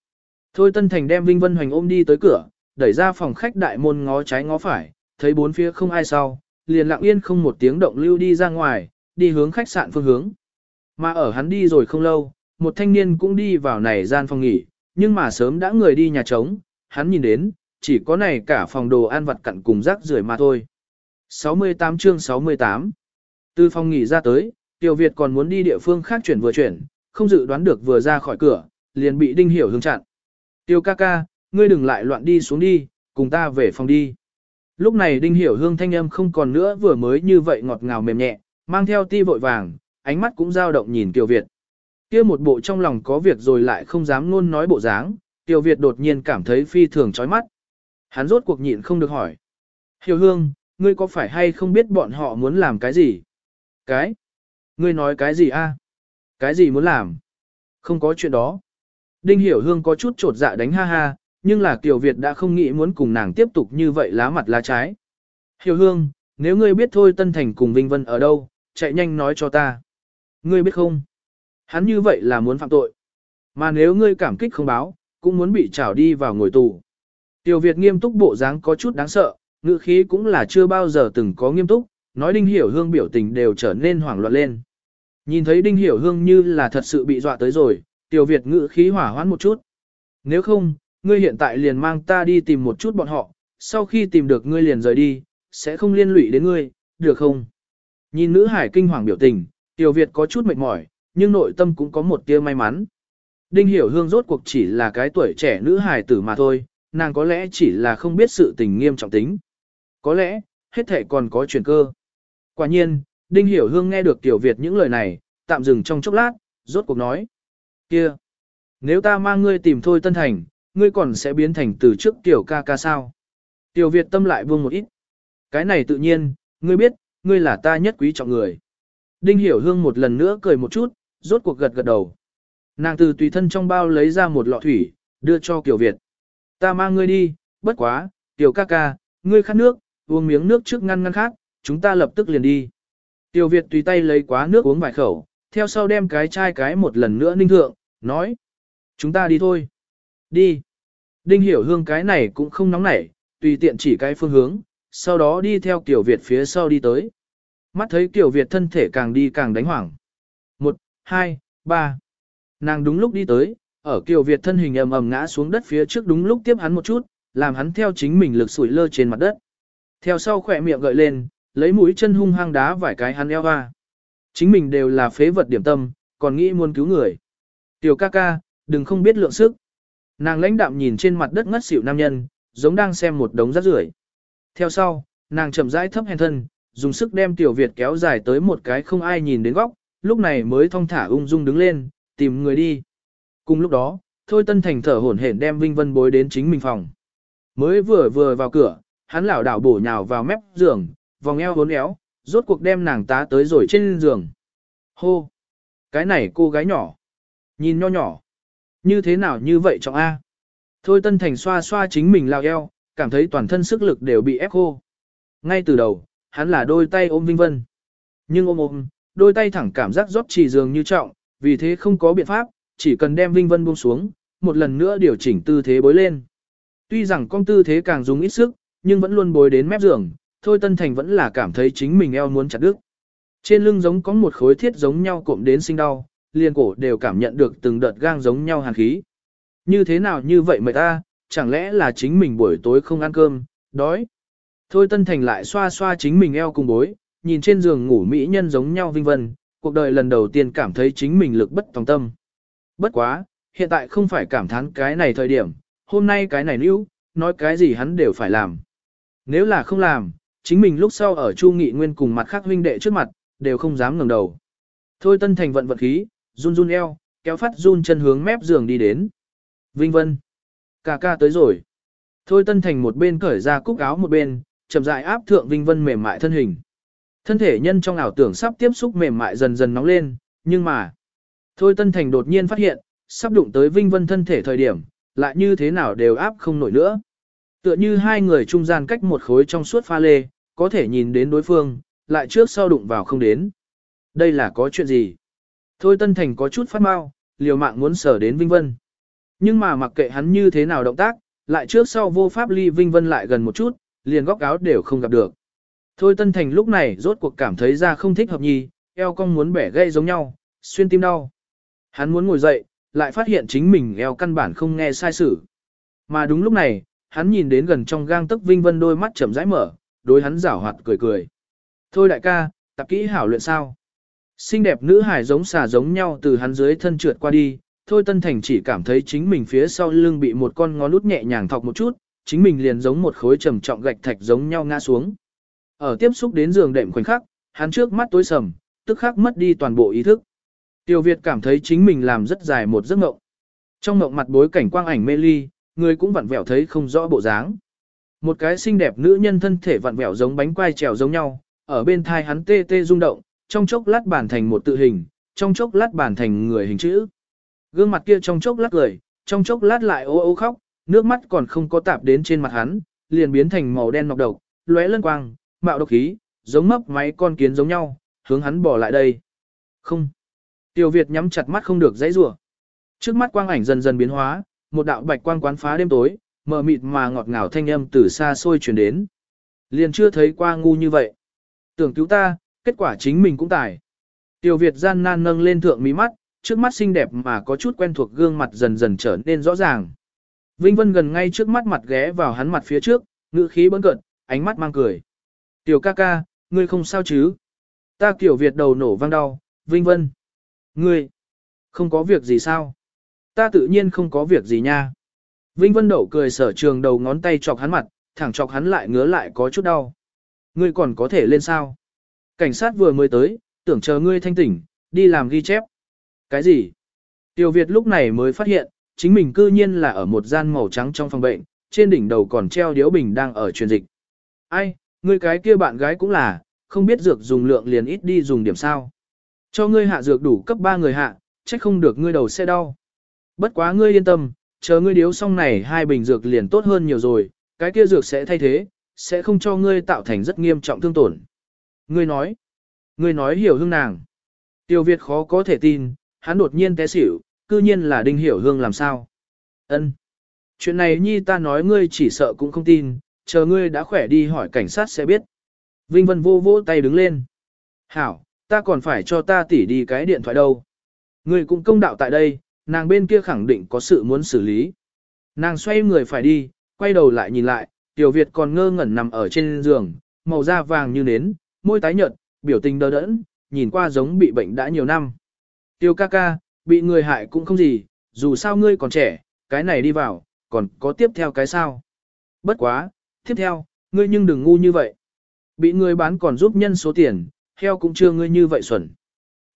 Thôi Tân Thành đem Vinh Vân Hoành ôm đi tới cửa, đẩy ra phòng khách đại môn ngó trái ngó phải, thấy bốn phía không ai sau, liền lặng yên không một tiếng động lưu đi ra ngoài, đi hướng khách sạn phương hướng. Mà ở hắn đi rồi không lâu, một thanh niên cũng đi vào này gian phòng nghỉ, nhưng mà sớm đã người đi nhà trống, hắn nhìn đến, chỉ có này cả phòng đồ ăn vặt cặn cùng rác rưởi mà thôi. 68 chương 68 Từ phòng nghỉ ra tới, Tiểu Việt còn muốn đi địa phương khác chuyển vừa chuyển, không dự đoán được vừa ra khỏi cửa, liền bị Đinh Hiểu hướng chặn. Tiêu ca ca, ngươi đừng lại loạn đi xuống đi, cùng ta về phòng đi. Lúc này Đinh Hiểu Hương thanh âm không còn nữa vừa mới như vậy ngọt ngào mềm nhẹ, mang theo ti vội vàng, ánh mắt cũng dao động nhìn Tiêu Việt. Kia một bộ trong lòng có việc rồi lại không dám luôn nói bộ dáng, Tiêu Việt đột nhiên cảm thấy phi thường chói mắt. Hắn rốt cuộc nhịn không được hỏi. Hiểu Hương, ngươi có phải hay không biết bọn họ muốn làm cái gì? Cái? Ngươi nói cái gì a? Cái gì muốn làm? Không có chuyện đó. Đinh Hiểu Hương có chút trột dạ đánh ha ha, nhưng là Kiều Việt đã không nghĩ muốn cùng nàng tiếp tục như vậy lá mặt lá trái. Hiểu Hương, nếu ngươi biết thôi Tân Thành cùng Vinh Vân ở đâu, chạy nhanh nói cho ta. Ngươi biết không? Hắn như vậy là muốn phạm tội. Mà nếu ngươi cảm kích không báo, cũng muốn bị trảo đi vào ngồi tù. Tiểu Việt nghiêm túc bộ dáng có chút đáng sợ, ngữ khí cũng là chưa bao giờ từng có nghiêm túc, nói Đinh Hiểu Hương biểu tình đều trở nên hoảng loạn lên. Nhìn thấy Đinh Hiểu Hương như là thật sự bị dọa tới rồi, Tiểu Việt ngữ khí hỏa hoãn một chút. Nếu không, ngươi hiện tại liền mang ta đi tìm một chút bọn họ, sau khi tìm được ngươi liền rời đi, sẽ không liên lụy đến ngươi, được không? Nhìn nữ hải kinh hoàng biểu tình, Tiểu Việt có chút mệt mỏi, nhưng nội tâm cũng có một tia may mắn. Đinh Hiểu Hương rốt cuộc chỉ là cái tuổi trẻ nữ hải tử mà thôi, nàng có lẽ chỉ là không biết sự tình nghiêm trọng tính. Có lẽ, hết thể còn có chuyển cơ. Quả nhiên, Đinh Hiểu Hương nghe được Tiểu Việt những lời này, tạm dừng trong chốc lát, rốt cuộc nói. kia, nếu ta mang ngươi tìm thôi Tân Thành, ngươi còn sẽ biến thành từ trước Tiểu ca ca sao? Tiểu Việt tâm lại buông một ít. Cái này tự nhiên, ngươi biết, ngươi là ta nhất quý trọng người. Đinh Hiểu Hương một lần nữa cười một chút, rốt cuộc gật gật đầu. Nàng từ tùy thân trong bao lấy ra một lọ thủy, đưa cho Kiều Việt. Ta mang ngươi đi, bất quá, Tiểu ca ca, ngươi khát nước, uống miếng nước trước ngăn ngăn khác, chúng ta lập tức liền đi. Tiểu Việt tùy tay lấy quá nước uống vài khẩu, theo sau đem cái chai cái một lần nữa ninh thượng, nói. Chúng ta đi thôi. Đi. Đinh hiểu hương cái này cũng không nóng nảy, tùy tiện chỉ cái phương hướng, sau đó đi theo Tiểu Việt phía sau đi tới. Mắt thấy Kiều Việt thân thể càng đi càng đánh hoảng. Một, hai, ba. Nàng đúng lúc đi tới, ở Kiều Việt thân hình ầm ầm ngã xuống đất phía trước đúng lúc tiếp hắn một chút, làm hắn theo chính mình lực sủi lơ trên mặt đất. Theo sau khỏe miệng gợi lên, lấy mũi chân hung hăng đá vài cái hắn eo hoa. Chính mình đều là phế vật điểm tâm, còn nghĩ muốn cứu người. Tiểu ca ca, đừng không biết lượng sức. Nàng lãnh đạm nhìn trên mặt đất ngất xỉu nam nhân, giống đang xem một đống rác rưởi. Theo sau, nàng chậm rãi thấp hèn thân, dùng sức đem tiểu Việt kéo dài tới một cái không ai nhìn đến góc, lúc này mới thong thả ung dung đứng lên, tìm người đi. Cùng lúc đó, Thôi Tân Thành thở hổn hển đem Vinh Vân bối đến chính mình phòng. Mới vừa vừa vào cửa, hắn lảo đảo bổ nhào vào mép giường, vòng eo hốn éo, rốt cuộc đem nàng tá tới rồi trên giường. Hô! Cái này cô gái nhỏ. Nhìn nho nhỏ. Như thế nào như vậy trọng A? Thôi Tân Thành xoa xoa chính mình lao eo, cảm thấy toàn thân sức lực đều bị ép khô. Ngay từ đầu, hắn là đôi tay ôm Vinh Vân. Nhưng ôm ôm, đôi tay thẳng cảm giác rót chỉ giường như trọng, vì thế không có biện pháp, chỉ cần đem Vinh Vân buông xuống, một lần nữa điều chỉnh tư thế bối lên. Tuy rằng con tư thế càng dùng ít sức, nhưng vẫn luôn bối đến mép giường, thôi Tân Thành vẫn là cảm thấy chính mình eo muốn chặt đứt. Trên lưng giống có một khối thiết giống nhau cộm đến sinh đau, liền cổ đều cảm nhận được từng đợt gang giống nhau hàn khí. Như thế nào như vậy mày ta, chẳng lẽ là chính mình buổi tối không ăn cơm, đói. Thôi Tân Thành lại xoa xoa chính mình eo cùng bối, nhìn trên giường ngủ mỹ nhân giống nhau vinh vân, cuộc đời lần đầu tiên cảm thấy chính mình lực bất tòng tâm. Bất quá, hiện tại không phải cảm thán cái này thời điểm, hôm nay cái này níu, nói cái gì hắn đều phải làm. Nếu là không làm, chính mình lúc sau ở Chu Nghị Nguyên cùng mặt khác huynh đệ trước mặt, đều không dám ngẩng đầu. Thôi Tân Thành vận vận khí, run run eo, kéo phát run chân hướng mép giường đi đến. Vinh Vân. Ca ca tới rồi. Thôi Tân Thành một bên cởi ra cúc áo một bên, chậm rãi áp thượng Vinh Vân mềm mại thân hình. Thân thể nhân trong ảo tưởng sắp tiếp xúc mềm mại dần dần nóng lên, nhưng mà... Thôi Tân Thành đột nhiên phát hiện, sắp đụng tới Vinh Vân thân thể thời điểm, lại như thế nào đều áp không nổi nữa. Tựa như hai người trung gian cách một khối trong suốt pha lê, có thể nhìn đến đối phương, lại trước sau đụng vào không đến. Đây là có chuyện gì? Thôi Tân Thành có chút phát mau, liều mạng muốn sở đến Vinh Vân. Nhưng mà mặc kệ hắn như thế nào động tác, lại trước sau vô pháp ly Vinh Vân lại gần một chút, liền góc áo đều không gặp được. Thôi Tân Thành lúc này rốt cuộc cảm thấy ra không thích hợp nhì, eo cong muốn bẻ gây giống nhau, xuyên tim đau. Hắn muốn ngồi dậy, lại phát hiện chính mình eo căn bản không nghe sai sự. Mà đúng lúc này, hắn nhìn đến gần trong gang tấc Vinh Vân đôi mắt chậm rãi mở, đối hắn giảo hoạt cười cười. Thôi đại ca, tập kỹ hảo luyện sao. Xinh đẹp nữ hải giống xà giống nhau từ hắn dưới thân trượt qua đi, thôi Tân Thành chỉ cảm thấy chính mình phía sau lưng bị một con ngón út nhẹ nhàng thọc một chút, chính mình liền giống một khối trầm trọng gạch thạch giống nhau ngã xuống. Ở tiếp xúc đến giường đệm khoảnh khắc, hắn trước mắt tối sầm, tức khắc mất đi toàn bộ ý thức. Tiêu Việt cảm thấy chính mình làm rất dài một giấc mộng. Trong mộng mặt bối cảnh quang ảnh mê ly, người cũng vặn vẹo thấy không rõ bộ dáng. Một cái xinh đẹp nữ nhân thân thể vặn vẹo giống bánh quai trèo giống nhau, ở bên thai hắn tê tê rung động, trong chốc lát bản thành một tự hình, trong chốc lát bản thành người hình chữ. Gương mặt kia trong chốc lát cười, trong chốc lát lại ô ô khóc, nước mắt còn không có tạp đến trên mặt hắn, liền biến thành màu đen nọc độc, lóe lân quang, mạo độc khí, giống mấp máy con kiến giống nhau, hướng hắn bỏ lại đây. Không. Tiểu Việt nhắm chặt mắt không được dãy rủa. Trước mắt quang ảnh dần dần biến hóa, một đạo bạch quang quán phá đêm tối, mờ mịt mà ngọt ngào thanh âm từ xa xôi truyền đến. Liền chưa thấy qua ngu như vậy. Tưởng cứu ta, kết quả chính mình cũng tải. Tiểu Việt gian nan nâng lên thượng mí mắt, trước mắt xinh đẹp mà có chút quen thuộc gương mặt dần dần trở nên rõ ràng. Vinh Vân gần ngay trước mắt mặt ghé vào hắn mặt phía trước, ngữ khí bấn cận, ánh mắt mang cười. Tiểu ca ca, ngươi không sao chứ? Ta Tiểu Việt đầu nổ vang đau, Vinh Vân. Ngươi, không có việc gì sao? Ta tự nhiên không có việc gì nha. Vinh Vân Đậu cười sở trường đầu ngón tay chọc hắn mặt, thẳng chọc hắn lại ngứa lại có chút đau. Ngươi còn có thể lên sao? Cảnh sát vừa mới tới, tưởng chờ ngươi thanh tỉnh, đi làm ghi chép. Cái gì? Tiểu Việt lúc này mới phát hiện, chính mình cư nhiên là ở một gian màu trắng trong phòng bệnh, trên đỉnh đầu còn treo điếu bình đang ở truyền dịch. Ai, ngươi cái kia bạn gái cũng là, không biết dược dùng lượng liền ít đi dùng điểm sao. Cho ngươi hạ dược đủ cấp 3 người hạ, trách không được ngươi đầu sẽ đau. Bất quá ngươi yên tâm, chờ ngươi điếu xong này hai bình dược liền tốt hơn nhiều rồi, cái kia dược sẽ thay thế, sẽ không cho ngươi tạo thành rất nghiêm trọng thương tổn. Ngươi nói, ngươi nói hiểu hương nàng. Tiêu Việt khó có thể tin, hắn đột nhiên té xỉu, cư nhiên là đinh hiểu hương làm sao. Ân, Chuyện này nhi ta nói ngươi chỉ sợ cũng không tin, chờ ngươi đã khỏe đi hỏi cảnh sát sẽ biết. Vinh Vân vô vỗ tay đứng lên. Hảo, ta còn phải cho ta tỉ đi cái điện thoại đâu. Ngươi cũng công đạo tại đây, nàng bên kia khẳng định có sự muốn xử lý. Nàng xoay người phải đi, quay đầu lại nhìn lại, Tiểu Việt còn ngơ ngẩn nằm ở trên giường, màu da vàng như nến, môi tái nhợt, biểu tình đờ đẫn, nhìn qua giống bị bệnh đã nhiều năm. Tiêu ca ca, bị người hại cũng không gì, dù sao ngươi còn trẻ, cái này đi vào, còn có tiếp theo cái sao. Bất quá, tiếp theo, ngươi nhưng đừng ngu như vậy. Bị người bán còn giúp nhân số tiền, heo cũng chưa ngươi như vậy xuẩn.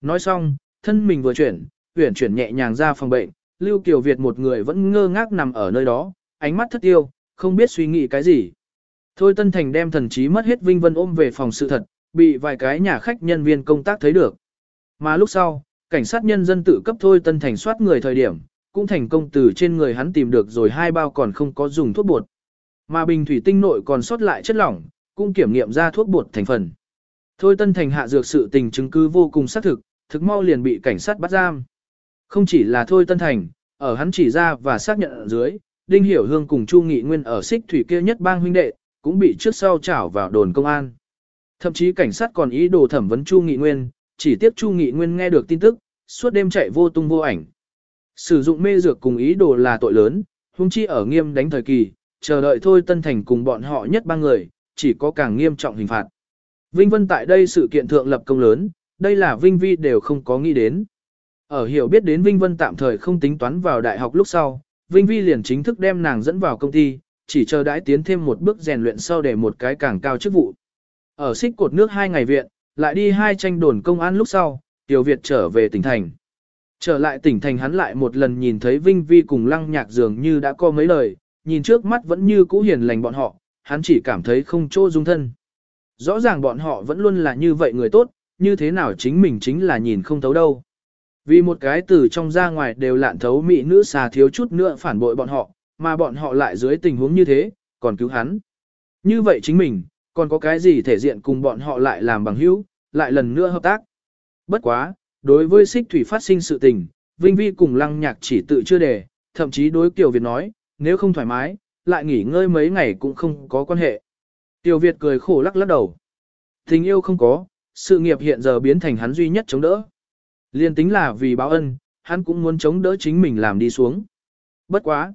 Nói xong, thân mình vừa chuyển, huyển chuyển nhẹ nhàng ra phòng bệnh, Lưu Kiều Việt một người vẫn ngơ ngác nằm ở nơi đó, ánh mắt thất tiêu, không biết suy nghĩ cái gì. Thôi Tân Thành đem thần trí mất hết Vinh Vân ôm về phòng sự thật, bị vài cái nhà khách nhân viên công tác thấy được. Mà lúc sau, cảnh sát nhân dân tự cấp Thôi Tân Thành soát người thời điểm, cũng thành công từ trên người hắn tìm được rồi hai bao còn không có dùng thuốc bột. Mà bình thủy tinh nội còn sót lại chất lỏng, cũng kiểm nghiệm ra thuốc bột thành phần. Thôi Tân Thành hạ dược sự tình chứng cứ vô cùng xác thực, thực mau liền bị cảnh sát bắt giam. Không chỉ là Thôi Tân Thành, ở hắn chỉ ra và xác nhận ở dưới, Đinh Hiểu Hương cùng Chu Nghị Nguyên ở xích thủy kia nhất bang huynh đệ, cũng bị trước sau trảo vào đồn công an. Thậm chí cảnh sát còn ý đồ thẩm vấn Chu Nghị Nguyên, chỉ tiếc Chu Nghị Nguyên nghe được tin tức, suốt đêm chạy vô tung vô ảnh. Sử dụng mê dược cùng ý đồ là tội lớn, huống chi ở nghiêm đánh thời kỳ, chờ đợi thôi Tân Thành cùng bọn họ nhất ba người, chỉ có càng nghiêm trọng hình phạt. Vinh Vân tại đây sự kiện thượng lập công lớn, đây là Vinh Vi đều không có nghĩ đến. Ở hiểu biết đến Vinh Vân tạm thời không tính toán vào đại học lúc sau, Vinh Vi liền chính thức đem nàng dẫn vào công ty, chỉ chờ đãi tiến thêm một bước rèn luyện sau để một cái càng cao chức vụ. Ở xích cột nước hai ngày viện, lại đi hai tranh đồn công an lúc sau, Tiểu Việt trở về tỉnh thành. Trở lại tỉnh thành hắn lại một lần nhìn thấy Vinh Vi cùng lăng nhạc dường như đã có mấy lời, nhìn trước mắt vẫn như cũ hiền lành bọn họ, hắn chỉ cảm thấy không chỗ dung thân. Rõ ràng bọn họ vẫn luôn là như vậy người tốt, như thế nào chính mình chính là nhìn không thấu đâu. Vì một cái từ trong ra ngoài đều lạn thấu mỹ nữ xà thiếu chút nữa phản bội bọn họ, mà bọn họ lại dưới tình huống như thế, còn cứu hắn. Như vậy chính mình, còn có cái gì thể diện cùng bọn họ lại làm bằng hữu, lại lần nữa hợp tác. Bất quá, đối với xích thủy phát sinh sự tình, Vinh Vi cùng lăng nhạc chỉ tự chưa đề, thậm chí đối Kiều Việt nói, nếu không thoải mái, lại nghỉ ngơi mấy ngày cũng không có quan hệ. Tiểu Việt cười khổ lắc lắc đầu. Tình yêu không có, sự nghiệp hiện giờ biến thành hắn duy nhất chống đỡ. Liên tính là vì báo ân, hắn cũng muốn chống đỡ chính mình làm đi xuống. Bất quá.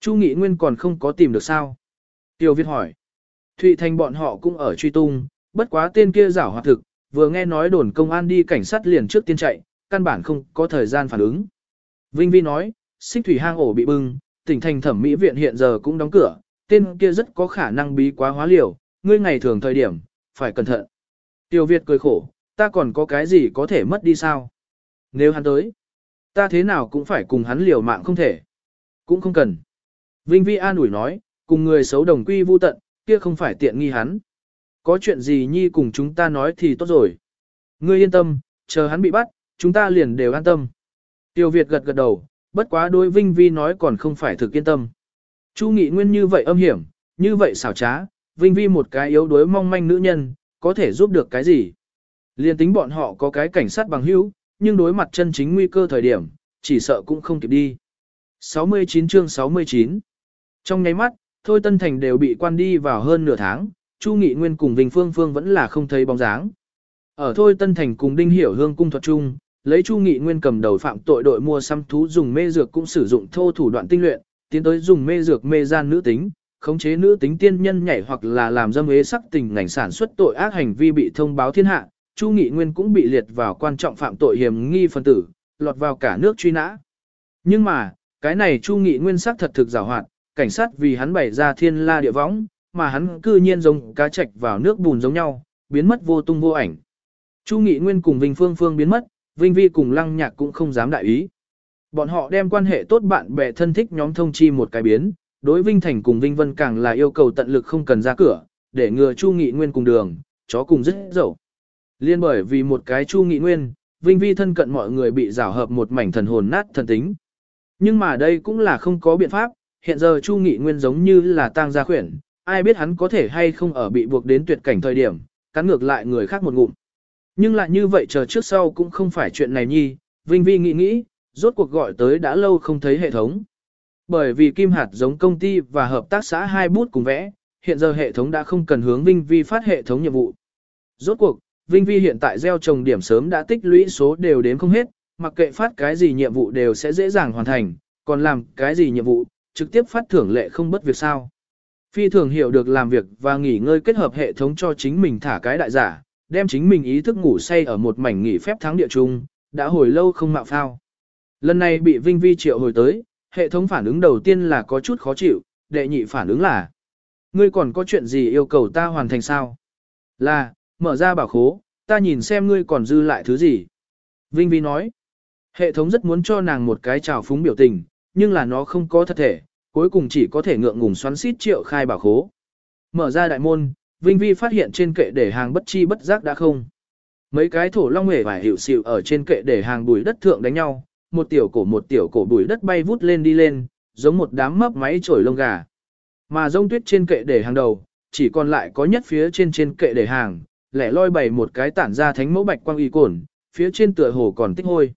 Chu Nghị Nguyên còn không có tìm được sao. Tiểu Việt hỏi. Thụy Thành bọn họ cũng ở truy tung, bất quá tên kia giảo hoạt thực, vừa nghe nói đồn công an đi cảnh sát liền trước tiên chạy, căn bản không có thời gian phản ứng. Vinh Vi nói, xích thủy hang ổ bị bưng, tỉnh thành thẩm mỹ viện hiện giờ cũng đóng cửa, tên kia rất có khả năng bí quá hóa liều, ngươi ngày thường thời điểm, phải cẩn thận. Tiêu Việt cười khổ, ta còn có cái gì có thể mất đi sao? Nếu hắn tới, ta thế nào cũng phải cùng hắn liều mạng không thể. Cũng không cần. Vinh Vi an ủi nói, cùng người xấu đồng quy vu tận, kia không phải tiện nghi hắn. Có chuyện gì nhi cùng chúng ta nói thì tốt rồi. Ngươi yên tâm, chờ hắn bị bắt, chúng ta liền đều an tâm. Tiêu Việt gật gật đầu, bất quá đối Vinh Vi nói còn không phải thực yên tâm. Chu Nghị Nguyên như vậy âm hiểm, như vậy xảo trá, Vinh Vi một cái yếu đuối mong manh nữ nhân, có thể giúp được cái gì? Liên tính bọn họ có cái cảnh sát bằng hữu, nhưng đối mặt chân chính nguy cơ thời điểm, chỉ sợ cũng không kịp đi. 69 chương 69 Trong nháy mắt, Thôi Tân Thành đều bị quan đi vào hơn nửa tháng, Chu Nghị Nguyên cùng Vinh Phương Phương vẫn là không thấy bóng dáng. Ở Thôi Tân Thành cùng Đinh Hiểu Hương cung thuật chung, lấy Chu Nghị Nguyên cầm đầu phạm tội đội mua xăm thú dùng mê dược cũng sử dụng thô thủ đoạn tinh luyện, tiến tới dùng mê dược mê gian nữ tính, khống chế nữ tính tiên nhân nhảy hoặc là làm dâm ế sắc tình ngành sản xuất tội ác hành vi bị thông báo thiên hạ, Chu Nghị Nguyên cũng bị liệt vào quan trọng phạm tội hiểm nghi phân tử, lọt vào cả nước truy nã. Nhưng mà, cái này Chu Nghị Nguyên sắc thật thực giàu hoạt, cảnh sát vì hắn bày ra thiên la địa võng, mà hắn cư nhiên giống cá trạch vào nước bùn giống nhau, biến mất vô tung vô ảnh. Chu Nghị Nguyên cùng Vinh Phương Phương biến mất, Vinh Vi cùng Lăng Nhạc cũng không dám đại ý. Bọn họ đem quan hệ tốt bạn bè thân thích nhóm thông chi một cái biến, đối Vinh Thành cùng Vinh Vân càng là yêu cầu tận lực không cần ra cửa, để ngừa Chu Nghị Nguyên cùng đường, chó cùng rất dậu. Liên bởi vì một cái Chu Nghị Nguyên, Vinh Vi thân cận mọi người bị rào hợp một mảnh thần hồn nát thần tính. Nhưng mà đây cũng là không có biện pháp, hiện giờ Chu Nghị Nguyên giống như là tang gia khuyển, ai biết hắn có thể hay không ở bị buộc đến tuyệt cảnh thời điểm, cắn ngược lại người khác một ngụm. Nhưng lại như vậy chờ trước sau cũng không phải chuyện này nhi, Vinh Vi nghĩ nghĩ, rốt cuộc gọi tới đã lâu không thấy hệ thống. Bởi vì Kim Hạt giống công ty và hợp tác xã hai bút cùng vẽ, hiện giờ hệ thống đã không cần hướng Vinh Vi phát hệ thống nhiệm vụ. Rốt cuộc, Vinh Vi hiện tại gieo trồng điểm sớm đã tích lũy số đều đến không hết, mặc kệ phát cái gì nhiệm vụ đều sẽ dễ dàng hoàn thành, còn làm cái gì nhiệm vụ, trực tiếp phát thưởng lệ không bất việc sao. Phi thường hiểu được làm việc và nghỉ ngơi kết hợp hệ thống cho chính mình thả cái đại giả, đem chính mình ý thức ngủ say ở một mảnh nghỉ phép tháng địa trung, đã hồi lâu không mạo phao. Lần này bị Vinh Vi triệu hồi tới, hệ thống phản ứng đầu tiên là có chút khó chịu, đệ nhị phản ứng là Ngươi còn có chuyện gì yêu cầu ta hoàn thành sao? Là, mở ra bảo khố, ta nhìn xem ngươi còn dư lại thứ gì. Vinh Vi nói, hệ thống rất muốn cho nàng một cái trào phúng biểu tình, nhưng là nó không có thật thể, cuối cùng chỉ có thể ngượng ngùng xoắn xít triệu khai bảo khố. Mở ra đại môn, Vinh Vi phát hiện trên kệ để hàng bất chi bất giác đã không. Mấy cái thổ long hề và hiểu xịu ở trên kệ để hàng bùi đất thượng đánh nhau, một tiểu cổ một tiểu cổ bùi đất bay vút lên đi lên, giống một đám mấp máy trổi lông gà. Mà rông tuyết trên kệ để hàng đầu, chỉ còn lại có nhất phía trên trên kệ để hàng, lẻ loi bày một cái tản ra thánh mẫu bạch quang y cồn, phía trên tựa hồ còn tích hôi.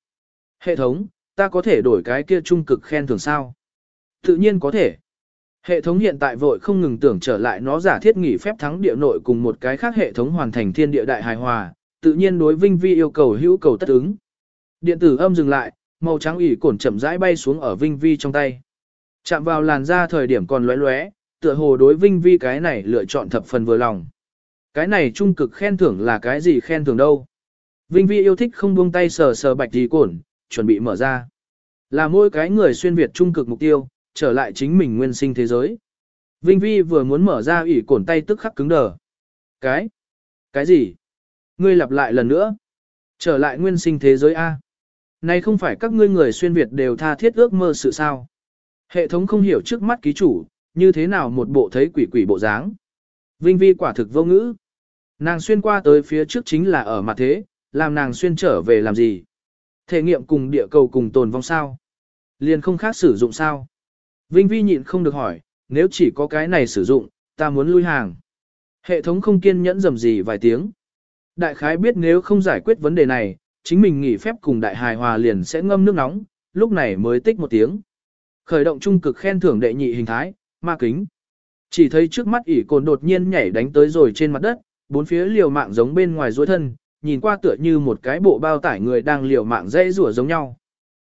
Hệ thống, ta có thể đổi cái kia trung cực khen thưởng sao? Tự nhiên có thể. Hệ thống hiện tại vội không ngừng tưởng trở lại nó giả thiết nghỉ phép thắng địa nội cùng một cái khác hệ thống hoàn thành thiên địa đại hài hòa, tự nhiên đối Vinh Vi yêu cầu hữu cầu tất ứng. Điện tử âm dừng lại, màu trắng ủy cổn chậm rãi bay xuống ở Vinh Vi trong tay. Chạm vào làn da thời điểm còn lóe lóe, tựa hồ đối Vinh Vi cái này lựa chọn thập phần vừa lòng. Cái này trung cực khen thưởng là cái gì khen thưởng đâu? Vinh Vi yêu thích không buông tay sờ sờ bạch đi cổn, chuẩn bị mở ra. Là mỗi cái người xuyên Việt trung cực mục tiêu, trở lại chính mình nguyên sinh thế giới. Vinh Vi vừa muốn mở ra ủy cổn tay tức khắc cứng đờ. Cái? Cái gì? Ngươi lặp lại lần nữa. Trở lại nguyên sinh thế giới A. Này không phải các ngươi người xuyên Việt đều tha thiết ước mơ sự sao. Hệ thống không hiểu trước mắt ký chủ, như thế nào một bộ thấy quỷ quỷ bộ dáng. Vinh Vi quả thực vô ngữ. Nàng xuyên qua tới phía trước chính là ở mặt thế, làm nàng xuyên trở về làm gì? Thể nghiệm cùng địa cầu cùng tồn vong sao? Liền không khác sử dụng sao? Vinh Vi nhịn không được hỏi, nếu chỉ có cái này sử dụng, ta muốn lui hàng. Hệ thống không kiên nhẫn dầm gì vài tiếng. Đại khái biết nếu không giải quyết vấn đề này, chính mình nghỉ phép cùng đại hài hòa liền sẽ ngâm nước nóng, lúc này mới tích một tiếng. Khởi động trung cực khen thưởng đệ nhị hình thái, ma kính. Chỉ thấy trước mắt ỉ cồn đột nhiên nhảy đánh tới rồi trên mặt đất, bốn phía liều mạng giống bên ngoài dối thân, nhìn qua tựa như một cái bộ bao tải người đang liều mạng dây rùa giống nhau.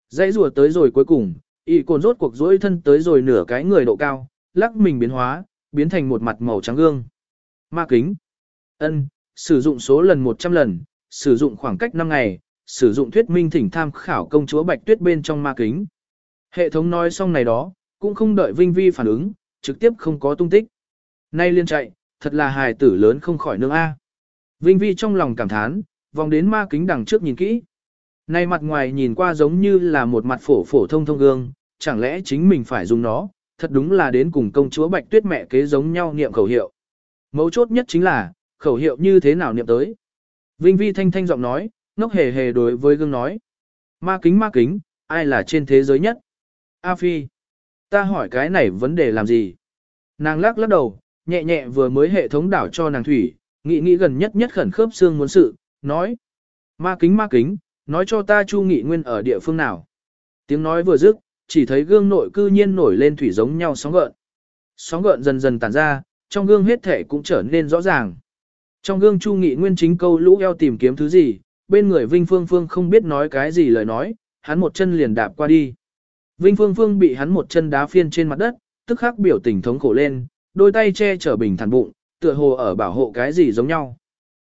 Dây rùa tới rồi cuối cùng, Y cồn rốt cuộc rỗi thân tới rồi nửa cái người độ cao, lắc mình biến hóa, biến thành một mặt màu trắng gương. Ma kính. ân sử dụng số lần 100 lần, sử dụng khoảng cách 5 ngày, sử dụng thuyết minh thỉnh tham khảo công chúa Bạch Tuyết bên trong ma kính. Hệ thống nói xong này đó, cũng không đợi Vinh Vi phản ứng, trực tiếp không có tung tích. Nay liên chạy, thật là hài tử lớn không khỏi nương A. Vinh Vi trong lòng cảm thán, vòng đến ma kính đằng trước nhìn kỹ này mặt ngoài nhìn qua giống như là một mặt phổ phổ thông thông gương, chẳng lẽ chính mình phải dùng nó, thật đúng là đến cùng công chúa Bạch Tuyết mẹ kế giống nhau niệm khẩu hiệu. Mấu chốt nhất chính là, khẩu hiệu như thế nào niệm tới. Vinh Vi thanh thanh giọng nói, ngốc hề hề đối với gương nói. Ma kính ma kính, ai là trên thế giới nhất? A Phi. Ta hỏi cái này vấn đề làm gì? Nàng lắc lắc đầu, nhẹ nhẹ vừa mới hệ thống đảo cho nàng thủy, nghĩ nghĩ gần nhất nhất khẩn khớp xương muốn sự, nói. Ma kính ma kính, nói cho ta Chu Nghị Nguyên ở địa phương nào. Tiếng nói vừa dứt, chỉ thấy gương nội cư nhiên nổi lên thủy giống nhau sóng gợn. Sóng gợn dần dần tản ra, trong gương hết thể cũng trở nên rõ ràng. Trong gương Chu Nghị Nguyên chính câu lũ eo tìm kiếm thứ gì, bên người Vinh Phương Phương không biết nói cái gì lời nói, hắn một chân liền đạp qua đi. Vinh Phương Phương bị hắn một chân đá phiên trên mặt đất, tức khắc biểu tình thống khổ lên, đôi tay che chở bình thản bụng, tựa hồ ở bảo hộ cái gì giống nhau.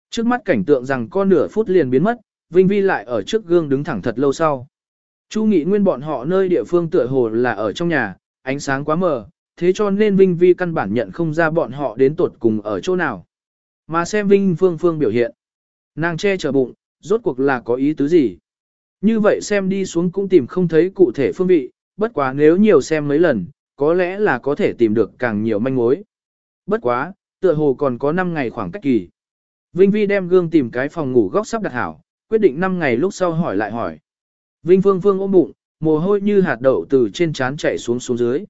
Trước mắt cảnh tượng rằng con nửa phút liền biến mất, Vinh Vi lại ở trước gương đứng thẳng thật lâu sau. Chu Nghị Nguyên bọn họ nơi địa phương tựa hồ là ở trong nhà, ánh sáng quá mờ, thế cho nên Vinh Vi căn bản nhận không ra bọn họ đến tột cùng ở chỗ nào. Mà xem Vinh Phương Phương biểu hiện. Nàng che chở bụng, rốt cuộc là có ý tứ gì? Như vậy xem đi xuống cũng tìm không thấy cụ thể phương vị, bất quá nếu nhiều xem mấy lần, có lẽ là có thể tìm được càng nhiều manh mối. Bất quá, tựa hồ còn có 5 ngày khoảng cách kỳ. Vinh Vi đem gương tìm cái phòng ngủ góc sắp đặt hảo, quyết định 5 ngày lúc sau hỏi lại hỏi. Vinh Phương Phương ôm bụng, mồ hôi như hạt đậu từ trên trán chảy xuống xuống dưới.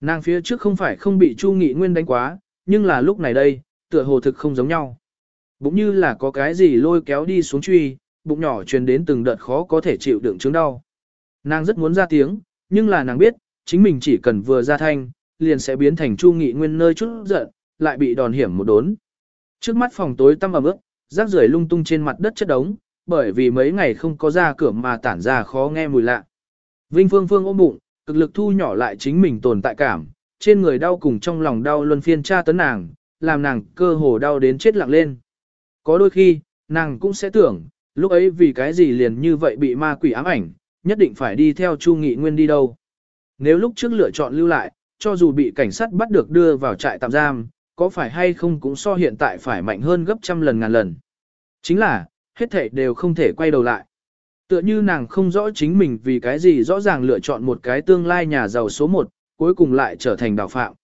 Nàng phía trước không phải không bị Chu Nghị Nguyên đánh quá, nhưng là lúc này đây, tựa hồ thực không giống nhau. Bụng như là có cái gì lôi kéo đi xuống truy, bụng nhỏ truyền đến từng đợt khó có thể chịu đựng chứng đau. Nàng rất muốn ra tiếng, nhưng là nàng biết, chính mình chỉ cần vừa ra thanh, liền sẽ biến thành Chu Nghị Nguyên nơi chút giận, lại bị đòn hiểm một đốn. Trước mắt phòng tối tăm ẩm ướt, rác rưởi lung tung trên mặt đất chất đống, bởi vì mấy ngày không có ra cửa mà tản ra khó nghe mùi lạ. Vinh Phương Phương ôm bụng, cực lực thu nhỏ lại chính mình tồn tại cảm, trên người đau cùng trong lòng đau luân phiên tra tấn nàng, làm nàng cơ hồ đau đến chết lặng lên. Có đôi khi, nàng cũng sẽ tưởng, lúc ấy vì cái gì liền như vậy bị ma quỷ ám ảnh, nhất định phải đi theo Chu Nghị Nguyên đi đâu. Nếu lúc trước lựa chọn lưu lại, cho dù bị cảnh sát bắt được đưa vào trại tạm giam, có phải hay không cũng so hiện tại phải mạnh hơn gấp trăm lần ngàn lần. Chính là, hết thảy đều không thể quay đầu lại. Tựa như nàng không rõ chính mình vì cái gì rõ ràng lựa chọn một cái tương lai nhà giàu số một, cuối cùng lại trở thành đào phạm.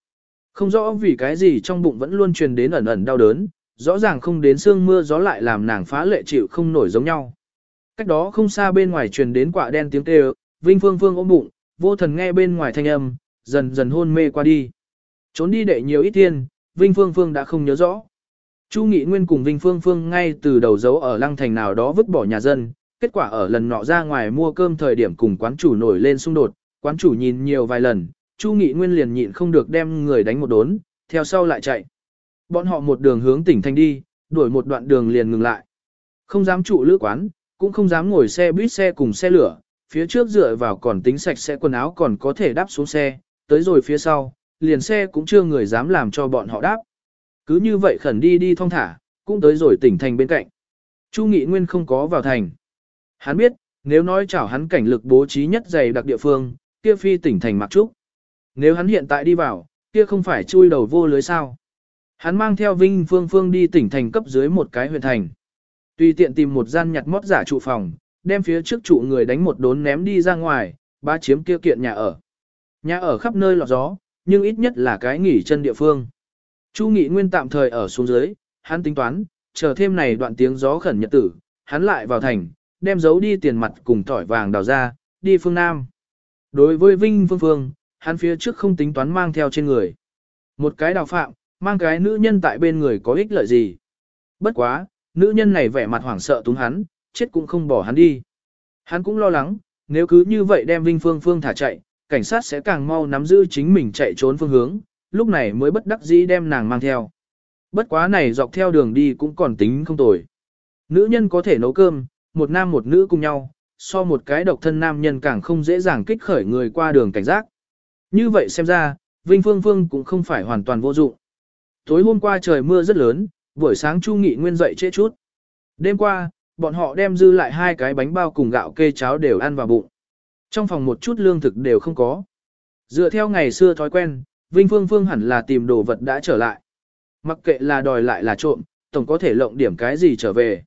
Không rõ vì cái gì trong bụng vẫn luôn truyền đến ẩn ẩn đau đớn, rõ ràng không đến sương mưa gió lại làm nàng phá lệ chịu không nổi giống nhau. Cách đó không xa bên ngoài truyền đến quả đen tiếng kêu, Vinh Phương Phương ôm bụng, vô thần nghe bên ngoài thanh âm, dần dần hôn mê qua đi. Trốn đi đệ nhiều ít thiên, Vinh Phương Phương đã không nhớ rõ. Chu Nghị Nguyên cùng Vinh Phương Phương ngay từ đầu dấu ở lăng thành nào đó vứt bỏ nhà dân, kết quả ở lần nọ ra ngoài mua cơm thời điểm cùng quán chủ nổi lên xung đột, quán chủ nhìn nhiều vài lần, Chu Nghị Nguyên liền nhịn không được đem người đánh một đốn, theo sau lại chạy. Bọn họ một đường hướng tỉnh thành đi, đuổi một đoạn đường liền ngừng lại. Không dám trụ lữ quán, cũng không dám ngồi xe buýt xe cùng xe lửa, phía trước dựa vào còn tính sạch sẽ quần áo còn có thể đáp xuống xe, tới rồi phía sau, liền xe cũng chưa người dám làm cho bọn họ đáp. Cứ như vậy khẩn đi đi thong thả, cũng tới rồi tỉnh thành bên cạnh. Chu Nghị Nguyên không có vào thành. Hắn biết, nếu nói chảo hắn cảnh lực bố trí nhất dày đặc địa phương, kia phi tỉnh thành mặc trúc. Nếu hắn hiện tại đi vào, kia không phải chui đầu vô lưới sao. Hắn mang theo Vinh Phương Phương đi tỉnh thành cấp dưới một cái huyện thành. Tùy tiện tìm một gian nhặt mót giả trụ phòng, đem phía trước trụ người đánh một đốn ném đi ra ngoài, ba chiếm kia kiện nhà ở. Nhà ở khắp nơi lọt gió, nhưng ít nhất là cái nghỉ chân địa phương. Chu Nghị Nguyên tạm thời ở xuống dưới, hắn tính toán, chờ thêm này đoạn tiếng gió khẩn nhật tử, hắn lại vào thành, đem giấu đi tiền mặt cùng tỏi vàng đào ra, đi phương Nam. Đối với Vinh Phương Phương, hắn phía trước không tính toán mang theo trên người. Một cái đào phạm, mang cái nữ nhân tại bên người có ích lợi gì. Bất quá, nữ nhân này vẻ mặt hoảng sợ túng hắn, chết cũng không bỏ hắn đi. Hắn cũng lo lắng, nếu cứ như vậy đem Vinh Phương Phương thả chạy, cảnh sát sẽ càng mau nắm giữ chính mình chạy trốn phương hướng, lúc này mới bất đắc dĩ đem nàng mang theo. Bất quá này dọc theo đường đi cũng còn tính không tồi. Nữ nhân có thể nấu cơm, một nam một nữ cùng nhau, so một cái độc thân nam nhân càng không dễ dàng kích khởi người qua đường cảnh giác. Như vậy xem ra, Vinh Phương Phương cũng không phải hoàn toàn vô dụng. Tối hôm qua trời mưa rất lớn, buổi sáng Chu Nghị Nguyên dậy trễ chút. Đêm qua, bọn họ đem dư lại hai cái bánh bao cùng gạo kê cháo đều ăn vào bụng. Trong phòng một chút lương thực đều không có. Dựa theo ngày xưa thói quen, Vinh Phương Phương hẳn là tìm đồ vật đã trở lại. Mặc kệ là đòi lại là trộm, tổng có thể lộng điểm cái gì trở về.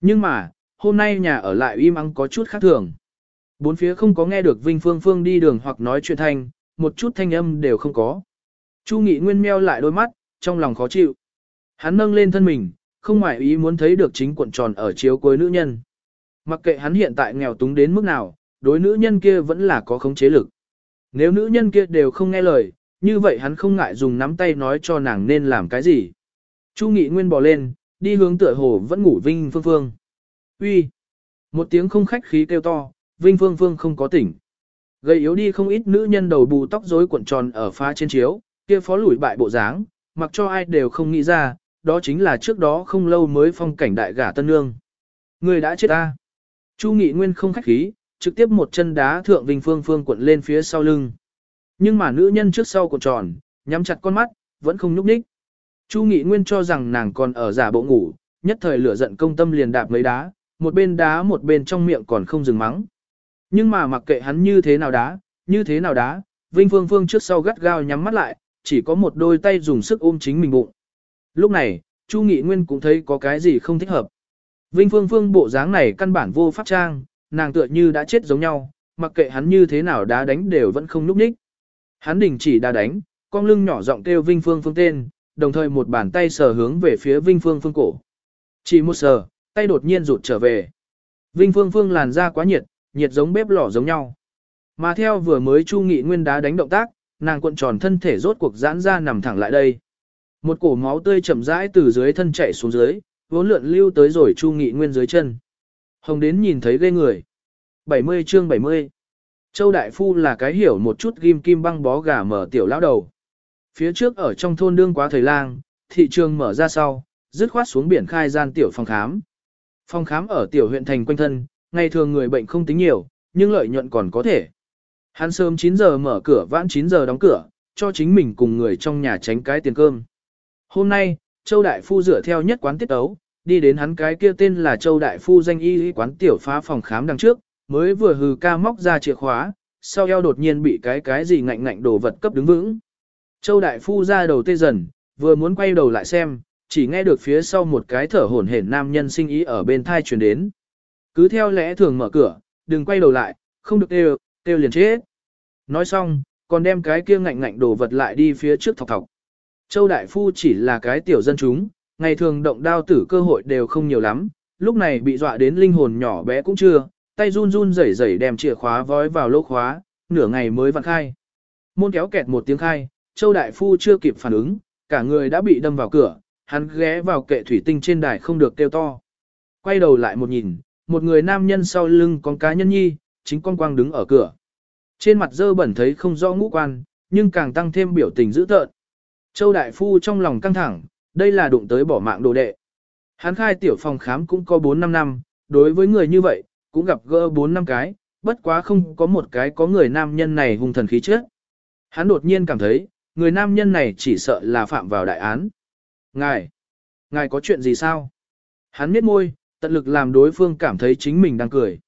Nhưng mà, hôm nay nhà ở lại im ắng có chút khác thường. Bốn phía không có nghe được Vinh Phương Phương đi đường hoặc nói chuyện thanh, một chút thanh âm đều không có. Chu Nghị Nguyên meo lại đôi mắt, trong lòng khó chịu. Hắn nâng lên thân mình, không ngoại ý muốn thấy được chính cuộn tròn ở chiếu cuối nữ nhân. Mặc kệ hắn hiện tại nghèo túng đến mức nào, đối nữ nhân kia vẫn là có khống chế lực. Nếu nữ nhân kia đều không nghe lời, như vậy hắn không ngại dùng nắm tay nói cho nàng nên làm cái gì. Chu Nghị Nguyên bò lên, đi hướng tựa hồ vẫn ngủ Vinh Phương Phương. Uy, Một tiếng không khách khí kêu to, Vinh Phương Phương không có tỉnh. Gây yếu đi không ít nữ nhân đầu bù tóc rối cuộn tròn ở pha trên chiếu, kia phó lủi bại bộ dáng, mặc cho ai đều không nghĩ ra, đó chính là trước đó không lâu mới phong cảnh đại gả tân nương. Người đã chết ta. Chu Nghị Nguyên không khách khí, trực tiếp một chân đá thượng Vinh Phương Phương cuộn lên phía sau lưng. Nhưng mà nữ nhân trước sau cuộn tròn, nhắm chặt con mắt, vẫn không nhúc nhích. Chu Nghị Nguyên cho rằng nàng còn ở giả bộ ngủ, nhất thời lửa giận công tâm liền đạp mấy đá, một bên đá một bên trong miệng còn không dừng mắng. Nhưng mà mặc kệ hắn như thế nào đá, như thế nào đá, Vinh Phương Phương trước sau gắt gao nhắm mắt lại, chỉ có một đôi tay dùng sức ôm chính mình bụng. Lúc này, Chu Nghị Nguyên cũng thấy có cái gì không thích hợp. Vinh Phương Phương bộ dáng này căn bản vô pháp trang, nàng tựa như đã chết giống nhau, mặc kệ hắn như thế nào đá đánh đều vẫn không núp ních. Hắn đình chỉ đá đánh, con lưng nhỏ giọng kêu Vinh Phương Phương tên, đồng thời một bàn tay sờ hướng về phía Vinh Phương Phương cổ. Chỉ một sờ, tay đột nhiên rụt trở về. Vinh Phương Phương làn da quá nhiệt, nhiệt giống bếp lò giống nhau. Mà theo vừa mới Chu Nghị Nguyên đá đánh động tác, nàng cuộn tròn thân thể rốt cuộc giãn ra nằm thẳng lại đây. Một cổ máu tươi chậm rãi từ dưới thân chảy xuống dưới, vốn lượn lưu tới rồi Chu Nghị Nguyên dưới chân. Hồng đến nhìn thấy ghê người. 70 chương 70 Châu Đại Phu là cái hiểu một chút ghim kim băng bó gà mở tiểu lão đầu. Phía trước ở trong thôn đương quá thời lang, thị trường mở ra sau, dứt khoát xuống biển khai gian tiểu phòng khám. Phòng khám ở tiểu huyện thành quanh thân, ngày thường người bệnh không tính nhiều, nhưng lợi nhuận còn có thể. Hắn sớm 9 giờ mở cửa vãn 9 giờ đóng cửa, cho chính mình cùng người trong nhà tránh cái tiền cơm. Hôm nay, Châu Đại Phu dựa theo nhất quán tiết ấu, đi đến hắn cái kia tên là Châu Đại Phu danh y quán tiểu phá phòng khám đằng trước, mới vừa hừ ca móc ra chìa khóa, sau eo đột nhiên bị cái cái gì ngạnh ngạnh đồ vật cấp đứng vững. Châu Đại Phu ra đầu tê dần, vừa muốn quay đầu lại xem, chỉ nghe được phía sau một cái thở hổn hển nam nhân sinh ý ở bên thai truyền đến. Cứ theo lẽ thường mở cửa, đừng quay đầu lại, không được kêu, kêu liền chết. Nói xong, còn đem cái kia ngạnh ngạnh đồ vật lại đi phía trước thọc thọc. Châu Đại Phu chỉ là cái tiểu dân chúng, ngày thường động đao tử cơ hội đều không nhiều lắm, lúc này bị dọa đến linh hồn nhỏ bé cũng chưa, tay run run rẩy rẩy đem chìa khóa vói vào lỗ khóa, nửa ngày mới vặn khai. Môn kéo kẹt một tiếng khai, Châu Đại Phu chưa kịp phản ứng, cả người đã bị đâm vào cửa, hắn ghé vào kệ thủy tinh trên đài không được kêu to. Quay đầu lại một nhìn, một người nam nhân sau lưng con cá nhân nhi, chính con quang đứng ở cửa. Trên mặt dơ bẩn thấy không rõ ngũ quan, nhưng càng tăng thêm biểu tình dữ tợn. Châu Đại Phu trong lòng căng thẳng, đây là đụng tới bỏ mạng đồ đệ. Hắn khai tiểu phòng khám cũng có 4-5 năm, đối với người như vậy, cũng gặp gỡ 4 năm cái, bất quá không có một cái có người nam nhân này hung thần khí trước. Hắn đột nhiên cảm thấy, người nam nhân này chỉ sợ là phạm vào đại án. Ngài, ngài có chuyện gì sao? Hắn miết môi, tận lực làm đối phương cảm thấy chính mình đang cười.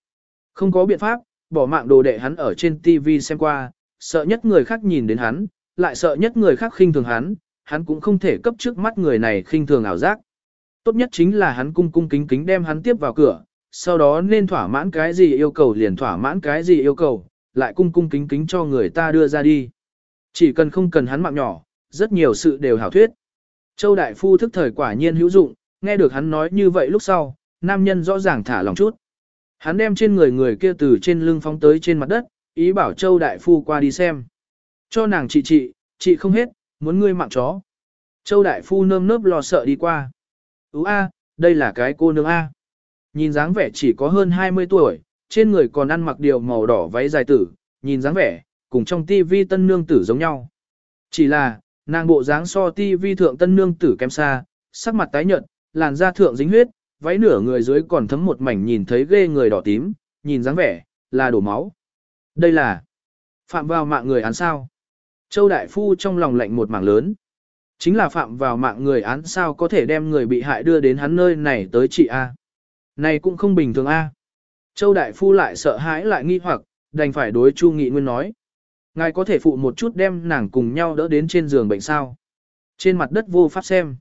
Không có biện pháp, bỏ mạng đồ đệ hắn ở trên TV xem qua, sợ nhất người khác nhìn đến hắn, lại sợ nhất người khác khinh thường hắn, hắn cũng không thể cấp trước mắt người này khinh thường ảo giác. Tốt nhất chính là hắn cung cung kính kính đem hắn tiếp vào cửa, sau đó nên thỏa mãn cái gì yêu cầu liền thỏa mãn cái gì yêu cầu, lại cung cung kính kính cho người ta đưa ra đi. Chỉ cần không cần hắn mạng nhỏ, rất nhiều sự đều hảo thuyết. Châu Đại Phu thức thời quả nhiên hữu dụng, nghe được hắn nói như vậy lúc sau, nam nhân rõ ràng thả lòng chút. Hắn đem trên người người kia từ trên lưng phóng tới trên mặt đất, ý bảo Châu Đại Phu qua đi xem. Cho nàng trị trị, trị không hết, muốn ngươi mạng chó. Châu Đại Phu nơm nớp lo sợ đi qua. Ú a, đây là cái cô nương A. Nhìn dáng vẻ chỉ có hơn 20 tuổi, trên người còn ăn mặc điều màu đỏ váy dài tử, nhìn dáng vẻ, cùng trong tivi tân nương tử giống nhau. Chỉ là, nàng bộ dáng so tivi thượng tân nương tử kém xa, sắc mặt tái nhợt, làn da thượng dính huyết, váy nửa người dưới còn thấm một mảnh nhìn thấy ghê người đỏ tím, nhìn dáng vẻ, là đổ máu. Đây là phạm vào mạng người án sao. Châu Đại Phu trong lòng lạnh một mảng lớn. Chính là phạm vào mạng người án sao có thể đem người bị hại đưa đến hắn nơi này tới chị A. Này cũng không bình thường A. Châu Đại Phu lại sợ hãi lại nghi hoặc, đành phải đối Chu Nghị Nguyên nói. Ngài có thể phụ một chút đem nàng cùng nhau đỡ đến trên giường bệnh sao. Trên mặt đất vô pháp xem.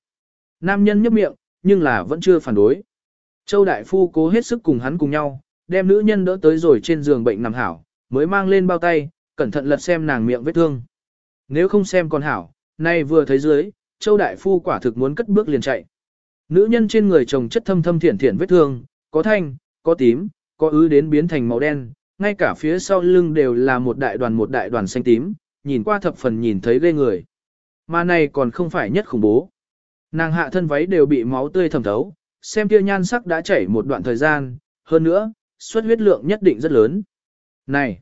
Nam nhân nhấp miệng, nhưng là vẫn chưa phản đối. Châu Đại Phu cố hết sức cùng hắn cùng nhau, đem nữ nhân đỡ tới rồi trên giường bệnh nằm hảo, mới mang lên bao tay, cẩn thận lật xem nàng miệng vết thương. Nếu không xem còn hảo, nay vừa thấy dưới, Châu Đại Phu quả thực muốn cất bước liền chạy. Nữ nhân trên người chồng chất thâm thâm thiển thiển vết thương, có thanh, có tím, có ứ đến biến thành màu đen, ngay cả phía sau lưng đều là một đại đoàn một đại đoàn xanh tím, nhìn qua thập phần nhìn thấy ghê người. Mà này còn không phải nhất khủng bố. Nàng hạ thân váy đều bị máu tươi thẩm thấu, xem kia nhan sắc đã chảy một đoạn thời gian, hơn nữa, xuất huyết lượng nhất định rất lớn. Này,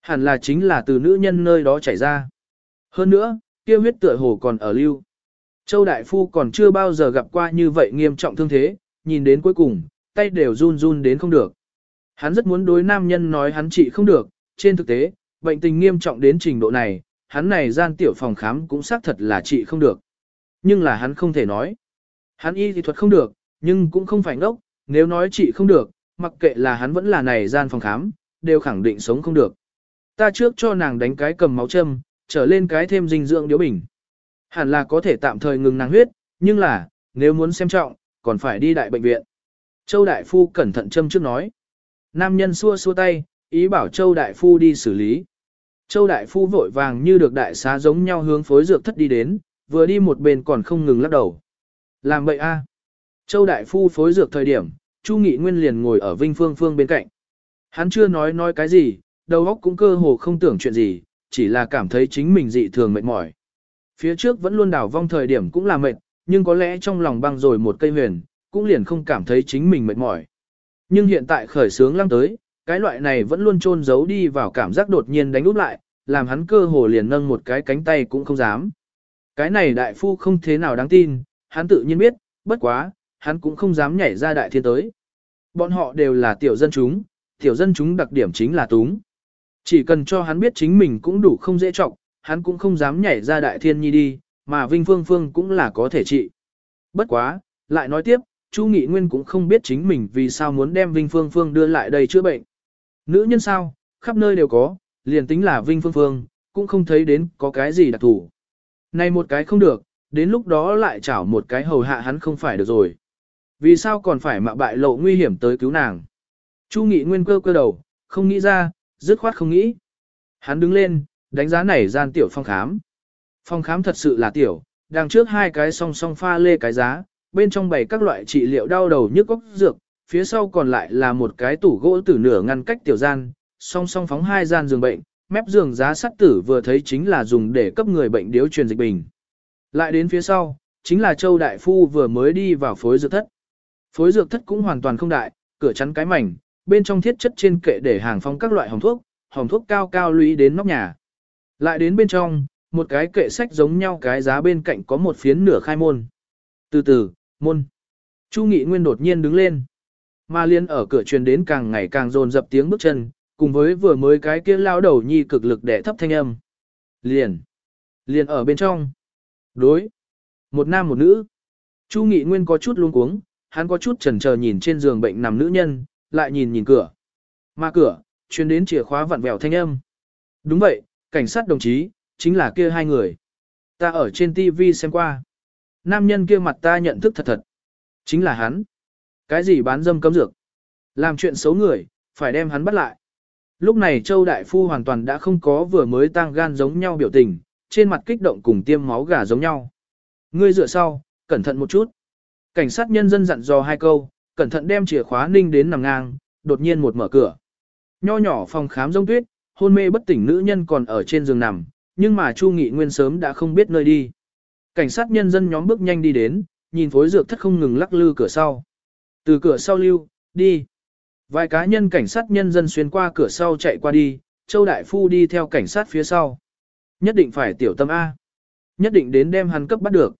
hẳn là chính là từ nữ nhân nơi đó chảy ra. Hơn nữa, kia huyết tựa hồ còn ở lưu. Châu Đại Phu còn chưa bao giờ gặp qua như vậy nghiêm trọng thương thế, nhìn đến cuối cùng, tay đều run run đến không được. Hắn rất muốn đối nam nhân nói hắn trị không được, trên thực tế, bệnh tình nghiêm trọng đến trình độ này, hắn này gian tiểu phòng khám cũng xác thật là trị không được. Nhưng là hắn không thể nói. Hắn y thì thuật không được, nhưng cũng không phải ngốc, nếu nói trị không được, mặc kệ là hắn vẫn là này gian phòng khám, đều khẳng định sống không được. Ta trước cho nàng đánh cái cầm máu châm, trở lên cái thêm dinh dưỡng điếu bình. Hẳn là có thể tạm thời ngừng nàng huyết, nhưng là, nếu muốn xem trọng, còn phải đi đại bệnh viện. Châu Đại Phu cẩn thận châm trước nói. Nam nhân xua xua tay, ý bảo Châu Đại Phu đi xử lý. Châu Đại Phu vội vàng như được đại xá giống nhau hướng phối dược thất đi đến, vừa đi một bên còn không ngừng lắc đầu. Làm vậy a? Châu Đại Phu phối dược thời điểm, Chu Nghị Nguyên liền ngồi ở Vinh Phương Phương bên cạnh. Hắn chưa nói nói cái gì, đầu óc cũng cơ hồ không tưởng chuyện gì, chỉ là cảm thấy chính mình dị thường mệt mỏi. Phía trước vẫn luôn đảo vong thời điểm cũng là mệt, nhưng có lẽ trong lòng băng rồi một cây huyền, cũng liền không cảm thấy chính mình mệt mỏi. Nhưng hiện tại khởi sướng lăng tới, cái loại này vẫn luôn chôn giấu đi vào cảm giác đột nhiên đánh úp lại, làm hắn cơ hồ liền nâng một cái cánh tay cũng không dám. Cái này đại phu không thế nào đáng tin, hắn tự nhiên biết, bất quá, hắn cũng không dám nhảy ra đại thiên tới. Bọn họ đều là tiểu dân chúng, tiểu dân chúng đặc điểm chính là túng. Chỉ cần cho hắn biết chính mình cũng đủ không dễ trọng, hắn cũng không dám nhảy ra đại thiên nhi đi, mà Vinh Phương Phương cũng là có thể trị. Bất quá, lại nói tiếp, Chu Nghị Nguyên cũng không biết chính mình vì sao muốn đem Vinh Phương Phương đưa lại đây chữa bệnh. Nữ nhân sao, khắp nơi đều có, liền tính là Vinh Phương Phương, cũng không thấy đến có cái gì đặc thủ. Này một cái không được, đến lúc đó lại chảo một cái hầu hạ hắn không phải được rồi. Vì sao còn phải mạo bại lộ nguy hiểm tới cứu nàng? Chu Nghị Nguyên cơ cơ đầu, không nghĩ ra, dứt khoát không nghĩ. Hắn đứng lên, đánh giá này gian tiểu phòng khám. Phòng khám thật sự là tiểu, đằng trước hai cái song song pha lê cái giá, bên trong bày các loại trị liệu đau đầu nhức óc dược, phía sau còn lại là một cái tủ gỗ tử nửa ngăn cách tiểu gian, song song phóng hai gian giường bệnh, mép giường giá sắt tử vừa thấy chính là dùng để cấp người bệnh điếu truyền dịch bình. Lại đến phía sau, chính là Châu Đại Phu vừa mới đi vào phối dược thất. Phối dược thất cũng hoàn toàn không đại, cửa chắn cái mảnh, bên trong thiết chất trên kệ để hàng phong các loại hồng thuốc, hồng thuốc cao cao lũy đến nóc nhà. Lại đến bên trong, một cái kệ sách giống nhau cái giá bên cạnh có một phiến nửa khai môn. Từ từ, môn. Chu Nghị Nguyên đột nhiên đứng lên. Mà liên ở cửa truyền đến càng ngày càng dồn dập tiếng bước chân, cùng với vừa mới cái kia lao đầu nhi cực lực để thấp thanh âm. Liền. Liền ở bên trong. Đối. Một nam một nữ. Chu Nghị Nguyên có chút luống cuống, hắn có chút chần chờ nhìn trên giường bệnh nằm nữ nhân, lại nhìn nhìn cửa. Mà cửa, truyền đến chìa khóa vặn vẹo thanh âm. Đúng vậy, cảnh sát đồng chí, chính là kia hai người. Ta ở trên TV xem qua. Nam nhân kia mặt ta nhận thức thật thật. Chính là hắn. Cái gì bán dâm cấm dược? Làm chuyện xấu người, phải đem hắn bắt lại. Lúc này Châu Đại Phu hoàn toàn đã không có vừa mới tăng gan giống nhau biểu tình, trên mặt kích động cùng tiêm máu gà giống nhau. Ngươi dựa sau, cẩn thận một chút. Cảnh sát nhân dân dặn dò hai câu, cẩn thận đem chìa khóa ninh đến nằm ngang, đột nhiên một mở cửa. Nho nhỏ phòng khám rông tuyết, hôn mê bất tỉnh nữ nhân còn ở trên giường nằm, nhưng mà Chu Nghị Nguyên sớm đã không biết nơi đi. Cảnh sát nhân dân nhóm bước nhanh đi đến, nhìn phối dược thất không ngừng lắc lư cửa sau. Từ cửa sau lưu, đi. Vài cá nhân cảnh sát nhân dân xuyên qua cửa sau chạy qua đi, Châu Đại Phu đi theo cảnh sát phía sau. Nhất định phải tiểu tâm A. Nhất định đến đem hắn cấp bắt được.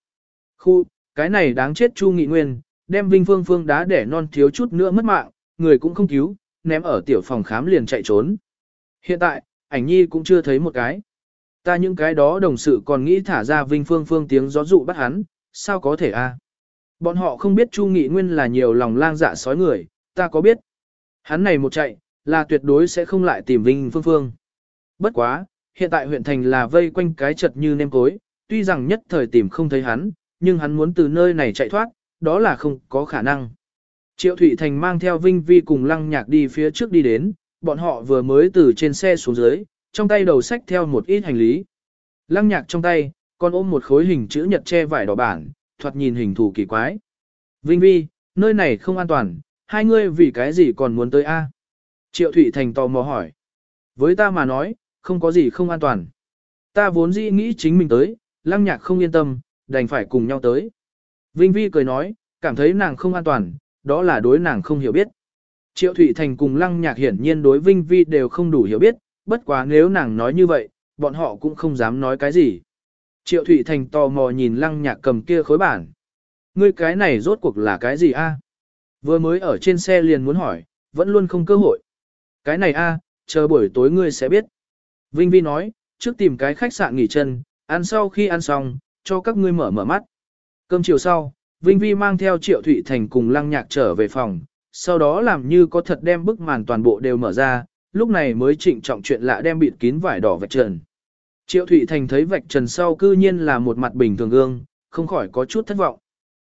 Khu, cái này đáng chết Chu Nghị Nguyên, đem Vinh Phương Phương đá để non thiếu chút nữa mất mạng, người cũng không cứu, ném ở tiểu phòng khám liền chạy trốn. Hiện tại, ảnh nhi cũng chưa thấy một cái. Ta những cái đó đồng sự còn nghĩ thả ra Vinh Phương Phương tiếng gió dụ bắt hắn, sao có thể a? Bọn họ không biết Chu Nghị Nguyên là nhiều lòng lang dạ sói người, ta có biết. Hắn này một chạy, là tuyệt đối sẽ không lại tìm Vinh Phương Phương. Bất quá, hiện tại huyện thành là vây quanh cái chật như nêm cối, tuy rằng nhất thời tìm không thấy hắn, nhưng hắn muốn từ nơi này chạy thoát, đó là không có khả năng. Triệu Thụy Thành mang theo Vinh Vi cùng Lăng Nhạc đi phía trước đi đến, bọn họ vừa mới từ trên xe xuống dưới, trong tay đầu sách theo một ít hành lý. Lăng Nhạc trong tay, còn ôm một khối hình chữ nhật che vải đỏ bản, thoạt nhìn hình thù kỳ quái. Vinh Vi, nơi này không an toàn, hai ngươi vì cái gì còn muốn tới A? Triệu Thụy Thành tò mò hỏi. Với ta mà nói, không có gì không an toàn. Ta vốn dĩ nghĩ chính mình tới, Lăng Nhạc không yên tâm, đành phải cùng nhau tới. Vinh Vi cười nói, cảm thấy nàng không an toàn, đó là đối nàng không hiểu biết. Triệu Thụy Thành cùng Lăng Nhạc hiển nhiên đối Vinh Vi đều không đủ hiểu biết, bất quá nếu nàng nói như vậy, bọn họ cũng không dám nói cái gì. Triệu Thụy Thành tò mò nhìn Lăng Nhạc cầm kia khối bản. Ngươi cái này rốt cuộc là cái gì a? Vừa mới ở trên xe liền muốn hỏi, vẫn luôn không cơ hội. Cái này a, chờ buổi tối ngươi sẽ biết. Vinh Vi nói, trước tìm cái khách sạn nghỉ chân, ăn sau khi ăn xong, cho các ngươi mở mở mắt. Cơm chiều sau, Vinh Vi mang theo Triệu Thụy Thành cùng Lăng Nhạc trở về phòng, sau đó làm như có thật đem bức màn toàn bộ đều mở ra, lúc này mới trịnh trọng chuyện lạ đem bịt kín vải đỏ vạch trần. Triệu Thụy Thành thấy vạch trần sau cư nhiên là một mặt bình thường gương, không khỏi có chút thất vọng.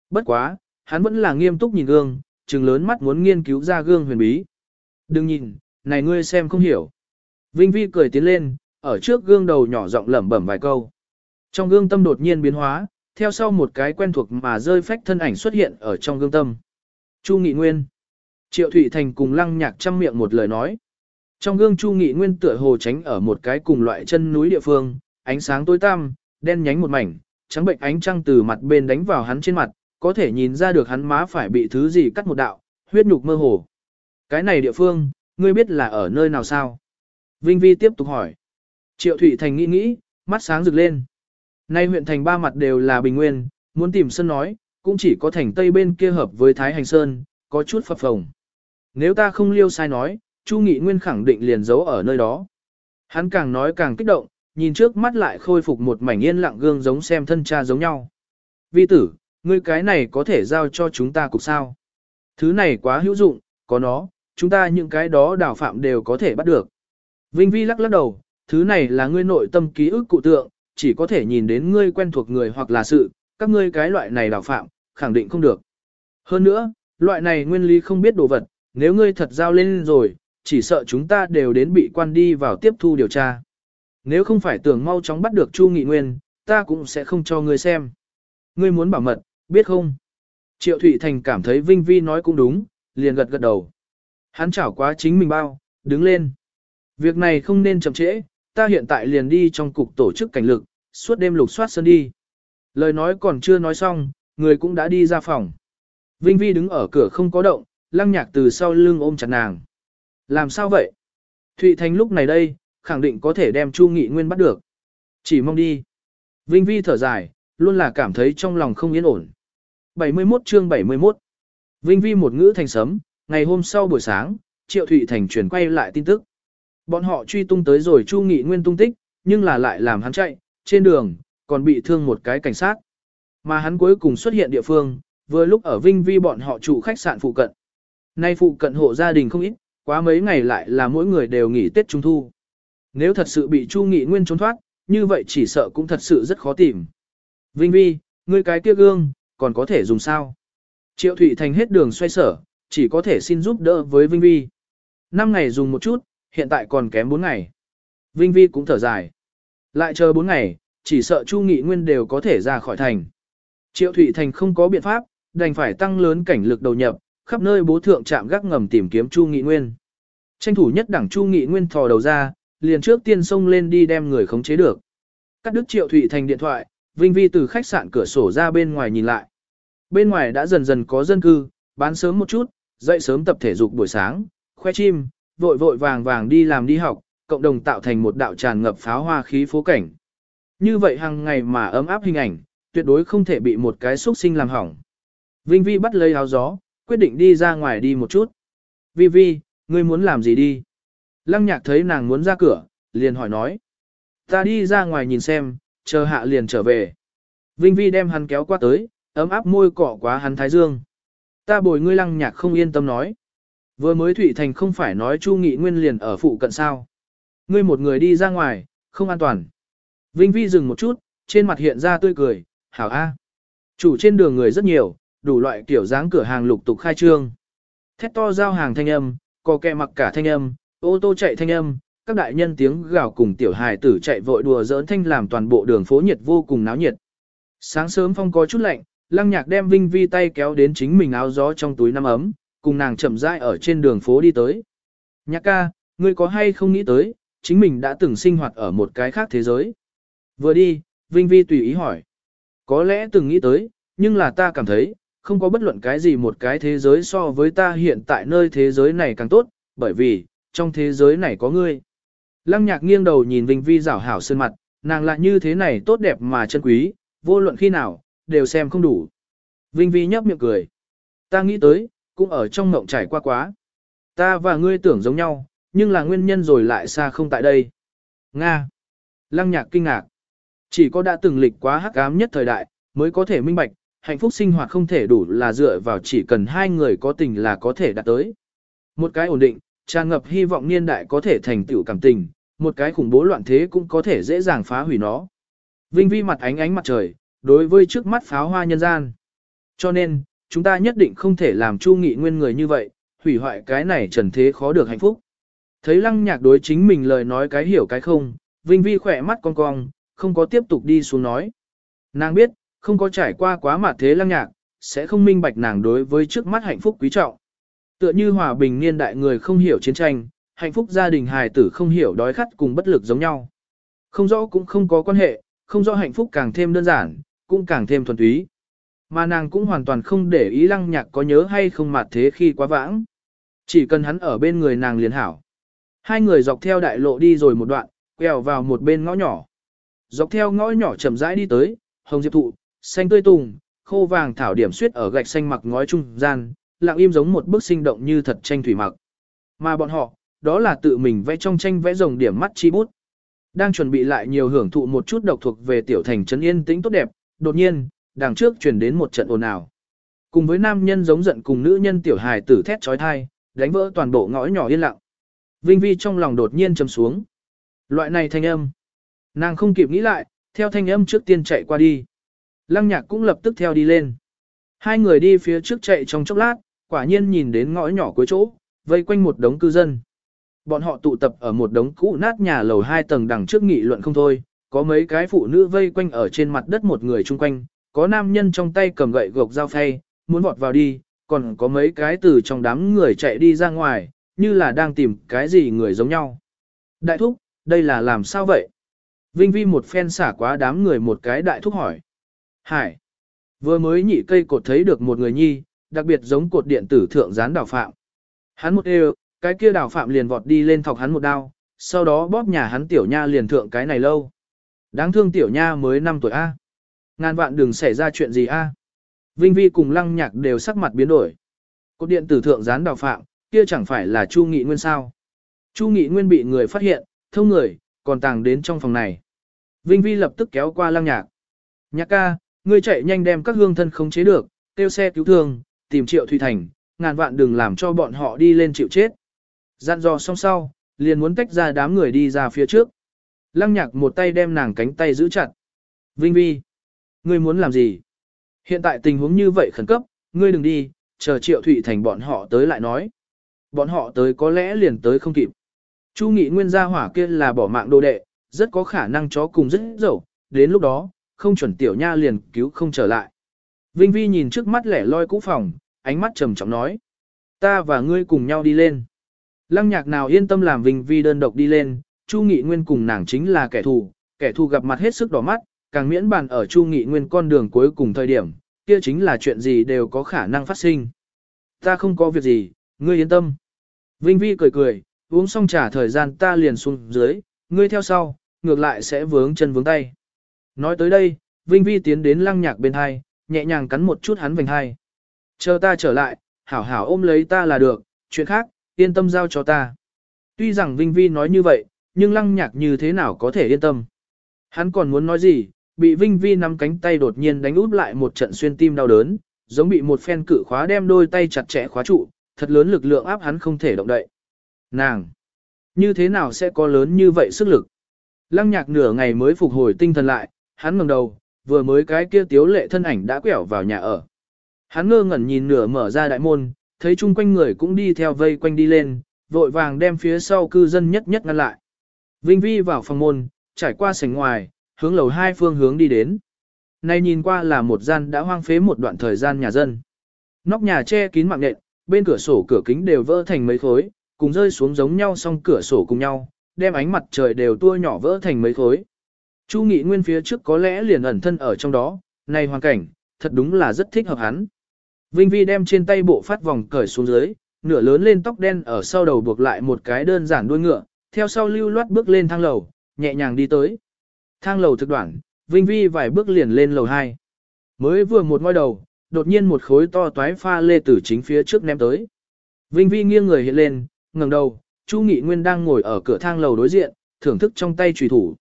Bất quá, hắn vẫn là nghiêm túc nhìn gương, trừng lớn mắt muốn nghiên cứu ra gương huyền bí. Đừng nhìn, này ngươi xem không hiểu. Vinh Vi cười tiến lên, ở trước gương đầu nhỏ giọng lẩm bẩm vài câu. Trong gương tâm đột nhiên biến hóa, theo sau một cái quen thuộc mà rơi phách thân ảnh xuất hiện ở trong gương tâm. Chu Nghị Nguyên. Triệu Thụy Thành cùng lăng nhạc chăm miệng một lời nói. Trong gương Chu Nghị Nguyên tựa hồ tránh ở một cái cùng loại chân núi địa phương, ánh sáng tối tăm, đen nhánh một mảnh, trắng bệnh ánh trăng từ mặt bên đánh vào hắn trên mặt, có thể nhìn ra được hắn má phải bị thứ gì cắt một đạo, huyết nhục mơ hồ. Cái này địa phương, ngươi biết là ở nơi nào sao? Vinh Vi tiếp tục hỏi. Triệu Thụy Thành nghĩ nghĩ, mắt sáng rực lên. Nay huyện thành ba mặt đều là bình nguyên, muốn tìm sân nói, cũng chỉ có thành tây bên kia hợp với Thái Hành Sơn, có chút phập phồng. Nếu ta không liêu sai nói, Chu Nghị Nguyên khẳng định liền giấu ở nơi đó. Hắn càng nói càng kích động, nhìn trước mắt lại khôi phục một mảnh yên lặng gương giống xem thân cha giống nhau. Vi tử, ngươi cái này có thể giao cho chúng ta cục sao? Thứ này quá hữu dụng, có nó, chúng ta những cái đó đào phạm đều có thể bắt được. Vinh Vi lắc lắc đầu, thứ này là ngươi nội tâm ký ức cụ tượng, chỉ có thể nhìn đến ngươi quen thuộc người hoặc là sự, các ngươi cái loại này đào phạm, khẳng định không được. Hơn nữa, loại này nguyên lý không biết đồ vật, nếu ngươi thật giao lên rồi, chỉ sợ chúng ta đều đến bị quan đi vào tiếp thu điều tra. Nếu không phải tưởng mau chóng bắt được Chu Nghị Nguyên, ta cũng sẽ không cho ngươi xem. Ngươi muốn bảo mật, biết không? Triệu Thụy Thành cảm thấy Vinh Vi nói cũng đúng, liền gật gật đầu. Hắn chảo quá chính mình bao, đứng lên. Việc này không nên chậm trễ, ta hiện tại liền đi trong cục tổ chức cảnh lực, suốt đêm lục soát sân đi. Lời nói còn chưa nói xong, người cũng đã đi ra phòng. Vinh Vi đứng ở cửa không có động, lăng nhạc từ sau lưng ôm chặt nàng. Làm sao vậy? Thụy Thành lúc này đây, khẳng định có thể đem Chu Nghị Nguyên bắt được. Chỉ mong đi. Vinh Vi thở dài, luôn là cảm thấy trong lòng không yên ổn. 71 chương 71 Vinh Vi một ngữ thành sấm, ngày hôm sau buổi sáng, Triệu Thụy Thành chuyển quay lại tin tức. Bọn họ truy tung tới rồi Chu Nghị Nguyên tung tích, nhưng là lại làm hắn chạy, trên đường, còn bị thương một cái cảnh sát. Mà hắn cuối cùng xuất hiện địa phương, vừa lúc ở Vinh Vi bọn họ trụ khách sạn phụ cận. Nay phụ cận hộ gia đình không ít, quá mấy ngày lại là mỗi người đều nghỉ Tết Trung Thu. Nếu thật sự bị Chu Nghị Nguyên trốn thoát, như vậy chỉ sợ cũng thật sự rất khó tìm. Vinh Vi, ngươi cái kia gương, còn có thể dùng sao? Triệu Thụy Thành hết đường xoay sở, chỉ có thể xin giúp đỡ với Vinh Vi. Năm ngày dùng một chút, hiện tại còn kém 4 ngày. Vinh Vi cũng thở dài. Lại chờ 4 ngày, chỉ sợ Chu Nghị Nguyên đều có thể ra khỏi thành. Triệu Thụy Thành không có biện pháp, đành phải tăng lớn cảnh lực đầu nhập, khắp nơi bố thượng chạm gác ngầm tìm kiếm Chu Nghị Nguyên. Tranh thủ nhất đẳng Chu Nghị Nguyên thò đầu ra, liền trước tiên xông lên đi đem người khống chế được. Cắt đứt Triệu Thụy Thành điện thoại, Vinh Vi từ khách sạn cửa sổ ra bên ngoài nhìn lại. Bên ngoài đã dần dần có dân cư, bán sớm một chút, dậy sớm tập thể dục buổi sáng, khoe chim, vội vội vàng vàng đi làm đi học, cộng đồng tạo thành một đạo tràn ngập pháo hoa khí phố cảnh. Như vậy hàng ngày mà ấm áp hình ảnh, tuyệt đối không thể bị một cái xúc sinh làm hỏng. Vinh Vi bắt lấy áo gió, quyết định đi ra ngoài đi một chút. Vi Vi, ngươi muốn làm gì đi? Lăng nhạc thấy nàng muốn ra cửa, liền hỏi nói. Ta đi ra ngoài nhìn xem, chờ hạ liền trở về. Vinh Vi đem hắn kéo qua tới, ấm áp môi cọ quá hắn thái dương. Ta bồi ngươi lăng nhạc không yên tâm nói. Vừa mới Thụy Thành không phải nói Chu Nghị Nguyên liền ở phụ cận sao. Ngươi một người đi ra ngoài, không an toàn. Vinh Vi dừng một chút, trên mặt hiện ra tươi cười, hảo a. Chủ trên đường người rất nhiều, đủ loại kiểu dáng cửa hàng lục tục khai trương. Thét to giao hàng thanh âm, có kẹ mặc cả thanh âm, ô tô chạy thanh âm, các đại nhân tiếng gào cùng tiểu hài tử chạy vội đùa giỡn thanh làm toàn bộ đường phố nhiệt vô cùng náo nhiệt. Sáng sớm phong có chút lạnh, lăng nhạc đem Vinh Vi tay kéo đến chính mình áo gió trong túi năm ấm, cùng nàng chậm rãi ở trên đường phố đi tới. Nhạc ca, ngươi có hay không nghĩ tới, chính mình đã từng sinh hoạt ở một cái khác thế giới. Vừa đi, Vinh Vi tùy ý hỏi. Có lẽ từng nghĩ tới, nhưng là ta cảm thấy, không có bất luận cái gì một cái thế giới so với ta hiện tại nơi thế giới này càng tốt, bởi vì, trong thế giới này có ngươi. Lăng nhạc nghiêng đầu nhìn Vinh Vi rảo hảo sơn mặt, nàng lại như thế này tốt đẹp mà chân quý, vô luận khi nào, đều xem không đủ. Vinh Vi nhấp miệng cười. Ta nghĩ tới, cũng ở trong mộng trải qua quá. Ta và ngươi tưởng giống nhau, nhưng là nguyên nhân rồi lại xa không tại đây. Nga. Lăng nhạc kinh ngạc. Chỉ có đã từng lịch quá hắc ám nhất thời đại, mới có thể minh bạch, hạnh phúc sinh hoạt không thể đủ là dựa vào chỉ cần hai người có tình là có thể đạt tới. Một cái ổn định, tràn ngập hy vọng niên đại có thể thành tựu cảm tình, một cái khủng bố loạn thế cũng có thể dễ dàng phá hủy nó. Vinh vi mặt ánh ánh mặt trời, đối với trước mắt pháo hoa nhân gian. Cho nên, chúng ta nhất định không thể làm Chu Nghị Nguyên người như vậy, hủy hoại cái này trần thế khó được hạnh phúc. Thấy lăng nhạc đối chính mình lời nói cái hiểu cái không, Vinh Vi khỏe mắt cong cong, không có tiếp tục đi xuống nói. Nàng biết, không có trải qua quá mặt thế lăng nhạc, sẽ không minh bạch nàng đối với trước mắt hạnh phúc quý trọng. Tựa như hòa bình niên đại người không hiểu chiến tranh, hạnh phúc gia đình hài tử không hiểu đói khát cùng bất lực giống nhau. Không rõ cũng không có quan hệ, không rõ hạnh phúc càng thêm đơn giản, cũng càng thêm thuần túy. Mà nàng cũng hoàn toàn không để ý lăng nhạc có nhớ hay không mặt thế khi quá vãng. Chỉ cần hắn ở bên người nàng liền hảo. Hai người dọc theo đại lộ đi rồi một đoạn, quẹo vào một bên ngõ nhỏ. Dọc theo ngõ nhỏ chậm rãi đi tới, hồng diệp thụ, xanh tươi tùng, khô vàng thảo điểm suyết ở gạch xanh mặc ngói trung gian, lặng im giống một bức sinh động như thật tranh thủy mặc. Mà bọn họ, đó là tự mình vẽ trong tranh vẽ rồng điểm mắt chi bút. Đang chuẩn bị lại nhiều hưởng thụ một chút độc thuộc về tiểu thành trấn yên tĩnh tốt đẹp, đột nhiên, đằng trước truyền đến một trận ồn ào. Cùng với nam nhân giống giận cùng nữ nhân tiểu hài tử thét trói thai, đánh vỡ toàn bộ ngõ nhỏ yên lặng. Vinh Vi trong lòng đột nhiên trầm xuống. Loại này thanh âm. Nàng không kịp nghĩ lại, theo thanh âm trước tiên chạy qua đi. Lăng nhạc cũng lập tức theo đi lên. Hai người đi phía trước chạy trong chốc lát, quả nhiên nhìn đến ngõ nhỏ cuối chỗ, vây quanh một đống cư dân. Bọn họ tụ tập ở một đống cũ nát nhà lầu hai tầng đằng trước nghị luận không thôi, có mấy cái phụ nữ vây quanh ở trên mặt đất một người chung quanh, có nam nhân trong tay cầm gậy gộc dao phay, muốn vọt vào đi, còn có mấy cái từ trong đám người chạy đi ra ngoài, như là đang tìm cái gì người giống nhau. Đại thúc, đây là làm sao vậy? Vinh Vi một phen xả quá đám người một cái đại thúc hỏi. Hải, vừa mới nhị cây cột thấy được một người nhi, đặc biệt giống cột điện tử thượng gián đào phạm. Hắn một đều, cái kia đào phạm liền vọt đi lên thọc hắn một đao, sau đó bóp nhà hắn tiểu nha liền thượng cái này lâu. Đáng thương tiểu nha mới 5 tuổi A. Ngàn vạn đừng xảy ra chuyện gì A. Vinh Vi cùng lăng nhạc đều sắc mặt biến đổi. Cột điện tử thượng gián đào phạm, kia chẳng phải là Chu Nghị Nguyên sao. Chu Nghị Nguyên bị người phát hiện, thông người, còn tàng đến trong phòng này. Vinh Vi lập tức kéo qua lăng nhạc. Nhạc ca, ngươi chạy nhanh đem các hương thân không chế được, tiêu xe cứu thương, tìm triệu Thủy Thành, ngàn vạn đừng làm cho bọn họ đi lên chịu chết. Dặn dò xong sau, liền muốn tách ra đám người đi ra phía trước. Lăng nhạc một tay đem nàng cánh tay giữ chặt. Vinh Vi, ngươi muốn làm gì? Hiện tại tình huống như vậy khẩn cấp, ngươi đừng đi, chờ triệu Thụy Thành bọn họ tới lại nói. Bọn họ tới có lẽ liền tới không kịp. Chu nghị nguyên gia hỏa kia là bỏ mạng đồ đệ, rất có khả năng chó cùng rất dẫu, đến lúc đó, không chuẩn tiểu nha liền cứu không trở lại. Vinh Vi nhìn trước mắt lẻ loi cũ phòng, ánh mắt trầm trọng nói. Ta và ngươi cùng nhau đi lên. Lăng nhạc nào yên tâm làm Vinh Vi đơn độc đi lên, Chu Nghị Nguyên cùng nàng chính là kẻ thù, kẻ thù gặp mặt hết sức đỏ mắt, càng miễn bàn ở Chu Nghị Nguyên con đường cuối cùng thời điểm, kia chính là chuyện gì đều có khả năng phát sinh. Ta không có việc gì, ngươi yên tâm. Vinh Vi cười cười, uống xong trà thời gian ta liền xuống dưới, ngươi theo sau, ngược lại sẽ vướng chân vướng tay. Nói tới đây, Vinh Vi tiến đến lăng nhạc bên hai, nhẹ nhàng cắn một chút hắn vành hai. Chờ ta trở lại, hảo hảo ôm lấy ta là được, chuyện khác, yên tâm giao cho ta. Tuy rằng Vinh Vi nói như vậy, nhưng lăng nhạc như thế nào có thể yên tâm. Hắn còn muốn nói gì, bị Vinh Vi nắm cánh tay đột nhiên đánh út lại một trận xuyên tim đau đớn, giống bị một phen cự khóa đem đôi tay chặt chẽ khóa trụ, thật lớn lực lượng áp hắn không thể động đậy. Nàng! Như thế nào sẽ có lớn như vậy sức lực? Lăng nhạc nửa ngày mới phục hồi tinh thần lại, hắn ngẩng đầu, vừa mới cái kia tiếu lệ thân ảnh đã quẹo vào nhà ở. Hắn ngơ ngẩn nhìn nửa mở ra đại môn, thấy chung quanh người cũng đi theo vây quanh đi lên, vội vàng đem phía sau cư dân nhất nhất ngăn lại. Vinh Vi vào phòng môn, trải qua sảnh ngoài, hướng lầu hai phương hướng đi đến. Này nhìn qua là một gian đã hoang phế một đoạn thời gian nhà dân. Nóc nhà che kín mạng nện, bên cửa sổ cửa kính đều vỡ thành mấy khối, cùng rơi xuống giống nhau song cửa sổ cùng nhau, đem ánh mặt trời đều tua nhỏ vỡ thành mấy khối. Chu Nghị Nguyên phía trước có lẽ liền ẩn thân ở trong đó, này hoàn cảnh, thật đúng là rất thích hợp hắn. Vinh Vi đem trên tay bộ phát vòng cởi xuống dưới, nửa lớn lên tóc đen ở sau đầu buộc lại một cái đơn giản đuôi ngựa, theo sau lưu loát bước lên thang lầu, nhẹ nhàng đi tới. Thang lầu thực đoạn, Vinh Vi vài bước liền lên lầu 2. Mới vừa một ngôi đầu, đột nhiên một khối to toái pha lê tử chính phía trước ném tới. Vinh Vi nghiêng người hiện lên, ngẩng đầu, Chu Nghị Nguyên đang ngồi ở cửa thang lầu đối diện, thưởng thức trong tay chùy thủ.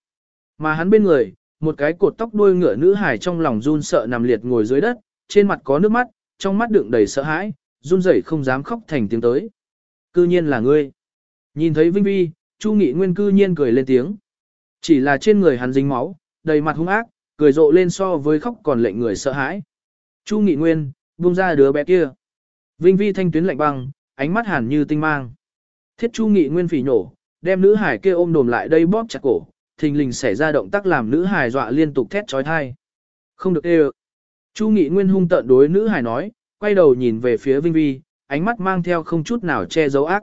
Mà hắn bên người, một cái cột tóc đuôi ngựa nữ hài trong lòng run sợ nằm liệt ngồi dưới đất, trên mặt có nước mắt, trong mắt đựng đầy sợ hãi, run rẩy không dám khóc thành tiếng tới. Cư nhiên là ngươi. Nhìn thấy Vinh Vi, Chu Nghị Nguyên cư nhiên cười lên tiếng. Chỉ là trên người hắn dính máu, đầy mặt hung ác, cười rộ lên so với khóc còn lệnh người sợ hãi. Chu Nghị Nguyên, Buông ra đứa bé kia. Vinh Vi thanh tuyến lạnh băng, ánh mắt hàn như tinh mang. Thiết Chu Nghị Nguyên phỉ nổ, đem nữ hải kia ôm đồm lại đây bóp chặt cổ, thình lình xảy ra động tác làm nữ hài dọa liên tục thét chói thai. Không được ê Chu Nghị Nguyên hung tận đối nữ hài nói, quay đầu nhìn về phía Vinh Vi, ánh mắt mang theo không chút nào che giấu ác.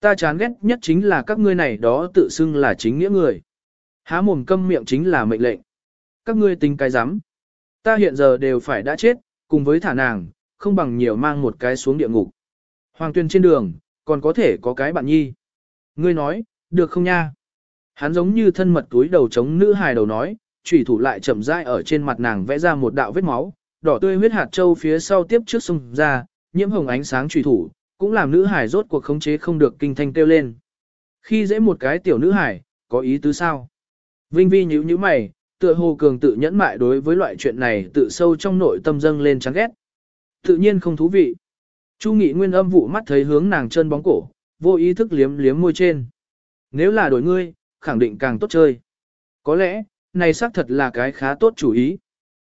Ta chán ghét nhất chính là các ngươi này đó tự xưng là chính nghĩa người. Há mồm câm miệng chính là mệnh lệnh. Các ngươi tính cái rắm Ta hiện giờ đều phải đã chết, cùng với thả nàng, không bằng nhiều mang một cái xuống địa ngục. Hoàng tuyên trên đường, còn có thể có cái bạn nhi. Ngươi nói, được không nha? Hắn giống như thân mật túi đầu chống nữ hài đầu nói, chủy thủ lại chậm rãi ở trên mặt nàng vẽ ra một đạo vết máu, đỏ tươi huyết hạt châu phía sau tiếp trước sông ra, nhiễm hồng ánh sáng chủy thủ, cũng làm nữ hài rốt cuộc khống chế không được kinh thanh kêu lên. Khi dễ một cái tiểu nữ hài, có ý tứ sao? Vinh Vi nhíu nhíu mày, tựa hồ cường tự nhẫn mại đối với loại chuyện này tự sâu trong nội tâm dâng lên chán ghét. Tự nhiên không thú vị. Chu Nghị Nguyên âm vụ mắt thấy hướng nàng chân bóng cổ, vô ý thức liếm liếm môi trên. Nếu là đổi ngươi, khẳng định càng tốt chơi. Có lẽ, này xác thật là cái khá tốt chủ ý.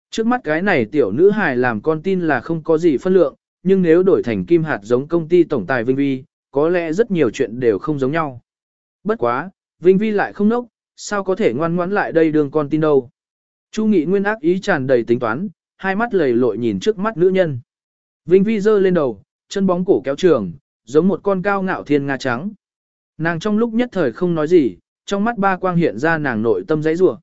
Trước mắt cái này tiểu nữ hài làm con tin là không có gì phân lượng, nhưng nếu đổi thành kim hạt giống công ty tổng tài Vinh Vi, có lẽ rất nhiều chuyện đều không giống nhau. Bất quá, Vinh Vi lại không nốc, sao có thể ngoan ngoãn lại đây đường con tin đâu. Chu Nghị Nguyên ác ý tràn đầy tính toán, hai mắt lầy lội nhìn trước mắt nữ nhân. Vinh Vi giơ lên đầu, chân bóng cổ kéo trường, giống một con cao ngạo thiên nga trắng. Nàng trong lúc nhất thời không nói gì, trong mắt ba quang hiện ra nàng nội tâm dãy rủa.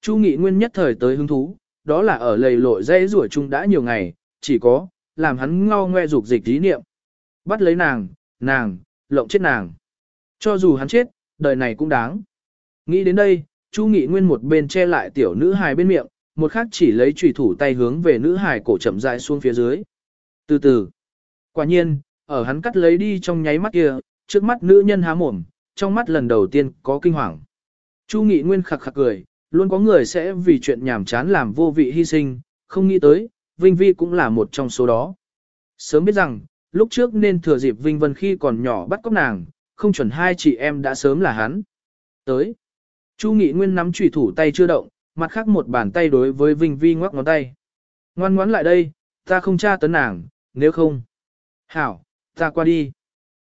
Chu Nghị Nguyên nhất thời tới hứng thú, đó là ở lầy lội dãy rủa chung đã nhiều ngày, chỉ có, làm hắn ngao ngoe dục dịch ý niệm. Bắt lấy nàng, nàng, lộng chết nàng. Cho dù hắn chết, đời này cũng đáng. Nghĩ đến đây, Chu Nghị Nguyên một bên che lại tiểu nữ hài bên miệng, một khác chỉ lấy chủy thủ tay hướng về nữ hài cổ chậm rãi xuống phía dưới. Từ từ, quả nhiên, ở hắn cắt lấy đi trong nháy mắt kia, trước mắt nữ nhân há mồm, trong mắt lần đầu tiên có kinh hoàng. Chu Nghị Nguyên khặc khặc cười, luôn có người sẽ vì chuyện nhảm chán làm vô vị hy sinh, không nghĩ tới, Vinh Vi cũng là một trong số đó. Sớm biết rằng, lúc trước nên thừa dịp Vinh Vân khi còn nhỏ bắt cóc nàng, không chuẩn hai chị em đã sớm là hắn. Tới, Chu Nghị Nguyên nắm chủy thủ tay chưa động, mặt khác một bàn tay đối với Vinh Vi ngoắc ngón tay. Ngoan ngoãn lại đây, ta không tra tấn nàng, nếu không. Hảo, ta qua đi.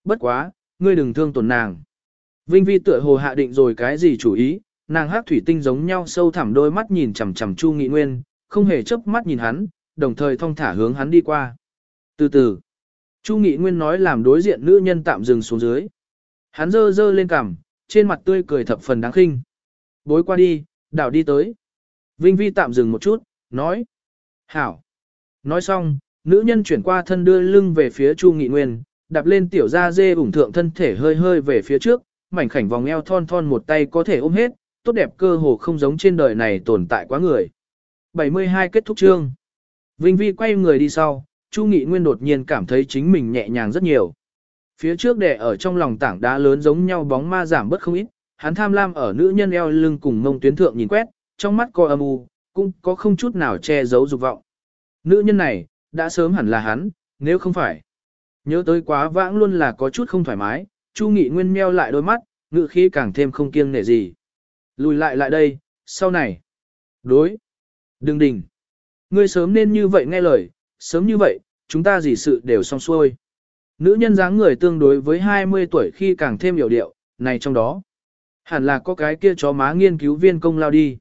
Bất quá, ngươi đừng thương tổn nàng. Vinh Vi tựa hồ hạ định rồi cái gì chủ ý, nàng hát thủy tinh giống nhau sâu thẳm đôi mắt nhìn chằm chằm Chu Nghị Nguyên, không hề chớp mắt nhìn hắn, đồng thời thong thả hướng hắn đi qua. Từ từ, Chu Nghị Nguyên nói làm đối diện nữ nhân tạm dừng xuống dưới. Hắn dơ dơ lên cằm, trên mặt tươi cười thập phần đáng khinh. Bối qua đi, đảo đi tới. Vinh Vi tạm dừng một chút, nói. Hảo. Nói xong, nữ nhân chuyển qua thân đưa lưng về phía Chu Nghị Nguyên, đạp lên tiểu da dê ủng thượng thân thể hơi hơi về phía trước, mảnh khảnh vòng eo thon thon một tay có thể ôm hết, tốt đẹp cơ hồ không giống trên đời này tồn tại quá người. 72 kết thúc chương. Vinh Vi quay người đi sau, Chu Nghị Nguyên đột nhiên cảm thấy chính mình nhẹ nhàng rất nhiều. Phía trước đè ở trong lòng tảng đá lớn giống nhau bóng ma giảm bớt không ít, hắn tham lam ở nữ nhân eo lưng cùng mông tuyến thượng nhìn quét, trong mắt coi âm u, cũng có không chút nào che giấu dục vọng. Nữ nhân này, đã sớm hẳn là hắn, nếu không phải. Nhớ tới quá vãng luôn là có chút không thoải mái, Chu Nghị Nguyên meo lại đôi mắt, ngự khí càng thêm không kiêng nể gì. Lùi lại lại đây, sau này. Đối. Đừng đình. Ngươi sớm nên như vậy nghe lời, sớm như vậy, chúng ta gì sự đều xong xuôi. Nữ nhân dáng người tương đối với 20 tuổi khi càng thêm hiểu điệu, này trong đó. Hẳn là có cái kia chó má nghiên cứu viên công lao đi.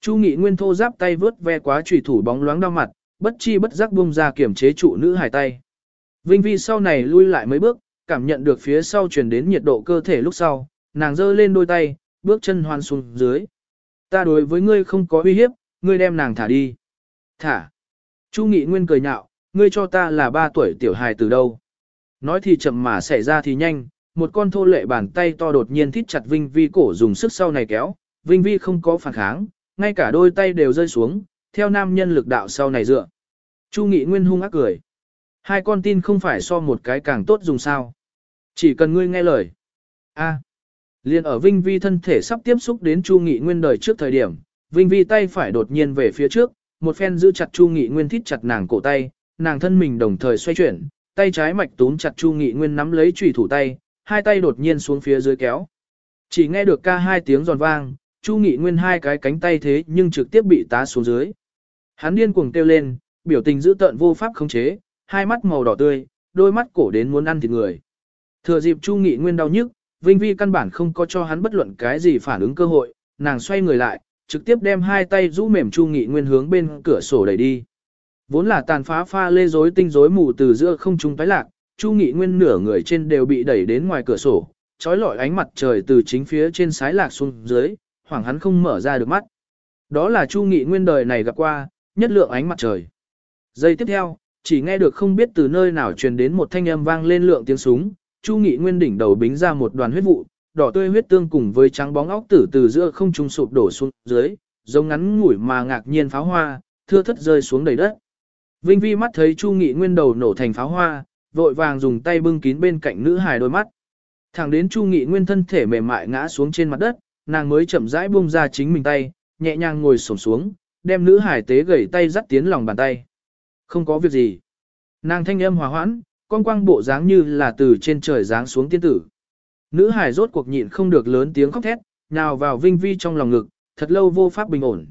Chu Nghị Nguyên thô giáp tay vướt ve quá chủy thủ bóng loáng đau mặt, bất chi bất giác bung ra kiểm chế trụ nữ hải tay. Vinh Vi sau này lui lại mấy bước, cảm nhận được phía sau truyền đến nhiệt độ cơ thể lúc sau, nàng giơ lên đôi tay, bước chân hoan xuống dưới. Ta đối với ngươi không có uy hiếp, ngươi đem nàng thả đi. Thả. Chu Nghị Nguyên cười nhạo, ngươi cho ta là ba tuổi tiểu hài từ đâu. Nói thì chậm mà xảy ra thì nhanh, một con thô lệ bàn tay to đột nhiên thít chặt Vinh Vi cổ dùng sức sau này kéo, Vinh Vi không có phản kháng, ngay cả đôi tay đều rơi xuống, theo nam nhân lực đạo sau này dựa. Chu Nghị Nguyên hung ác cười. Hai con tin không phải so một cái càng tốt dùng sao. Chỉ cần ngươi nghe lời. A. À. Liên ở Vinh Vi thân thể sắp tiếp xúc đến Chu Nghị Nguyên đời trước thời điểm, Vinh Vi tay phải đột nhiên về phía trước, một phen giữ chặt Chu Nghị Nguyên thít chặt nàng cổ tay, nàng thân mình đồng thời xoay chuyển, tay trái mạch túm chặt Chu Nghị Nguyên nắm lấy chủy thủ tay, hai tay đột nhiên xuống phía dưới kéo. Chỉ nghe được ca hai tiếng giòn vang, Chu Nghị Nguyên hai cái cánh tay thế nhưng trực tiếp bị tá xuống dưới. Hắn điên cuồng kêu lên, biểu tình dữ tợn vô pháp khống chế, hai mắt màu đỏ tươi, đôi mắt cổ đến muốn ăn thịt người. Thừa dịp Chu Nghị Nguyên đau nhức, Vinh Vi căn bản không có cho hắn bất luận cái gì phản ứng cơ hội, nàng xoay người lại, trực tiếp đem hai tay rũ mềm Chu Nghị Nguyên hướng bên cửa sổ đẩy đi. Vốn là tàn phá pha lê rối tinh rối mù từ giữa không trung tái lạc, Chu Nghị Nguyên nửa người trên đều bị đẩy đến ngoài cửa sổ, trói lọi ánh mặt trời từ chính phía trên sái lạc xuống dưới, hoảng hắn không mở ra được mắt. Đó là Chu Nghị Nguyên đời này gặp qua, nhất lượng ánh mặt trời. Giây tiếp theo, chỉ nghe được không biết từ nơi nào truyền đến một thanh âm vang lên lượng tiếng súng, Chu Nghị Nguyên đỉnh đầu bính ra một đoàn huyết vụ, đỏ tươi huyết tương cùng với trắng bóng óc tử từ giữa không trung sụp đổ xuống dưới, giống ngắn ngủi mà ngạc nhiên pháo hoa, thưa thất rơi xuống đầy đất. Vinh Vi mắt thấy Chu Nghị Nguyên đầu nổ thành pháo hoa, vội vàng dùng tay bưng kín bên cạnh nữ hài đôi mắt. Thẳng đến Chu Nghị Nguyên thân thể mềm mại ngã xuống trên mặt đất, nàng mới chậm rãi buông ra chính mình tay, nhẹ nhàng ngồi xổm xuống, đem nữ hài tế gầy tay dắt tiến lòng bàn tay. Không có việc gì. Nàng thanh âm hòa hoãn, con quang bộ dáng như là từ trên trời giáng xuống tiên tử. Nữ Hải rốt cuộc nhịn không được lớn tiếng khóc thét, nào vào Vinh Vi trong lòng ngực, thật lâu vô pháp bình ổn.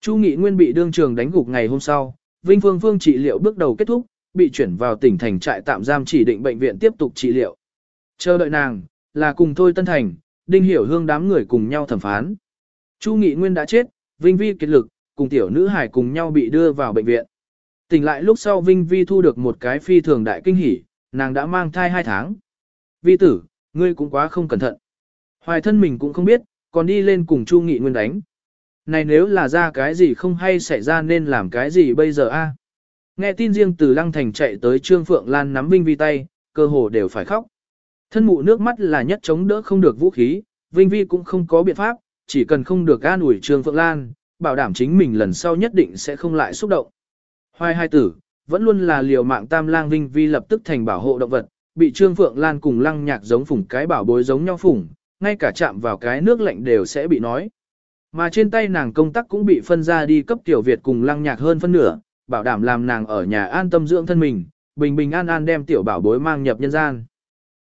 Chu Nghị Nguyên bị đương trường đánh gục ngày hôm sau, Vinh Phương Phương trị liệu bước đầu kết thúc, bị chuyển vào tỉnh thành trại tạm giam chỉ định bệnh viện tiếp tục trị liệu. Chờ đợi nàng, là cùng Thôi Tân Thành, Đinh Hiểu Hương đám người cùng nhau thẩm phán. Chu Nghị Nguyên đã chết, Vinh Vi kiệt lực, cùng tiểu nữ hải cùng nhau bị đưa vào bệnh viện. Tỉnh lại lúc sau Vinh Vi thu được một cái phi thường đại kinh hỉ, nàng đã mang thai 2 tháng. Vi tử, ngươi cũng quá không cẩn thận. Hoài thân mình cũng không biết, còn đi lên cùng Chu Nghị Nguyên đánh. Này nếu là ra cái gì không hay xảy ra nên làm cái gì bây giờ a? Nghe tin riêng từ Lăng Thành chạy tới Trương Phượng Lan nắm Vinh Vi tay, cơ hồ đều phải khóc. Thân mụ nước mắt là nhất chống đỡ không được vũ khí, Vinh Vi cũng không có biện pháp, chỉ cần không được an ủi Trương Phượng Lan, bảo đảm chính mình lần sau nhất định sẽ không lại xúc động. Hoài hai tử, vẫn luôn là liều mạng tam lang Vinh Vi lập tức thành bảo hộ động vật, bị Trương Phượng Lan cùng lăng nhạc giống phủng cái bảo bối giống nhau phủng, ngay cả chạm vào cái nước lạnh đều sẽ bị nói. Mà trên tay nàng công tác cũng bị phân ra đi cấp tiểu Việt cùng lăng nhạc hơn phân nửa, bảo đảm làm nàng ở nhà an tâm dưỡng thân mình, bình bình an an đem tiểu bảo bối mang nhập nhân gian.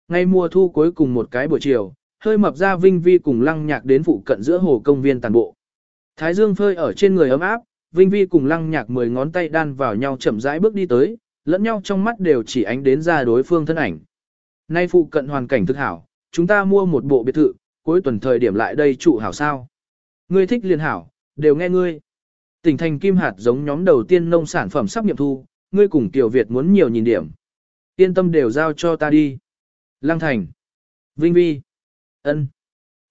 Ngay mùa thu cuối cùng một cái buổi chiều, hơi mập ra Vinh Vi cùng lăng nhạc đến phụ cận giữa hồ công viên tàn bộ. Thái dương phơi ở trên người ấm áp, Vinh Vi cùng lăng nhạc mười ngón tay đan vào nhau chậm rãi bước đi tới, lẫn nhau trong mắt đều chỉ ánh đến ra đối phương thân ảnh. Nay phụ cận hoàn cảnh thực hảo, chúng ta mua một bộ biệt thự, cuối tuần thời điểm lại đây trụ hảo sao. Ngươi thích liền hảo, đều nghe ngươi. Tỉnh thành kim hạt giống nhóm đầu tiên nông sản phẩm sắp nghiệm thu, ngươi cùng Tiểu Việt muốn nhiều nhìn điểm. Yên tâm đều giao cho ta đi. Lăng thành. Vinh Vi. ân.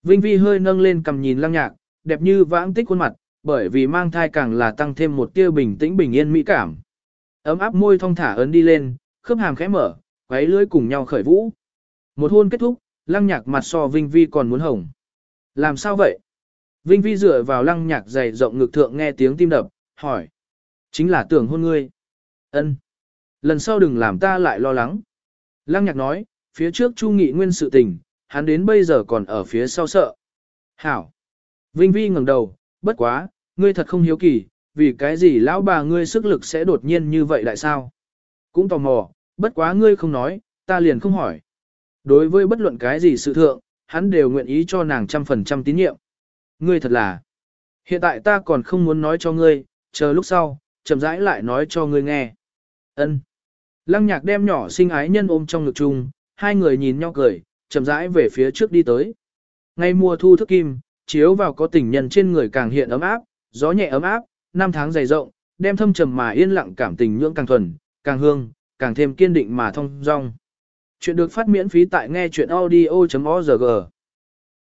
Vinh Vi hơi nâng lên cầm nhìn lăng nhạc, đẹp như vãng tích khuôn mặt, bởi vì mang thai càng là tăng thêm một tia bình tĩnh bình yên mỹ cảm. Ấm áp môi thong thả ấn đi lên, khớp hàm khẽ mở, quấy lưỡi cùng nhau khởi vũ. Một hôn kết thúc, lăng nhạc mặt so Vinh Vi còn muốn hồng. Làm sao vậy? Vinh Vi dựa vào lăng nhạc dày rộng ngực thượng nghe tiếng tim đập, hỏi. Chính là tưởng hôn ngươi. ân Lần sau đừng làm ta lại lo lắng. Lăng nhạc nói, phía trước Chu Nghị Nguyên sự tình, hắn đến bây giờ còn ở phía sau sợ. Hảo. Vinh Vi ngẩng đầu, bất quá, ngươi thật không hiếu kỳ, vì cái gì lão bà ngươi sức lực sẽ đột nhiên như vậy lại sao? Cũng tò mò, bất quá ngươi không nói, ta liền không hỏi. Đối với bất luận cái gì sự thượng, hắn đều nguyện ý cho nàng trăm phần trăm tín nhiệm. Ngươi thật là, hiện tại ta còn không muốn nói cho ngươi, chờ lúc sau, chậm rãi lại nói cho ngươi nghe. Ân. Lăng nhạc đem nhỏ sinh ái nhân ôm trong ngực chung, hai người nhìn nhau cười, chậm rãi về phía trước đi tới. Ngay mùa thu thức kim, chiếu vào có tình nhân trên người càng hiện ấm áp, gió nhẹ ấm áp, năm tháng dày rộng, đem thâm trầm mà yên lặng cảm tình nhưỡng càng thuần, càng hương, càng thêm kiên định mà thông dong. Chuyện được phát miễn phí tại nghe chuyện audio.org